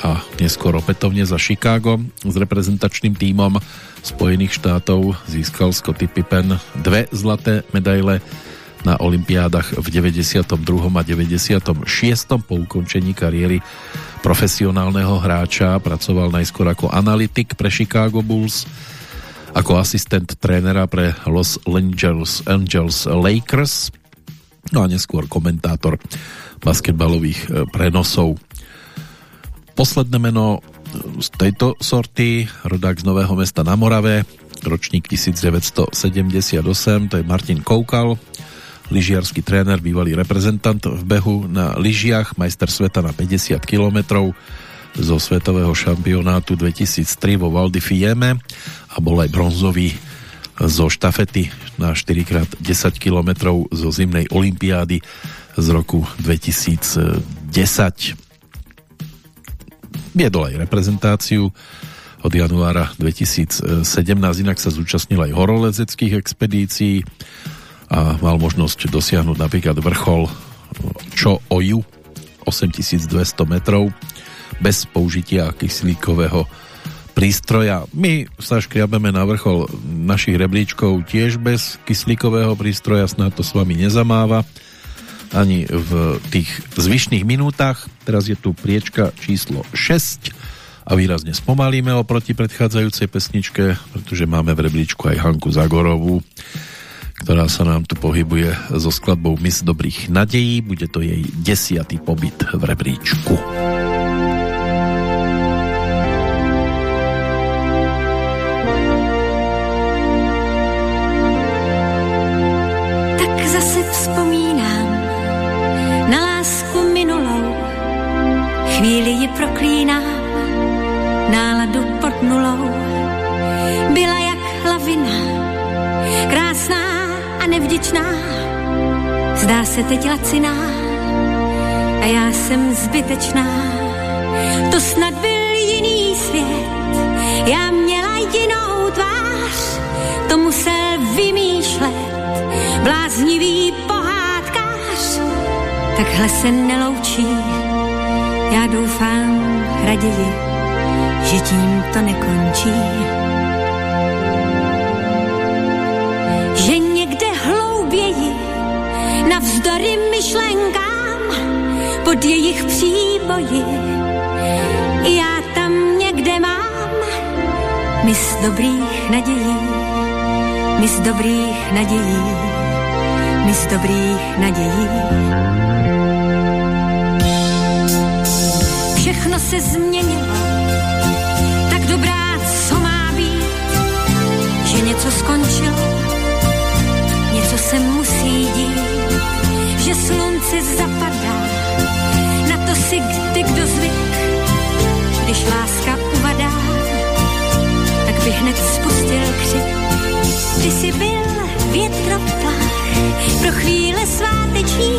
a neskôr opätovne za Chicago s reprezentačným týmom Spojených štátov získal Scottie Pippen dve zlaté medaile na olympiádach v 92. a 96. po ukončení kariéry profesionálneho hráča. Pracoval najskôr ako analytik pre Chicago Bulls, ako asistent trénera pre Los Angeles, Angeles Lakers, no a neskôr komentátor basketbalových e, prenosov. Posledné meno z tejto sorty, rodák z Nového mesta na Morave, ročník 1978, to je Martin Koukal, lyžiarsky tréner, bývalý reprezentant v behu na lyžiach, majster sveta na 50 km zo svetového šampionátu 2003 vo Val di Fiemme a bol aj bronzový zo štafety na 4x10 km zo zimnej olympiády z roku 2010. Viedol aj reprezentáciu od januára 2017, inak sa zúčastnil aj horolezeckých expedícií a mal možnosť dosiahnuť napríklad vrchol Čo Oju 8200 metrov bez použitia kyslíkového prístroja. My sa škriabeme na vrchol našich rebríčkov tiež bez kyslíkového prístroja, snad to s vami nezamáva ani v tých zvyšných minútach. Teraz je tu priečka číslo 6 a výrazne spomalíme oproti predchádzajúcej pesničke, pretože máme v rebríčku aj Hanku Zagorovú ktorá sa nám tu pohybuje so skladbou Mis dobrých nadejí. Bude to jej desiatý pobyt v rebríčku. Chvíli ji proklínám, náladu pod nulou. Byla jak lavina, krásná a nevděčná, zdá se teď laciná a já jsem zbytečná. To snad byl jiný svět, já měla jinou tvář, to musel vymýšlet bláznivý pohádkář. Takhle se neloučí, já doufám raději, že tím to nekončí. navzdory myšlenkám pod jejich příboji. Já tam někde mám mis dobrých nadějí, mis dobrých nadějí, mis dobrých nadějí. všechno se změnilo. Tak dobrá, co má být, že něco skončilo, něco se musí dít, že slunce zapadá, na to si ty kdo zvyk, když láska uvadá, tak by hned spustil křik. Ty si byl větroplach, pro chvíle sváteční,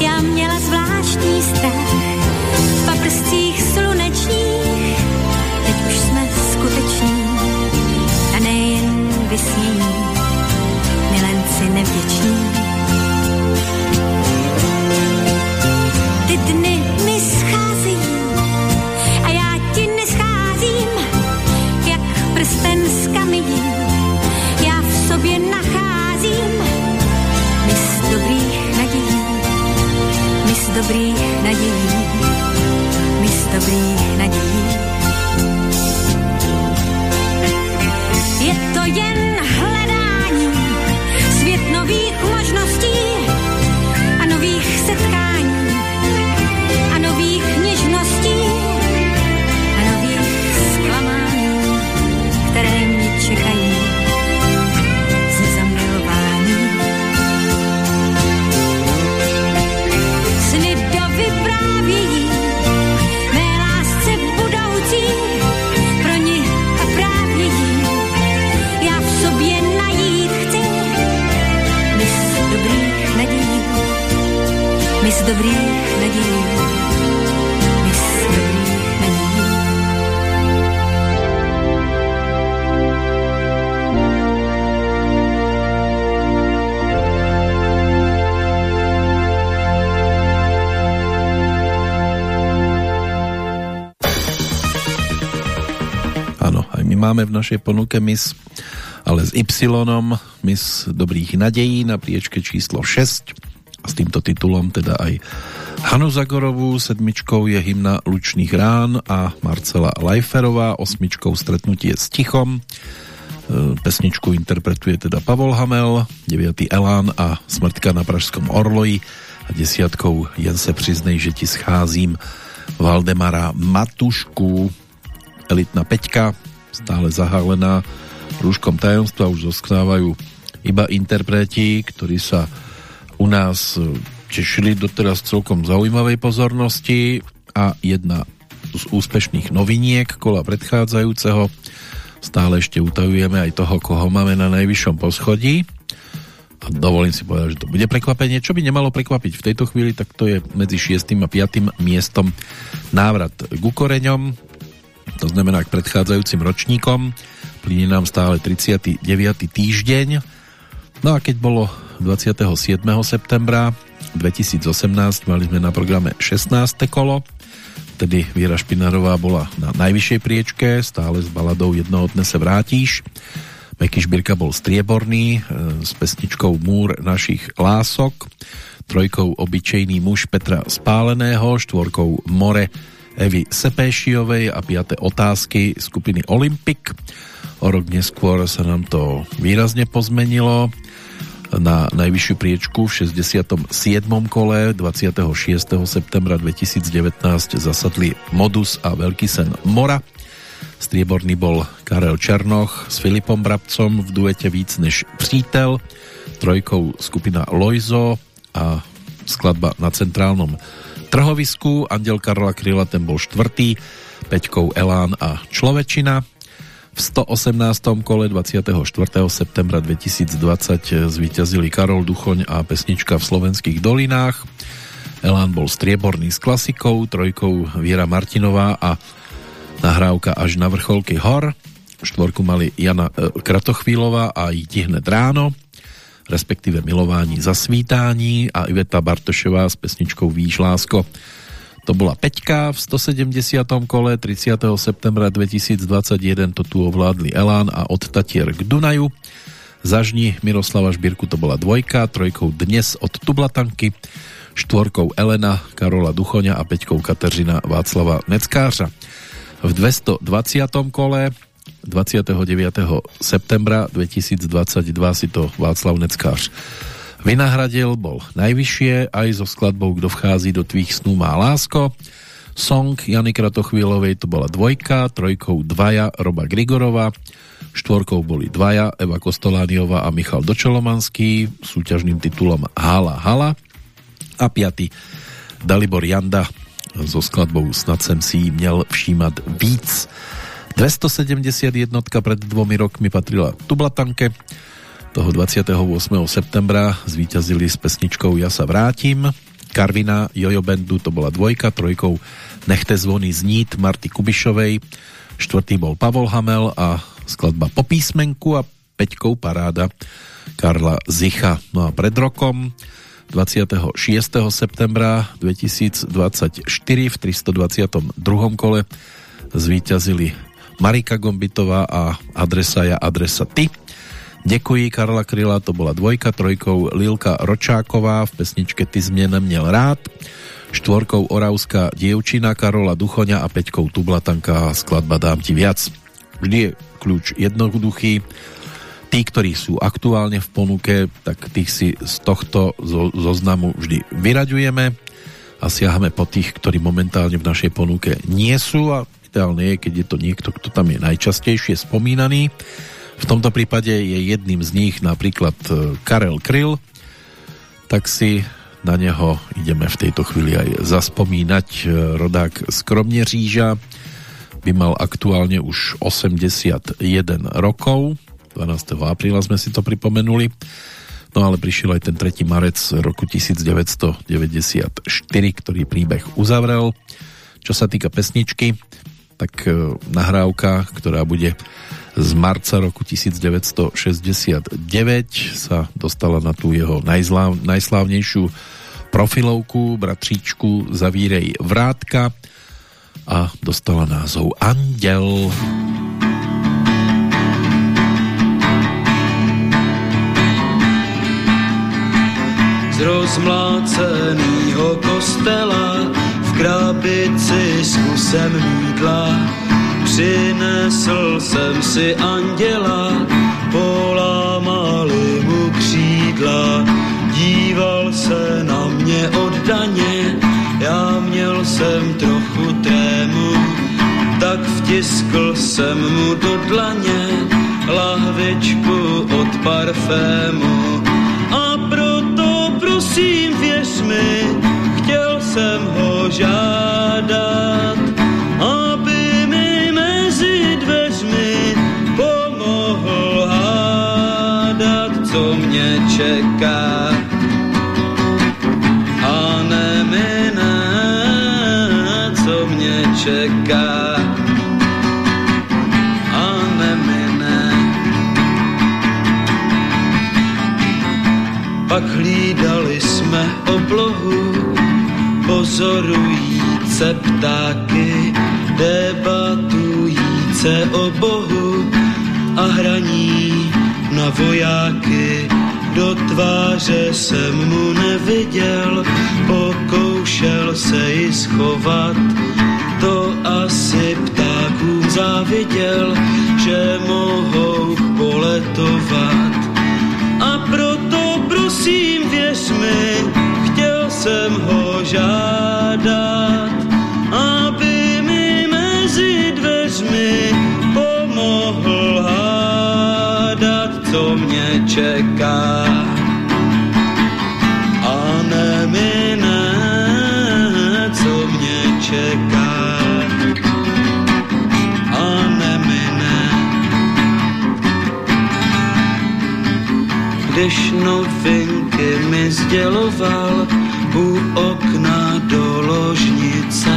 já měla zvláštní strach v paprscích slunečních, teď už jsme skuteční a nejen vysnění, milenci nevděční. Ty dny mi schází a já ti nescházím, jak prsten z já v sobě nacházím mis dobrých nadějí, mis dobrých nadějí. Je máme v našej ponuke mis, ale s Y, mis dobrých nadejí na priečke číslo 6 a s týmto titulom teda aj Hanu Zagorovú, sedmičkou je hymna Lučných rán a Marcela Lajferová, osmičkou Stretnutie s tichom. E, Pesničku interpretuje teda Pavol Hamel, 9. Elán a Smrtka na Pražskom Orloji a desiatkou Jen se přiznej, že ti scházím Valdemara Matušku, elitná peťka, stále zahálená rúškom tajomstva, už zostávajú iba interpreti, ktorí sa u nás e, tešili doteraz celkom zaujímavej pozornosti a jedna z úspešných noviniek kola predchádzajúceho stále ešte utajujeme aj toho, koho máme na najvyššom poschodí a dovolím si povedať, že to bude prekvapenie. Čo by nemalo prekvapiť v tejto chvíli, tak to je medzi 6. a 5. miestom návrat k ukoreňom, to znamená k predchádzajúcim ročníkom. Plyne nám stále 39. týždeň. No a keď bolo 27. septembra 2018 mali sme na programe 16. kolo, tedy Viera Špinarová bola na najvyššej priečke, stále s baladou Jednoho dne se vrátíš. Meky Šbírka bol strieborný e, s pesničkou Múr našich lások, trojkou Obyčejný muž Petra Spáleného, štvorkou More Evy Sepéšiovej a piaté otázky skupiny Olympic. O rok neskôr sa nám to výrazne pozmenilo na najvyššiu priečku v 67. kole 26. septembra 2019 zasadli Modus a Veľký sen Mora. Strieborný bol Karel Černoch s Filipom Brabcom v duete Víc než přítel, trojkou skupina Loizo a skladba na centrálnom trhovisku. Andel Karla Kryla ten bol štvrtý, peťkou Elán a Človečina. V 118. kole 24. septembra 2020 zvíťazili Karol Duchoň a pesnička v slovenských dolinách. Elán bol strieborný s klasikou, trojkou Viera Martinová a nahrávka až na vrcholky hor. Štvorku mali Jana e, Kratochvílová a Jíti hned ráno, respektíve Milování za svítání a Iveta Bartošová s pesničkou Víš lásko to bola Peťka v 170. kole 30. septembra 2021 to tu ovládli Elán a od k Dunaju. Zažni Miroslava Šbírku to bola dvojka, trojkou Dnes od Tublatanky, štvorkou Elena Karola Duchoňa a peťkou Kateřina Václava Neckářa. V 220. kole 29. septembra 2022 si to Václav Neckář vynahradil, bol najvyššie aj so skladbou Kdo vchází do tvých snů má lásko. Song Jany Kratochvílovej to bola dvojka, trojkou dvaja Roba Grigorova, štvorkou boli dvaja Eva Kostolániová a Michal Dočolomanský súťažným titulom Hala Hala a piaty Dalibor Janda so skladbou Snad sem si měl všímat víc. 271 pred dvomi rokmi patrila Tublatanke, toho 28. septembra zvíťazili s pesničkou Ja sa vrátim. Karvina Jojo Bandu to bola dvojka, trojkou Nechte zvony znít Marty Kubišovej, štvrtý bol Pavol Hamel a skladba po písmenku a peťkou paráda Karla Zicha. No a pred rokom 26. septembra 2024 v 322. kole zvíťazili Marika Gombitová a adresa ja adresa ty Děkuji Karla Kryla, to bola dvojka, trojkou Lilka Ročáková v pesničke Ty změ neměl rád, štvorkou Oravská dievčina Karola Duchoňa a peťkou Tublatanka skladba Dám ti viac. Vždy je kľúč jednoduchý. Tí, ktorí sú aktuálne v ponuke, tak tých si z tohto zoznamu vždy vyraďujeme a siahame po tých, ktorí momentálne v našej ponuke nie sú a ideálne je, keď je to niekto, kto tam je najčastejšie spomínaný. V tomto prípade je jedným z nich napríklad e, Karel Kryl, tak si na neho ideme v tejto chvíli aj zaspomínať. E, rodák z Kromneříža by mal aktuálne už 81 rokov. 12. apríla sme si to pripomenuli. No ale prišiel aj ten 3. marec roku 1994, ktorý príbeh uzavrel. Čo sa týka pesničky, tak e, nahrávka, ktorá bude z marca roku 1969 sa dostala na tú jeho najzláv, najslávnejšiu profilovku bratříčku Zavírej vrátka a dostala názov Anděl. Z rozmlácenýho kostela krabici s kusem mídla Přinesl jsem si anděla, polámali mu křídla, díval se na mě oddaně, já měl jsem trochu trému, tak vtiskl jsem mu do dlaně lahvičku od parfému. A proto prosím věř mi, jsem ho žádat, čeká a nemine, co mě čeká a nemine. Pak hlídali jsme oblohu, pozorujíce ptáky, debatujíce o Bohu a hraní na vojáky do tváře jsem mu neviděl, pokoušel se ji schovat, to asi ptákům záviděl, že mohou poletovat. A proto prosím věř mi, jsem ho žádat, aby mi mezi dveřmi pomohl hádat, co mě čeká. když novinky mi sděloval u okna do ložnice.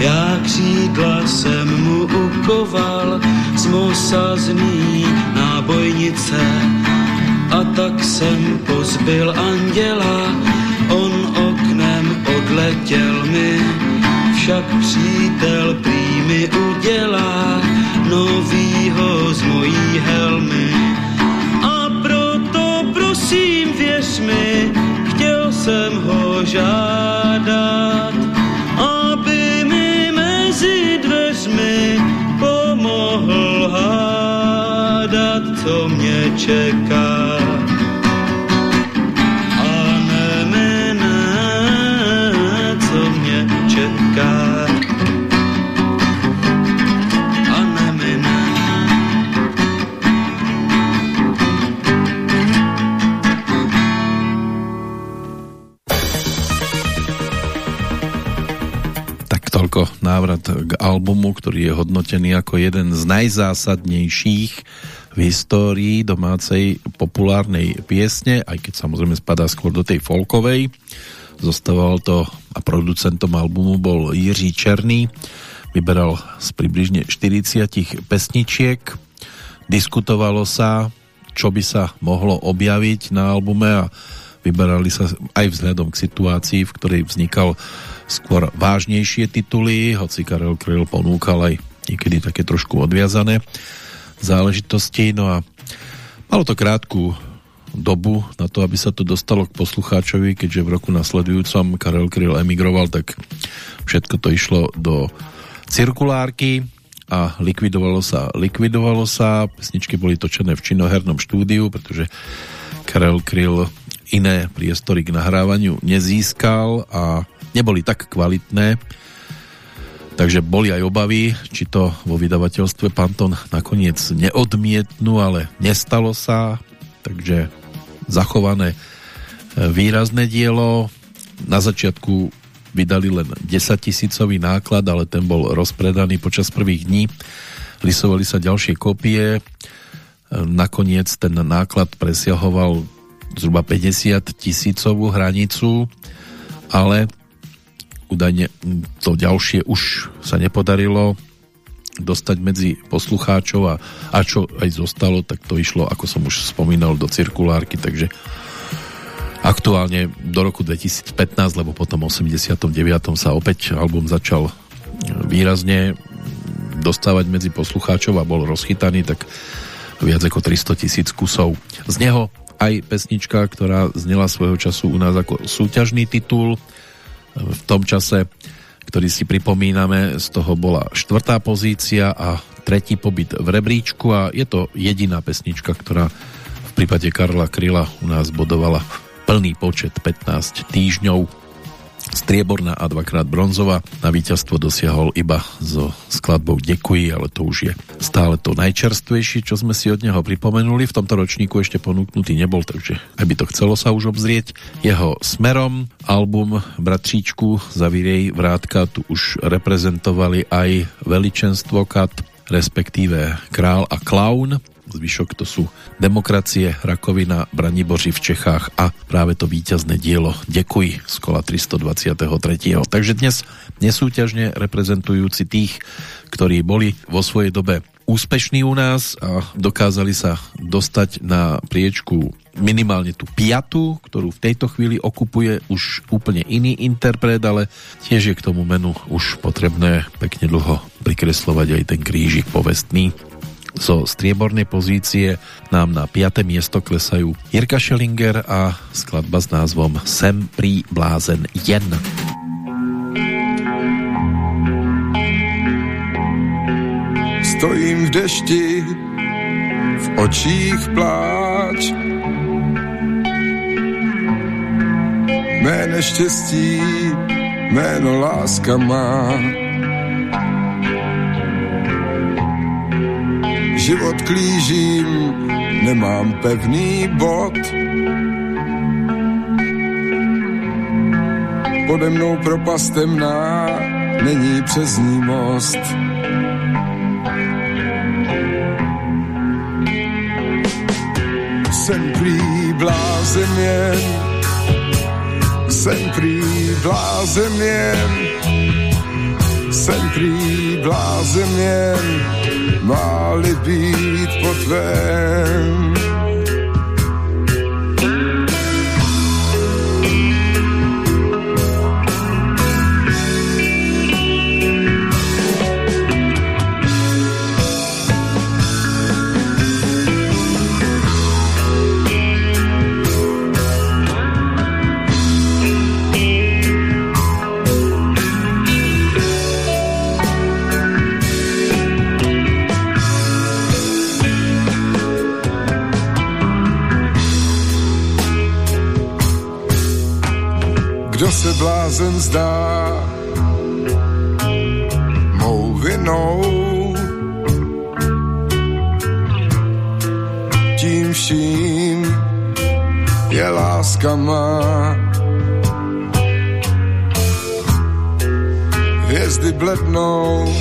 Já křídla jsem mu ukoval z mosazný nábojnice. A tak jsem pozbil anděla, on oknem odletěl mi, však přítel prý mi udělá novýho z mojí helmy. Prosím věř mi, jsem ho žádat, aby mi mezi dveřmi pomohl hádat, co mě čeká. Návrat k albumu, ktorý je hodnotený ako jeden z najzásadnejších v histórii domácej populárnej piesne, aj keď samozrejme spadá skôr do tej folkovej. Zostával to a producentom albumu bol Jiří Černý. Vyberal z približne 40 pesničiek. Diskutovalo sa, čo by sa mohlo objaviť na albume a vyberali sa aj vzhľadom k situácii, v ktorej vznikal skôr vážnejšie tituly, hoci Karel Kryl ponúkal aj niekedy také trošku odviazané záležitosti. No a malo to krátku dobu na to, aby sa to dostalo k poslucháčovi, keďže v roku nasledujúcom Karel Kryl emigroval, tak všetko to išlo do cirkulárky a likvidovalo sa, likvidovalo sa. Pesničky boli točené v činohernom štúdiu, pretože Karel Kryl iné priestory k nahrávaniu nezískal a neboli tak kvalitné, takže boli aj obavy, či to vo vydavateľstve Panton nakoniec neodmietnú, ale nestalo sa, takže zachované e, výrazné dielo. Na začiatku vydali len 10 tisícový náklad, ale ten bol rozpredaný počas prvých dní. Lisovali sa ďalšie kopie. E, nakoniec ten náklad presiahoval zhruba 50 tisícovú hranicu, ale údajne to ďalšie už sa nepodarilo dostať medzi poslucháčov a, a čo aj zostalo, tak to išlo, ako som už spomínal, do cirkulárky, takže aktuálne do roku 2015, lebo potom 89. sa opäť album začal výrazne dostávať medzi poslucháčov a bol rozchytaný, tak viac ako 300 tisíc kusov. Z neho aj pesnička, ktorá znela svojho času u nás ako súťažný titul v tom čase ktorý si pripomíname, z toho bola štvrtá pozícia a tretí pobyt v rebríčku a je to jediná pesnička, ktorá v prípade Karla Kryla u nás bodovala plný počet 15 týždňov strieborná a dvakrát bronzová. Na víťazstvo dosiahol iba so skladbou Dekuji, ale to už je stále to najčerstvejšie, čo sme si od neho pripomenuli. V tomto ročníku ešte ponúknutý nebol, takže aj by to chcelo sa už obzrieť. Jeho smerom album Bratříčku Zavírej vrátka tu už reprezentovali aj veličenstvo Kat, respektíve Král a Klaun zvyšok to sú Demokracie, Rakovina, Braniboři v Čechách a práve to víťazné dielo Dekuj z kola 323. Takže dnes nesúťažne reprezentujúci tých, ktorí boli vo svojej dobe úspešní u nás a dokázali sa dostať na priečku minimálne tú piatu, ktorú v tejto chvíli okupuje už úplne iný interpret, ale tiež je k tomu menu už potrebné pekne dlho prikreslovať aj ten krížik povestný. Zo striebornej pozície nám na 5. miesto klesajú Jirka Schellinger a skladba s názvom Sem prý blázen jen. Stojím v dešti, v očích pláč. Mé neštěstí, jméno láska má. Život klížím, nemám pevný bod. Pode mnou propast temná, není přes ní most. Jsem prý blázen jen, jsem prý blázen jen, jsem prý blázen jen, má-li být po tvém. Se blázen zdá mou vinou. Tím vším je láska má. Hvězdy blednou,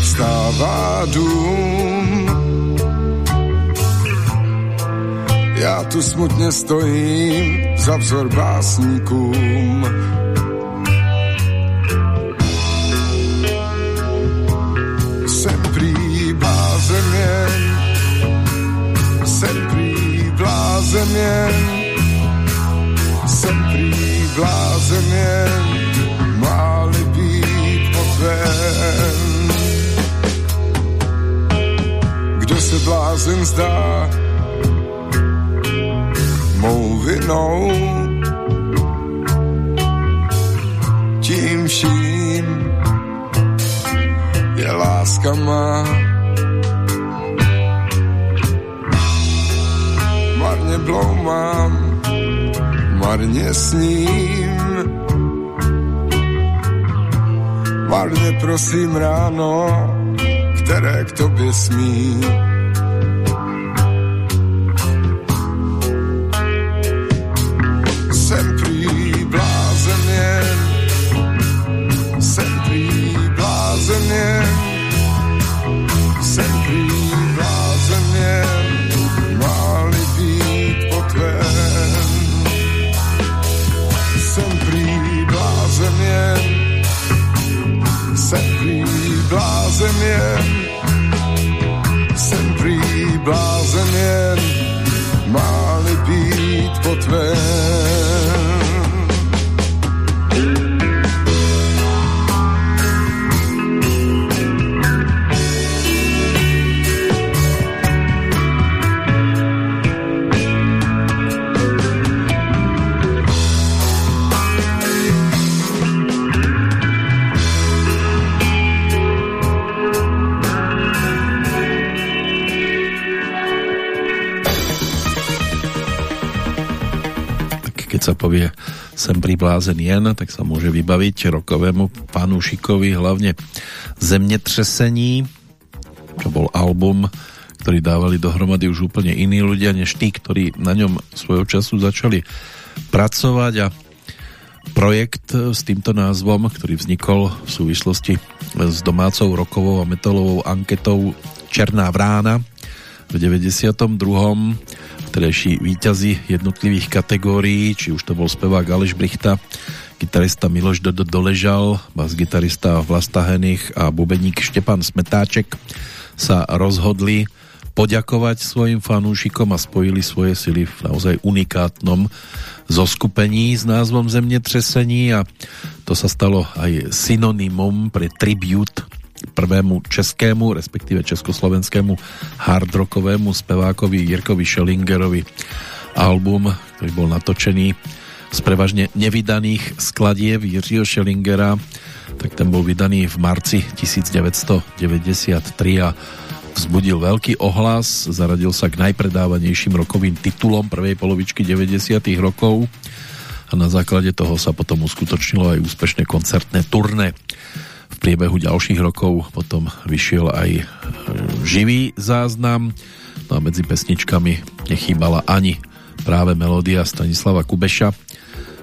vstává dům. Já tu smutně stojím, za vzor básníkům. Jsem prý blázen jen, jsem prý blázen jen, jsem prý blázen jen, má-li být potvén. Kdo se blázen zdá, vinou. Tím vším je láska má. Marně bloumám, marně sním. Marně prosím ráno, které k tobě smí. Blázen keď sa povie sem priblázen jen, tak sa môže vybaviť rokovému fanúšikovi hlavne Zemnetřesení, čo bol album, ktorý dávali dohromady už úplne iní ľudia, než tí, ktorí na ňom svojho času začali pracovať. A projekt s týmto názvom, ktorý vznikol v súvislosti s domácou rokovou a metalovou anketou Černá vrána v 92 vtedajší výťazí jednotlivých kategórií, či už to bol spevák Aleš Brichta, gitarista Miloš Dodo Doležal, bas-gitarista Vlasta Henich a bubeník Štepan Smetáček sa rozhodli poďakovať svojim fanúšikom a spojili svoje sily v naozaj unikátnom zoskupení s názvom Zemnetřesení a to sa stalo aj synonymum pre tribute prvému českému, respektíve československému hardrockovému spevákovi Jirkovi Schellingerovi album, ktorý bol natočený z prevažne nevydaných skladiev Jiřího Schellingera, tak ten bol vydaný v marci 1993 a vzbudil veľký ohlas, zaradil sa k najpredávanejším rokovým titulom prvej polovičky 90 rokov a na základe toho sa potom uskutočnilo aj úspešné koncertné turné priebehu ďalších rokov potom vyšiel aj e, živý záznam. No a medzi pesničkami nechýbala ani práve melódia Stanislava Kubeša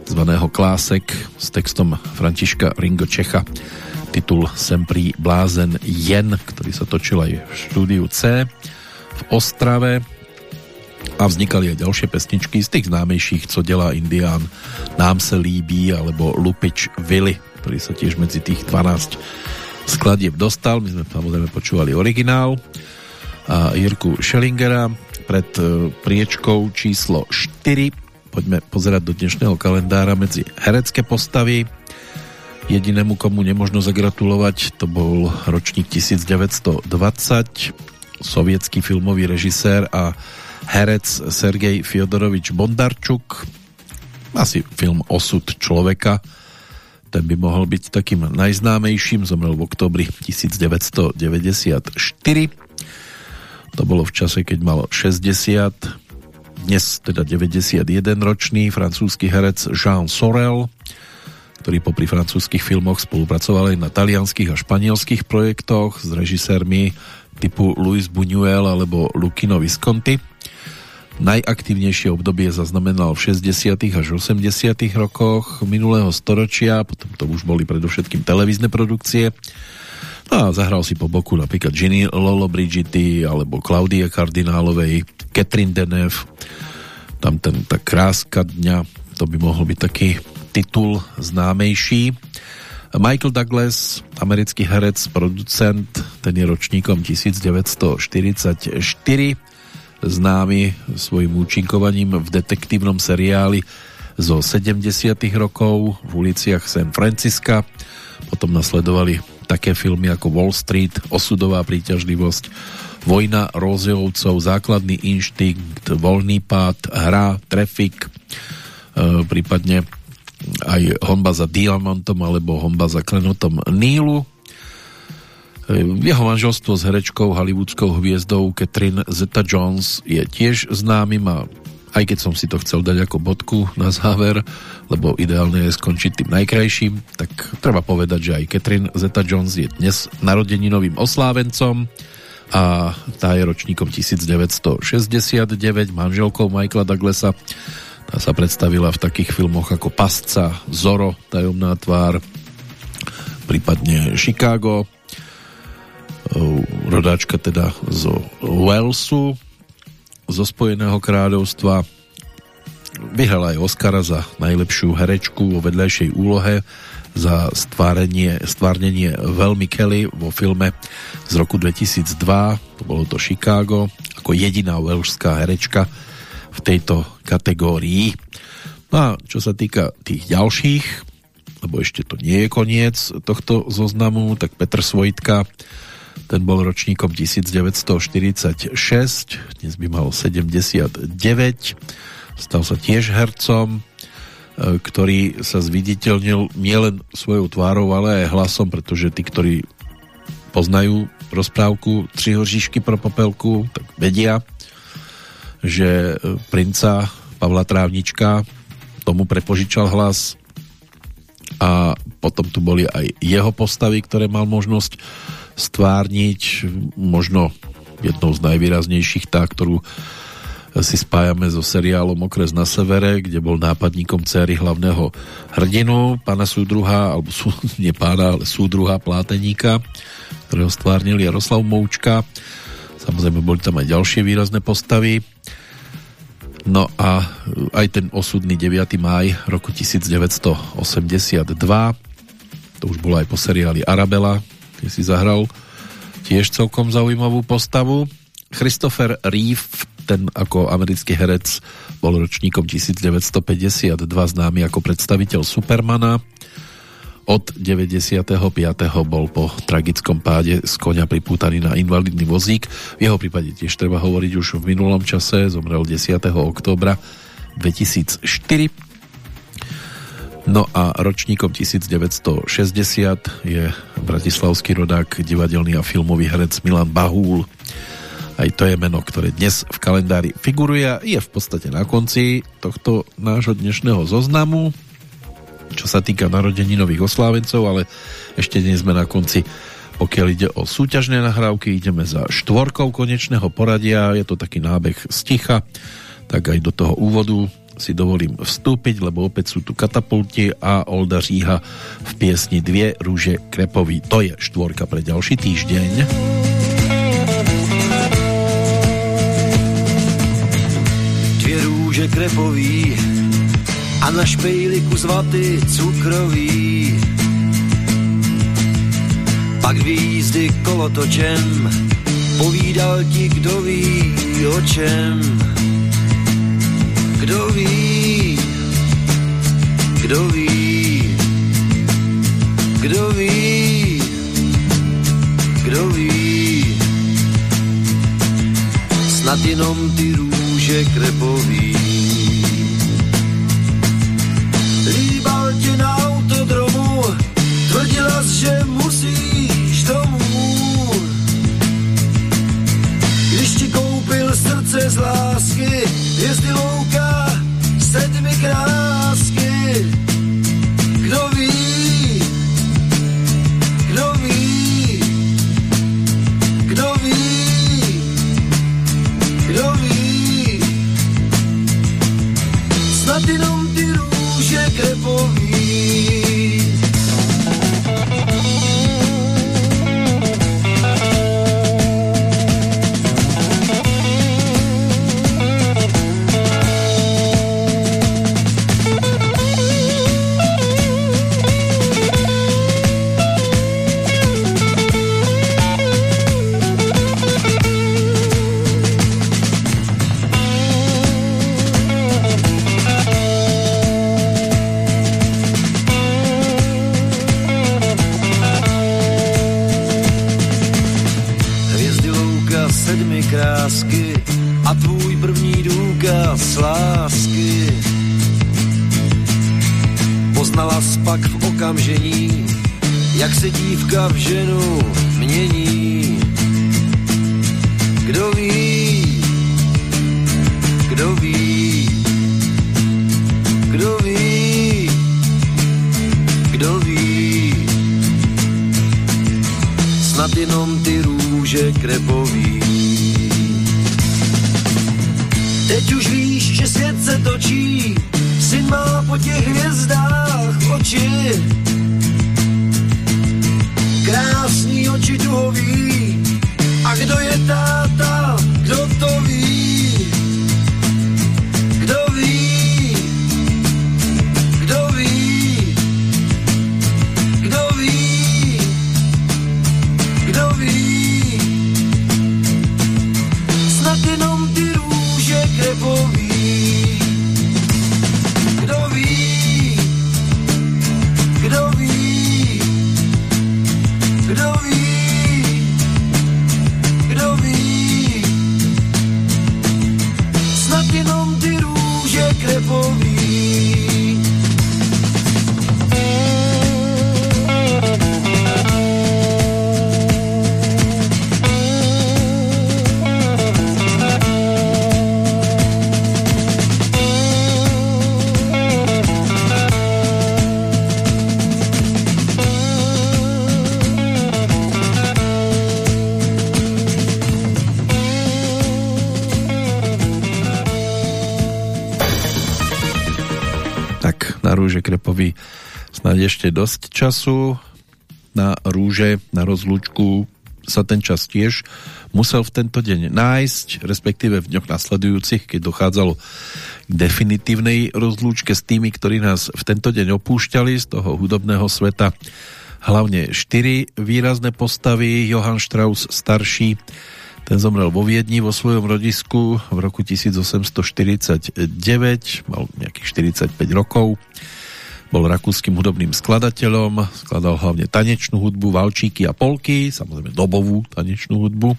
zvaného Klásek s textom Františka Ringo Čecha titul Semprí blázen jen, ktorý sa točil aj v štúdiu C v Ostrave. A vznikali aj ďalšie pesničky z tých známejších, co delá Indián, Nám se líbí alebo Lupič Vili ktorý sa tiež medzi tých 12 skladieb dostal. My sme samozrejme počúvali originál a Jirku Schellingera pred e, priečkou číslo 4. Poďme pozerať do dnešného kalendára medzi herecké postavy. Jedinému, komu nemožno zagratulovať, to bol ročník 1920, sovietský filmový režisér a herec Sergej Fyodorovič Bondarčuk. Asi film Osud človeka, ten by mohol byť takým najznámejším, zomrel v oktobri 1994. To bolo v čase, keď mal 60, dnes teda 91 ročný francúzsky herec Jean Sorel, ktorý popri francúzských filmoch spolupracoval aj na talianských a španielských projektoch s režisérmi typu Luis Buñuel alebo Lucino Visconti Najaktívnejšie obdobie zaznamenal v 60. až 80. rokoch minulého storočia, potom to už boli predovšetkým televízne produkcie. No a zahral si po boku napríklad Ginny Lolo Brigitti alebo Claudia Kardinálovej, Catherine Deneuve, tam ten tá kráska dňa, to by mohol byť taký titul známejší. Michael Douglas, americký herec, producent, ten je ročníkom 1944 známy svojim účinkovaním v detektívnom seriáli zo 70 rokov v uliciach San Francisca. Potom nasledovali také filmy ako Wall Street, Osudová príťažlivosť, Vojna Rózeovcov, Základný inštinkt, Voľný pád, Hra, Trafik, e, prípadne aj Homba za Diamantom alebo Homba za Klenotom Nílu. E, jeho manželstvo s herečkou hollywoodskou hviezdou Catherine Zeta-Jones je tiež známym a aj keď som si to chcel dať ako bodku na záver, lebo ideálne je skončiť tým najkrajším, tak treba povedať, že aj Catherine Zeta-Jones je dnes narodeninovým oslávencom a tá je ročníkom 1969, manželkou Michaela Douglasa. Tá sa predstavila v takých filmoch ako Pasca, Zoro, Tajomná tvár, prípadne Chicago, rodáčka teda zo Walesu, zo Spojeného kráľovstva. Vyhrala aj Oscara za najlepšiu herečku vo vedľajšej úlohe za stvárenie, stvárnenie veľmi Kelly vo filme z roku 2002, to bolo to Chicago, ako jediná welšská herečka v tejto kategórii. No a čo sa týka tých ďalších, lebo ešte to nie je koniec tohto zoznamu, tak Petr Svojitka ten bol ročníkom 1946, dnes by mal 79, stal sa tiež hercom, e, ktorý sa zviditeľnil nielen svojou tvárou, ale aj hlasom, pretože tí, ktorí poznajú rozprávku Tři hoříšky pro popelku, tak vedia, že e, princa Pavla Trávnička tomu prepožičal hlas a potom tu boli aj jeho postavy, ktoré mal možnosť stvárniť možno jednou z najvýraznejších tá, ktorú si spájame so seriálom Okres na severe, kde bol nápadníkom céry hlavného hrdinu, pána súdruha, alebo sú, nie pána, ale súdruha Pláteníka, ktorého stvárnil Jaroslav Moučka. Samozrejme, boli tam aj ďalšie výrazné postavy. No a aj ten osudný 9. máj roku 1982, to už bolo aj po seriáli Arabela, kde si zahral tiež celkom zaujímavú postavu. Christopher Reeve, ten ako americký herec, bol ročníkom 1952 známy ako predstaviteľ Supermana. Od 95. bol po tragickom páde z konia pripútaný na invalidný vozík. V jeho prípade tiež treba hovoriť už v minulom čase, zomrel 10. októbra 2004 No a ročníkom 1960 je bratislavský rodák, divadelný a filmový herec Milan Bahúl. Aj to je meno, ktoré dnes v kalendári figuruje a je v podstate na konci tohto nášho dnešného zoznamu, čo sa týka narodeninových oslávencov, ale ešte dnes sme na konci pokiaľ ide o súťažné nahrávky, ideme za štvorkou konečného poradia, je to taký nábeh z ticha, tak aj do toho úvodu si dovolím vstúpiť, lebo opäť sú tu katapulti a Olda Říha v piesni Dvie rúže krepový. To je štvorka pre ďalší týždeň. Dvě růže krepový a na špejli kus vaty cukrový. Pak výjízdy kolotočem povídal ti, kdo ví o čem kdo ví, kdo ví, kdo ví, kdo ví. Snad jenom ty růže krepový. Líbal tě na autodromu, tvrdila, že musíš srdce z lásky, hvězdy louka sedmi krásky. První důkaz lásky. Poznala spak v okamžení, jak se dívka v ženu mění. Kdo ví, kdo ví, kdo ví, kdo ví. Snad jenom ty růže krepový. Teď už víš, že svět se točí, syn má po těch hvězdách oči. Krásný oči duhový, a kdo je táta, kdo to ví? Rúže Krepovi snáď ešte dosť času. Na rúže, na rozlúčku sa ten čas tiež musel v tento deň nájsť, respektíve v dňoch nasledujúcich, keď dochádzalo k definitívnej rozlúčke s tými, ktorí nás v tento deň opúšťali z toho hudobného sveta. Hlavne štyri výrazné postavy. Johann Strauss starší, ten zomrel vo Viedni vo svojom rodisku v roku 1849, mal nejakých 45 rokov. Bol rakúskym hudobným skladateľom, skladal hlavne tanečnú hudbu, valčíky a polky, samozrejme dobovú tanečnú hudbu.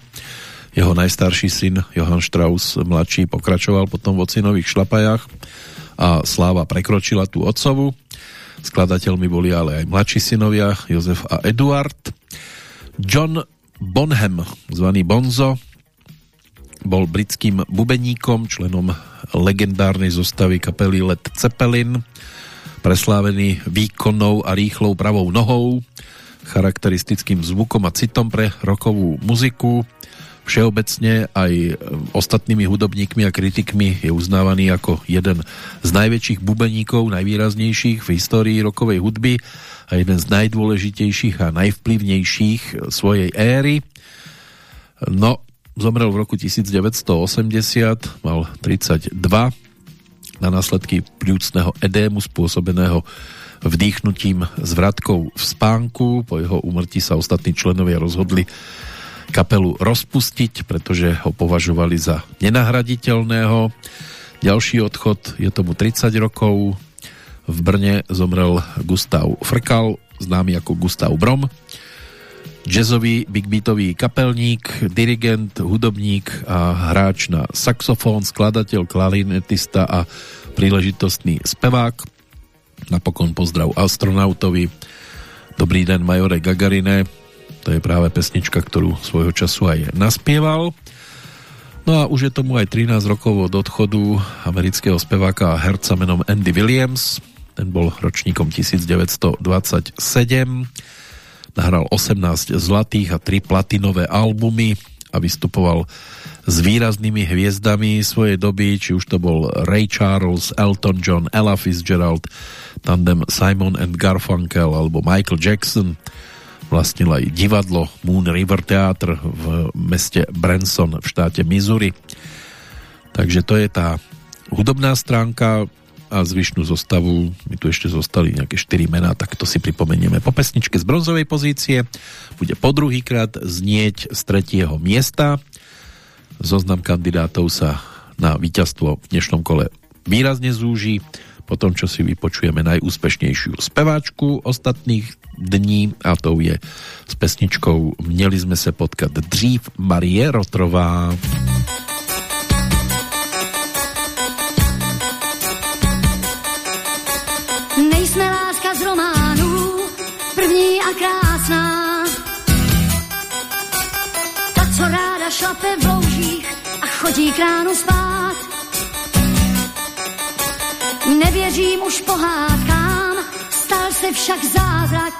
Jeho najstarší syn Johann Strauss mladší pokračoval potom v ocinových šlapajách a sláva prekročila tú otcovu. Skladateľmi boli ale aj mladší synovia Jozef a Eduard. John Bonham, zvaný Bonzo, bol britským bubeníkom, členom legendárnej zostavy kapely Led Zeppelin, preslávený výkonnou a rýchlou pravou nohou, charakteristickým zvukom a citom pre rokovú muziku. Všeobecne aj ostatnými hudobníkmi a kritikmi je uznávaný ako jeden z najväčších bubeníkov, najvýraznejších v histórii rokovej hudby a jeden z najdôležitejších a najvplyvnejších svojej éry. No, zomrel v roku 1980, mal 32 na následky pľúcného edému spôsobeného vdýchnutím zvratkou v spánku. Po jeho úmrtí sa ostatní členovia rozhodli kapelu rozpustiť, pretože ho považovali za nenahraditeľného. Ďalší odchod je tomu 30 rokov. V Brne zomrel Gustav Frkal, známy ako Gustav Brom. Jazzový big beatový kapelník, dirigent, hudobník a hráč na saxofón, skladateľ, klarinetista a príležitostný spevák. Napokon pozdrav astronautovi. Dobrý den, majore Gagarine. To je práve pesnička, ktorú svojho času aj naspieval. No a už je tomu aj 13 rokov od odchodu amerického speváka a herca menom Andy Williams. Ten bol ročníkom 1927 nahral 18 zlatých a 3 platinové albumy a vystupoval s výraznými hviezdami svojej doby, či už to bol Ray Charles, Elton John, Ella Fitzgerald, tandem Simon and Garfunkel alebo Michael Jackson. Vlastnil aj divadlo Moon River Theatre v meste Branson v štáte Missouri. Takže to je tá hudobná stránka a zvyšnú zostavu, mi tu ešte zostali nejaké 4 mená, tak to si pripomenieme po pesničke z bronzovej pozície. Bude po druhýkrát znieť z tretieho miesta. Zoznam kandidátov sa na víťazstvo v dnešnom kole výrazne zúži. Po tom, čo si vypočujeme najúspešnejšiu speváčku ostatných dní a tou je s pesničkou Měli sme se potkat dřív Marie Rotrová. Nejsme první a krásná. Ta, co ráda šlape v loužích a chodí k ránu spát. Nevěřím už pohádkám, stal se však zázrak.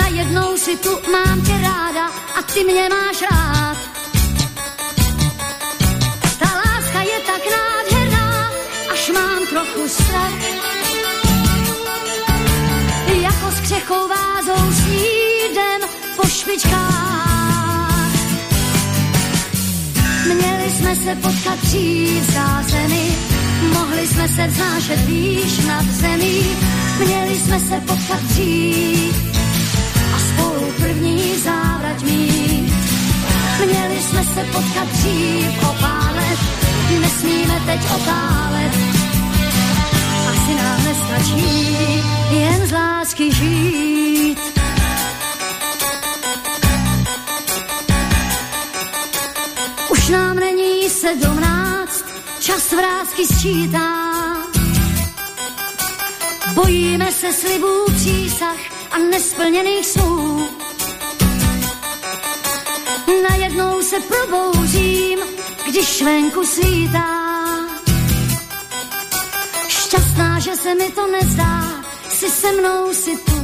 Najednou si tu mám tě ráda a ty mě máš rád. Ta láska je tak nádherná, až mám trochu strach. Křechou vázou po špičkách. Měli jsme se potkat dřív zázemí, mohli jsme se vznášet výš nad zemí, měli jsme se potkat dřív a spolu první závrať mít. Měli jsme se potkat dřív o nesmíme teď otálet. Nestačí jen z lásky žít. Už nám není sedmnáct, čas vrázky sčítá. Bojíme se slibů přísah a nesplněných snů. Najednou se probouzím, když venku svítá. Šťastná, že se mi to nezdá, si se mnou si tu.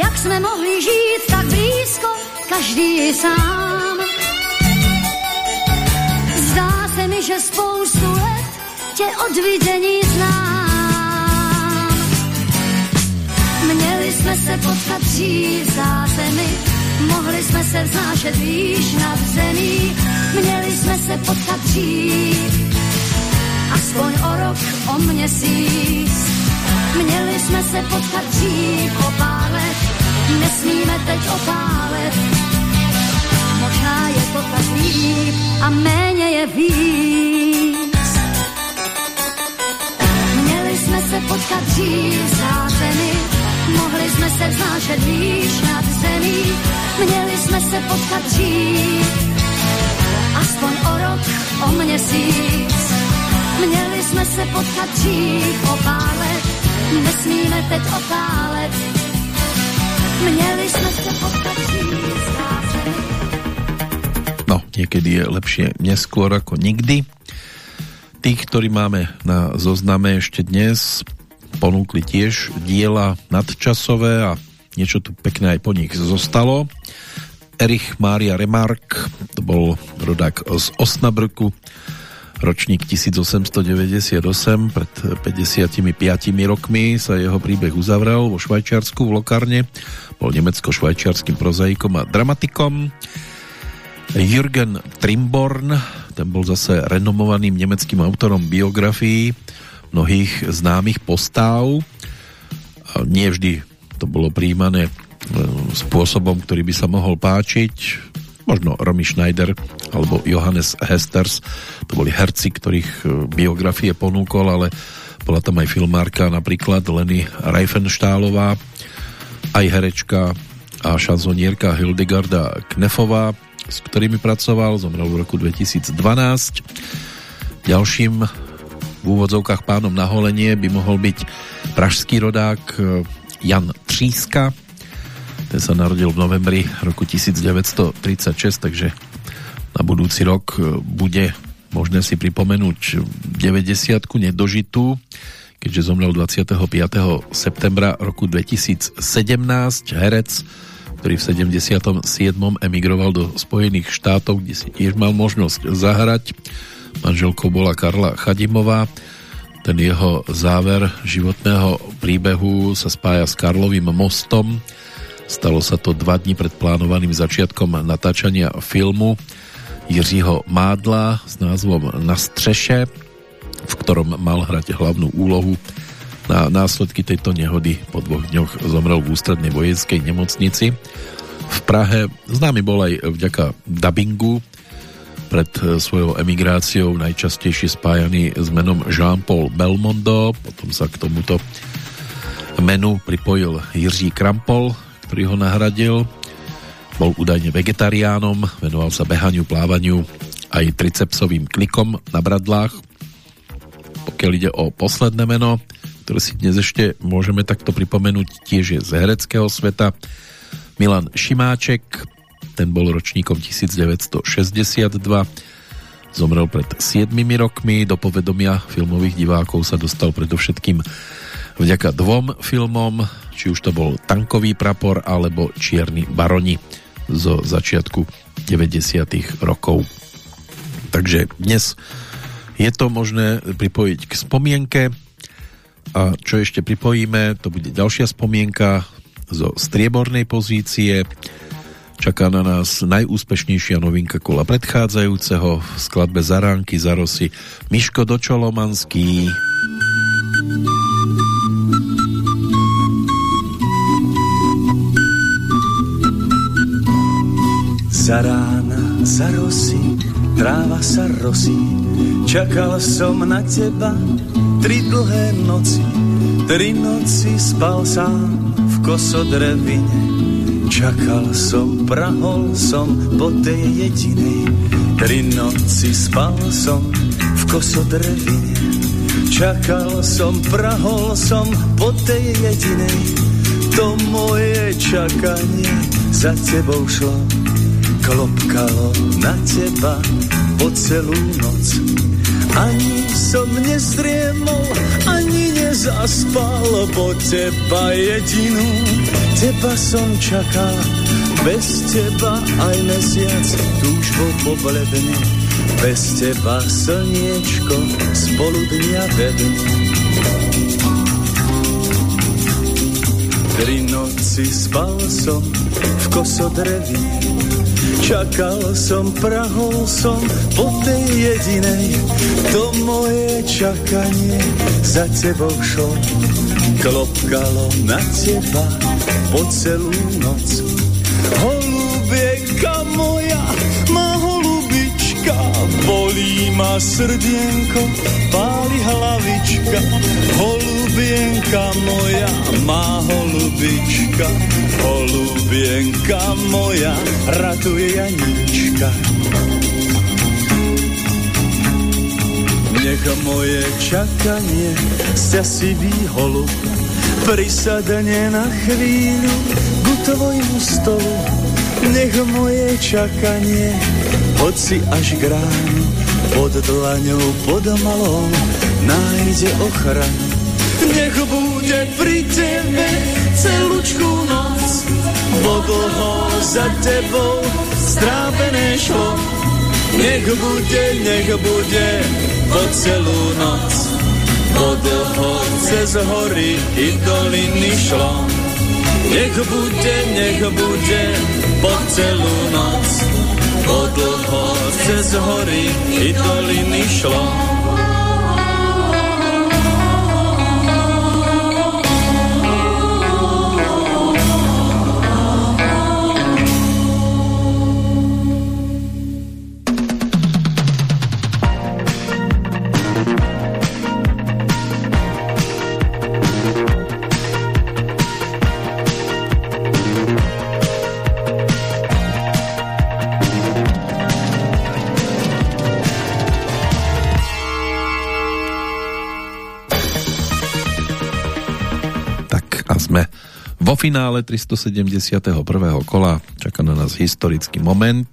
Jak jsme mohli žít tak blízko, každý sám. Zdá se mi, že spoustu let tě od vidění znám. Měli jsme se potkat dřív zemi, mohli jsme se vznášet výš nad zemí, měli jsme se potkat dřív, aspoň o rok, o měsíc. Měli jsme se potkat dřív o nesmíme teď otálet. Možná je to tak líp a méně je víc. Měli jsme se potkat dřív zemi, mohli jsme se vznášet výš nad zemí, měli jsme se potkat dřív, aspoň o rok, o měsíc. Měli jsme se potkat dřív o nesmíme teď otálet. Měli jsme se potkat dřív No, niekedy je lepšie neskôr ako nikdy. Tých, ktorí máme na zozname ešte dnes, ponúkli tiež diela nadčasové a niečo tu pekné aj po nich zostalo. Erich Mária Remark, to bol rodák z Osnabrku, ročník 1898, pred 55 rokmi sa jeho príbeh uzavrel vo Švajčiarsku v Lokárne. Bol nemecko-švajčiarským prozaikom a dramatikom. Jürgen Trimborn, ten bol zase renomovaným nemeckým autorom biografií mnohých známych postáv. Nie vždy to bolo príjmané e, spôsobom, ktorý by sa mohol páčiť. Možno Romy Schneider alebo Johannes Hesters, to boli herci, ktorých e, biografie ponúkol, ale bola tam aj filmárka napríklad Leny Reifenštálová, aj herečka a šanzonierka Hildegarda Knefová, s ktorými pracoval, zomrel v roku 2012. Ďalším v úvodzovkách pánom na holenie by mohol byť pražský rodák e, Jan Tříska. Ten sa narodil v novembri roku 1936, takže na budúci rok e, bude možné si pripomenúť 90 nedožitú, keďže zomrel 25. septembra roku 2017 herec, ktorý v 77. emigroval do Spojených štátov, kde si tiež mal možnosť zahrať. Manželkou bola Karla Chadimová. Ten jeho záver životného príbehu sa spája s Karlovým mostom. Stalo sa to dva dní pred plánovaným začiatkom natáčania filmu Jiřího Mádla s názvom Na střeše, v ktorom mal hrať hlavnú úlohu. Na následky tejto nehody po dvoch dňoch zomrel v ústrednej vojenskej nemocnici v Prahe. Známy bol aj vďaka dubbingu pred e, svojou emigráciou najčastejšie spájaný s menom Jean-Paul Belmondo, potom sa k tomuto menu pripojil Jiří Krampol, ktorý ho nahradil. Bol údajne vegetariánom, venoval sa behaniu, plávaniu aj tricepsovým klikom na bradlách. Pokiaľ ide o posledné meno, ktoré si dnes ešte môžeme takto pripomenúť, tiež je z hereckého sveta. Milan Šimáček, ten bol ročníkom 1962, zomrel pred 7 rokmi, do povedomia filmových divákov sa dostal predovšetkým vďaka dvom filmom, či už to bol Tankový prapor alebo Čierny baroni zo začiatku 90. rokov. Takže dnes je to možné pripojiť k spomienke a čo ešte pripojíme, to bude ďalšia spomienka zo striebornej pozície. Čaká na nás najúspešnejšia novinka kola predchádzajúceho v skladbe Zaránky, Zarosy Miško Dočolomanský. Za rána, za rosy, tráva sa rosí, čakal som na teba tri dlhé noci, tri noci spal sám v kosodrevine. Čakal som, prahol som po tej jedinej, tri noci spal som v kosodrevine. Čakal som, prahol som po tej jedinej, to moje čakanie za tebou šlo klopkalo na teba po celú noc. Ani som nezdriemol, ani nezaspal, po teba jedinú, teba som čakal. Bez teba aj mesiac túžbo pobledne, bez teba slniečko spolu dňa vedne. Tri noci spal som v kosodreví, Čakal som, prahol som po tej jedinej, to moje čakanie za tebou šlo. Klopkalo na teba po celú noc. Holubienka moja, má bolí ma srdienko, páli hlavička. Holubienka moja, má holubička, Holubienka moja, ratuje Janíčka. Nech moje čakanie sa si holub prisadne na chvíľu ku tvojmu stolu. Nech moje čakanie, hoci až k ránu, pod dlaňou, pod malou, nájde ochranu. Nech bude pri tebe celúčku noc, bo dlho za tebou strápené šlo. Nech bude, nech bude po celú noc, bo dlho cez hory i doliny šlo. Nech bude, nech bude po celú noc, bo dlho cez hory i doliny šlo. Finále 371. kola čaká na nás historický moment,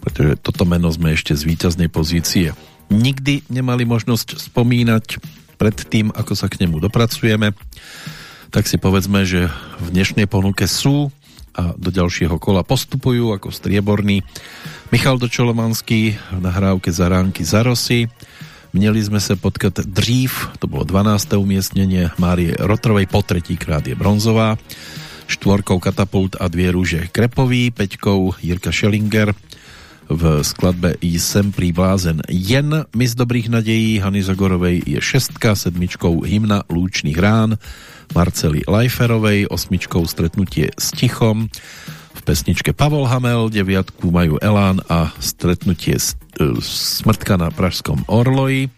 pretože toto meno sme ešte z víťaznej pozície nikdy nemali možnosť spomínať pred tým, ako sa k nemu dopracujeme. Tak si povedzme, že v dnešnej ponuke sú a do ďalšieho kola postupujú ako strieborný Michal Dočolomanský v nahrávke Zaránky Zarosy, Měli sme sa potkať dřív, to bolo 12. umiestnenie Márie Rotrovej, po tretíkrát je bronzová, štvorkou Katapult a dvie rúže Krepový, peťkou Jirka Schellinger, v skladbe Jsem priblázen jen mis dobrých nadejí Hany Zagorovej je šestka, sedmičkou Hymna lúčných rán Marceli Lajferovej, osmičkou Stretnutie s tichom, v pesničke Pavol Hamel, deviatku majú Elán a stretnutie e, Smrtka na Pražskom Orloji.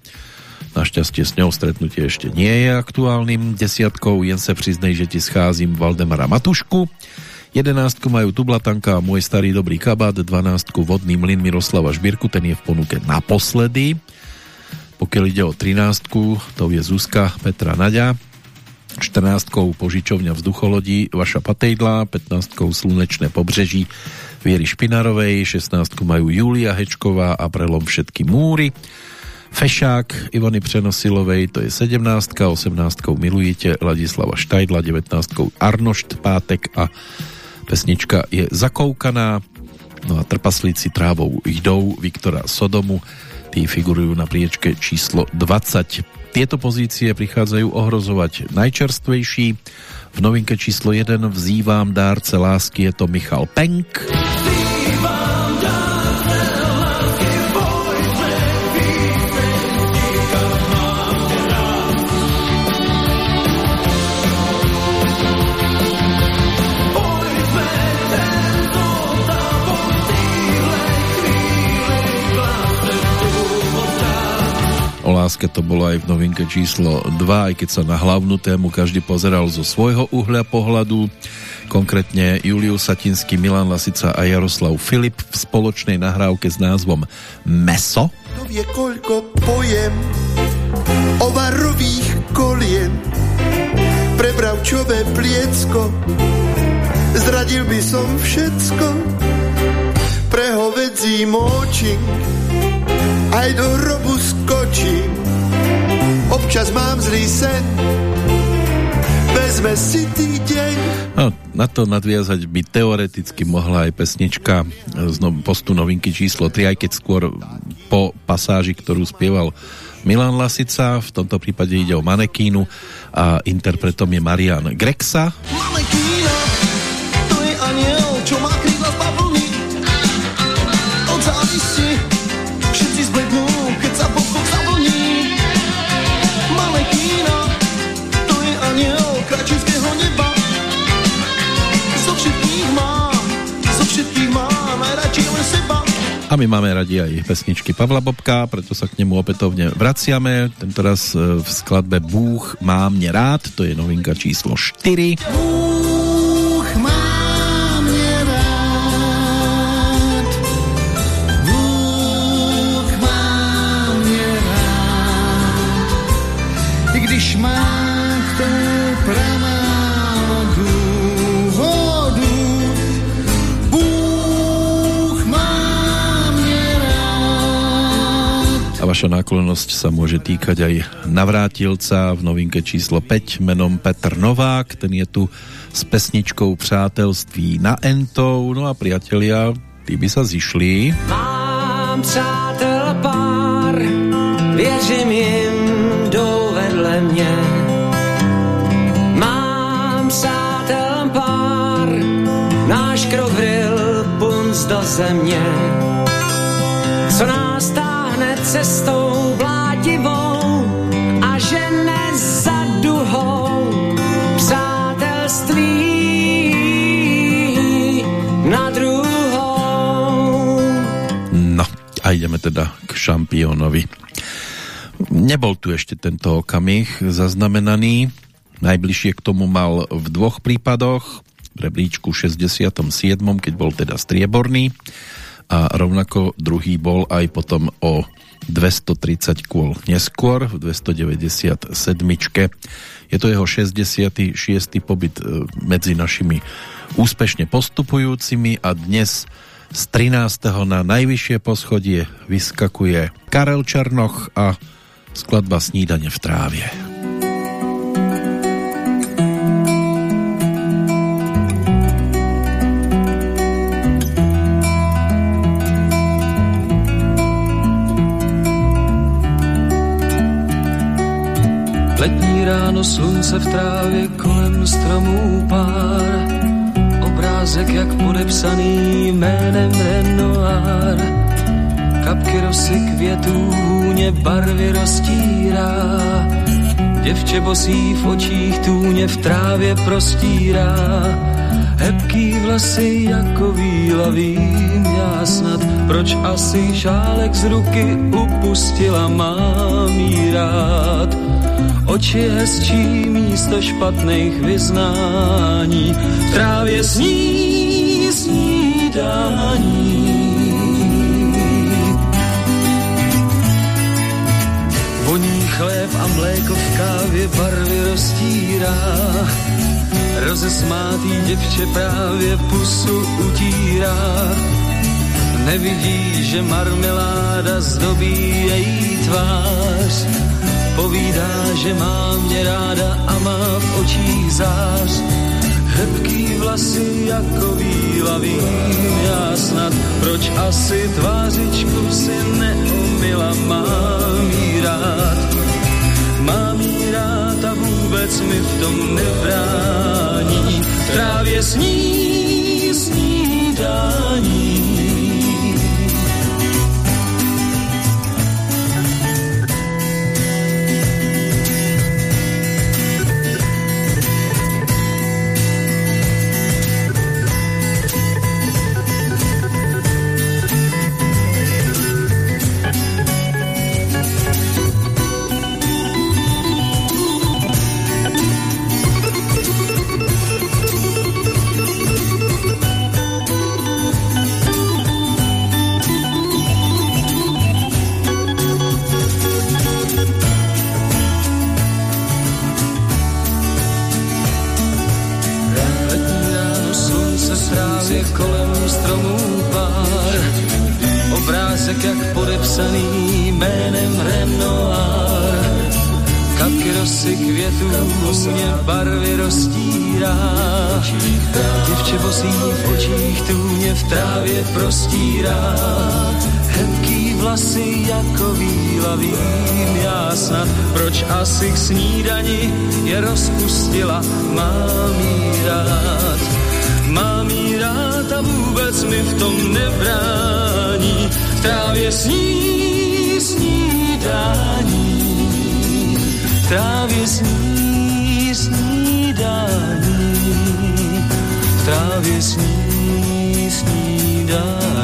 Našťastie s ňou stretnutie ešte nie je aktuálnym. Desiatkou jen se přiznej, že ti scházím Valdemara Matušku. Jedenáctku majú Tublatanka a Môj starý dobrý kabát. Dvanáctku Vodný mlyn Miroslava Žbírku, ten je v ponuke naposledy. Pokiaľ ide o trináctku, to je Zuzka Petra Naďa. 14 požičovňa vzducholodí Vaša Patejdla, 15 Slunečné pobřeží Viery Špinárovej, 16 majú Julia Hečková a prelom všetky múry. Fešák Ivany Přenosilovej, to je 17, 18 Milujete Ladislava Štajdla, 19 Arnošt Pátek a pesnička je zakoukaná. No a trpaslíci trávou jdou Viktora Sodomu, tí figurujú na priečke číslo 20. Tieto pozície prichádzajú ohrozovať najčerstvejší. V novinke číslo 1 vzývám dárce lásky je to Michal Penk. O láske to bolo aj v novinke číslo 2, aj keď sa na hlavnú tému každý pozeral zo svojho uhľa pohľadu. Konkrétne Julius Satinský, Milan Lasica a Jaroslav Filip v spoločnej nahrávke s názvom Meso. To vie, koľko pojem ovarových kolien pre bravčové pliecko zradil by som všetko pre hovedzí močing aj do hrobu skočím. Občas mám zlý sen, vezme si tý deň. No, na to nadviazať by teoreticky mohla aj pesnička z no, postu novinky číslo 3, aj keď skôr po pasáži, ktorú spieval Milan Lasica, v tomto prípade ide o manekínu a interpretom je Marian Grexa. Manekína, My máme radi aj pesničky Pavla Bobka, preto sa k nemu opätovne vraciame. Tentoraz e, v skladbe Bůh má mne rád, to je novinka číslo 4. Bůh vaša náklonnosť sa môže týkať aj navrátilca v novinke číslo 5 menom Petr Novák. Ten je tu s pesničkou Přátelství na Entou. No a priatelia, tí by sa zišli. Mám přátel pár, věřím jim, jdou vedle mě. Mám přátel pár, náš krok vril punc do země. Cestou blátivou a žene za duhou přátelství na druhou. No a ideme teda k šampiónovi. Nebol tu ešte tento okamih zaznamenaný. Najbližšie k tomu mal v dvoch prípadoch. V rebríčku 67. keď bol teda strieborný a rovnako druhý bol aj potom o 230 kôl neskôr v 297. Je to jeho 66. pobyt e, medzi našimi úspešne postupujúcimi a dnes z 13. na najvyššie poschodie vyskakuje Karel Černoch a skladba Snídanie v trávě. Letní ráno slunce v trávě kolem stromů pár. Obrázek jak podepsaný jménem Renoir. Kapky rosy květů hůně barvy roztírá. Děvče bosí v očích tůně v trávě prostírá. Hebký vlasy jako víla vím já snad, proč asi šálek z ruky upustila mám jí rád. Oči hezčí místo špatných vyznání, v trávě sní snídání. Voní chléb a mléko v kávě barvy roztírá, Rozesmátý děvče právě pusu utírá. Nevidí, že marmeláda zdobí její tvář. Povídá, že má mě ráda a má v očích zář. Hebký vlasy jako víla vím já snad, proč asi tvářičku si neumila, mám jí rád. Mám jí rád a vůbec mi v tom nebrání. V trávě sní snídání. Prostírá. Hebký vlasy jako víla vím já snad, proč asi k snídani je rozpustila, mám jí rád. Mám jí rád a vůbec mi v tom nebrání. Trávě sní snídání, v trávě sní snídání, v trávě sní snídání,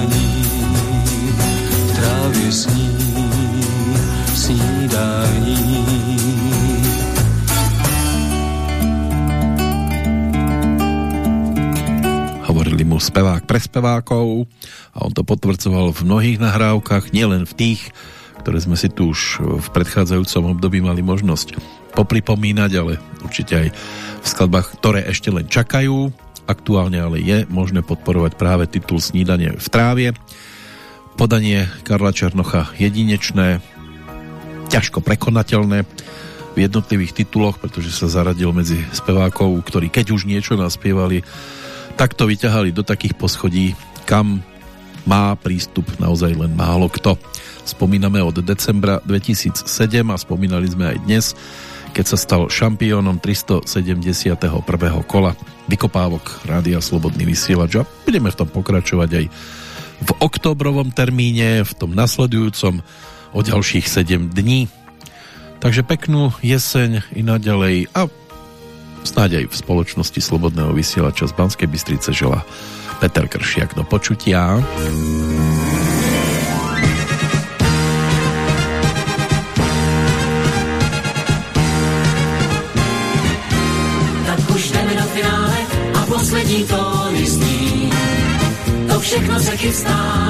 spevák pre spevákov a on to potvrdzoval v mnohých nahrávkach, nielen v tých, ktoré sme si tu už v predchádzajúcom období mali možnosť popripomínať, ale určite aj v skladbách, ktoré ešte len čakajú. Aktuálne ale je možné podporovať práve titul Snídanie v trávie. Podanie Karla Černocha jedinečné, ťažko prekonateľné v jednotlivých tituloch, pretože sa zaradil medzi spevákov, ktorí keď už niečo naspievali, tak to vyťahali do takých poschodí, kam má prístup naozaj len málo kto. Spomíname od decembra 2007 a spomínali sme aj dnes, keď sa stal šampiónom 371. kola vykopávok Rádia Slobodný vysielač a budeme v tom pokračovať aj v oktobrovom termíne, v tom nasledujúcom o ďalších 7 dní. Takže peknú jeseň i naďalej a snáď aj v spoločnosti Slobodného vysielača z Banskej Bystrice žela Peter Kršiak do počutia. Tak už jdeme do finále a poslední tóny zní. To všechno se chystá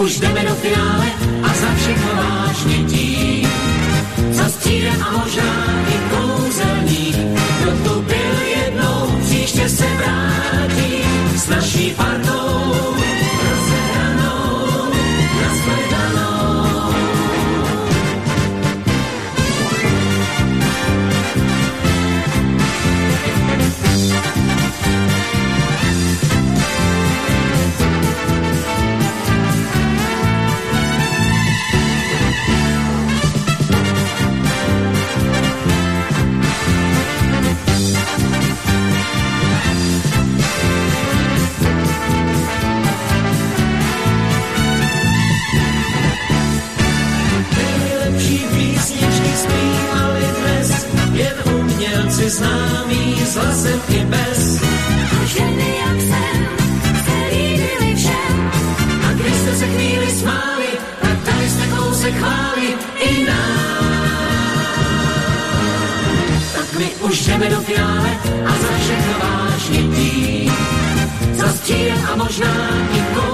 už jdeme do finále a za všechno vážně tím. Za střídem a možná jdeme do finále a za všechno vážně tým. Za stíl a možná i kol.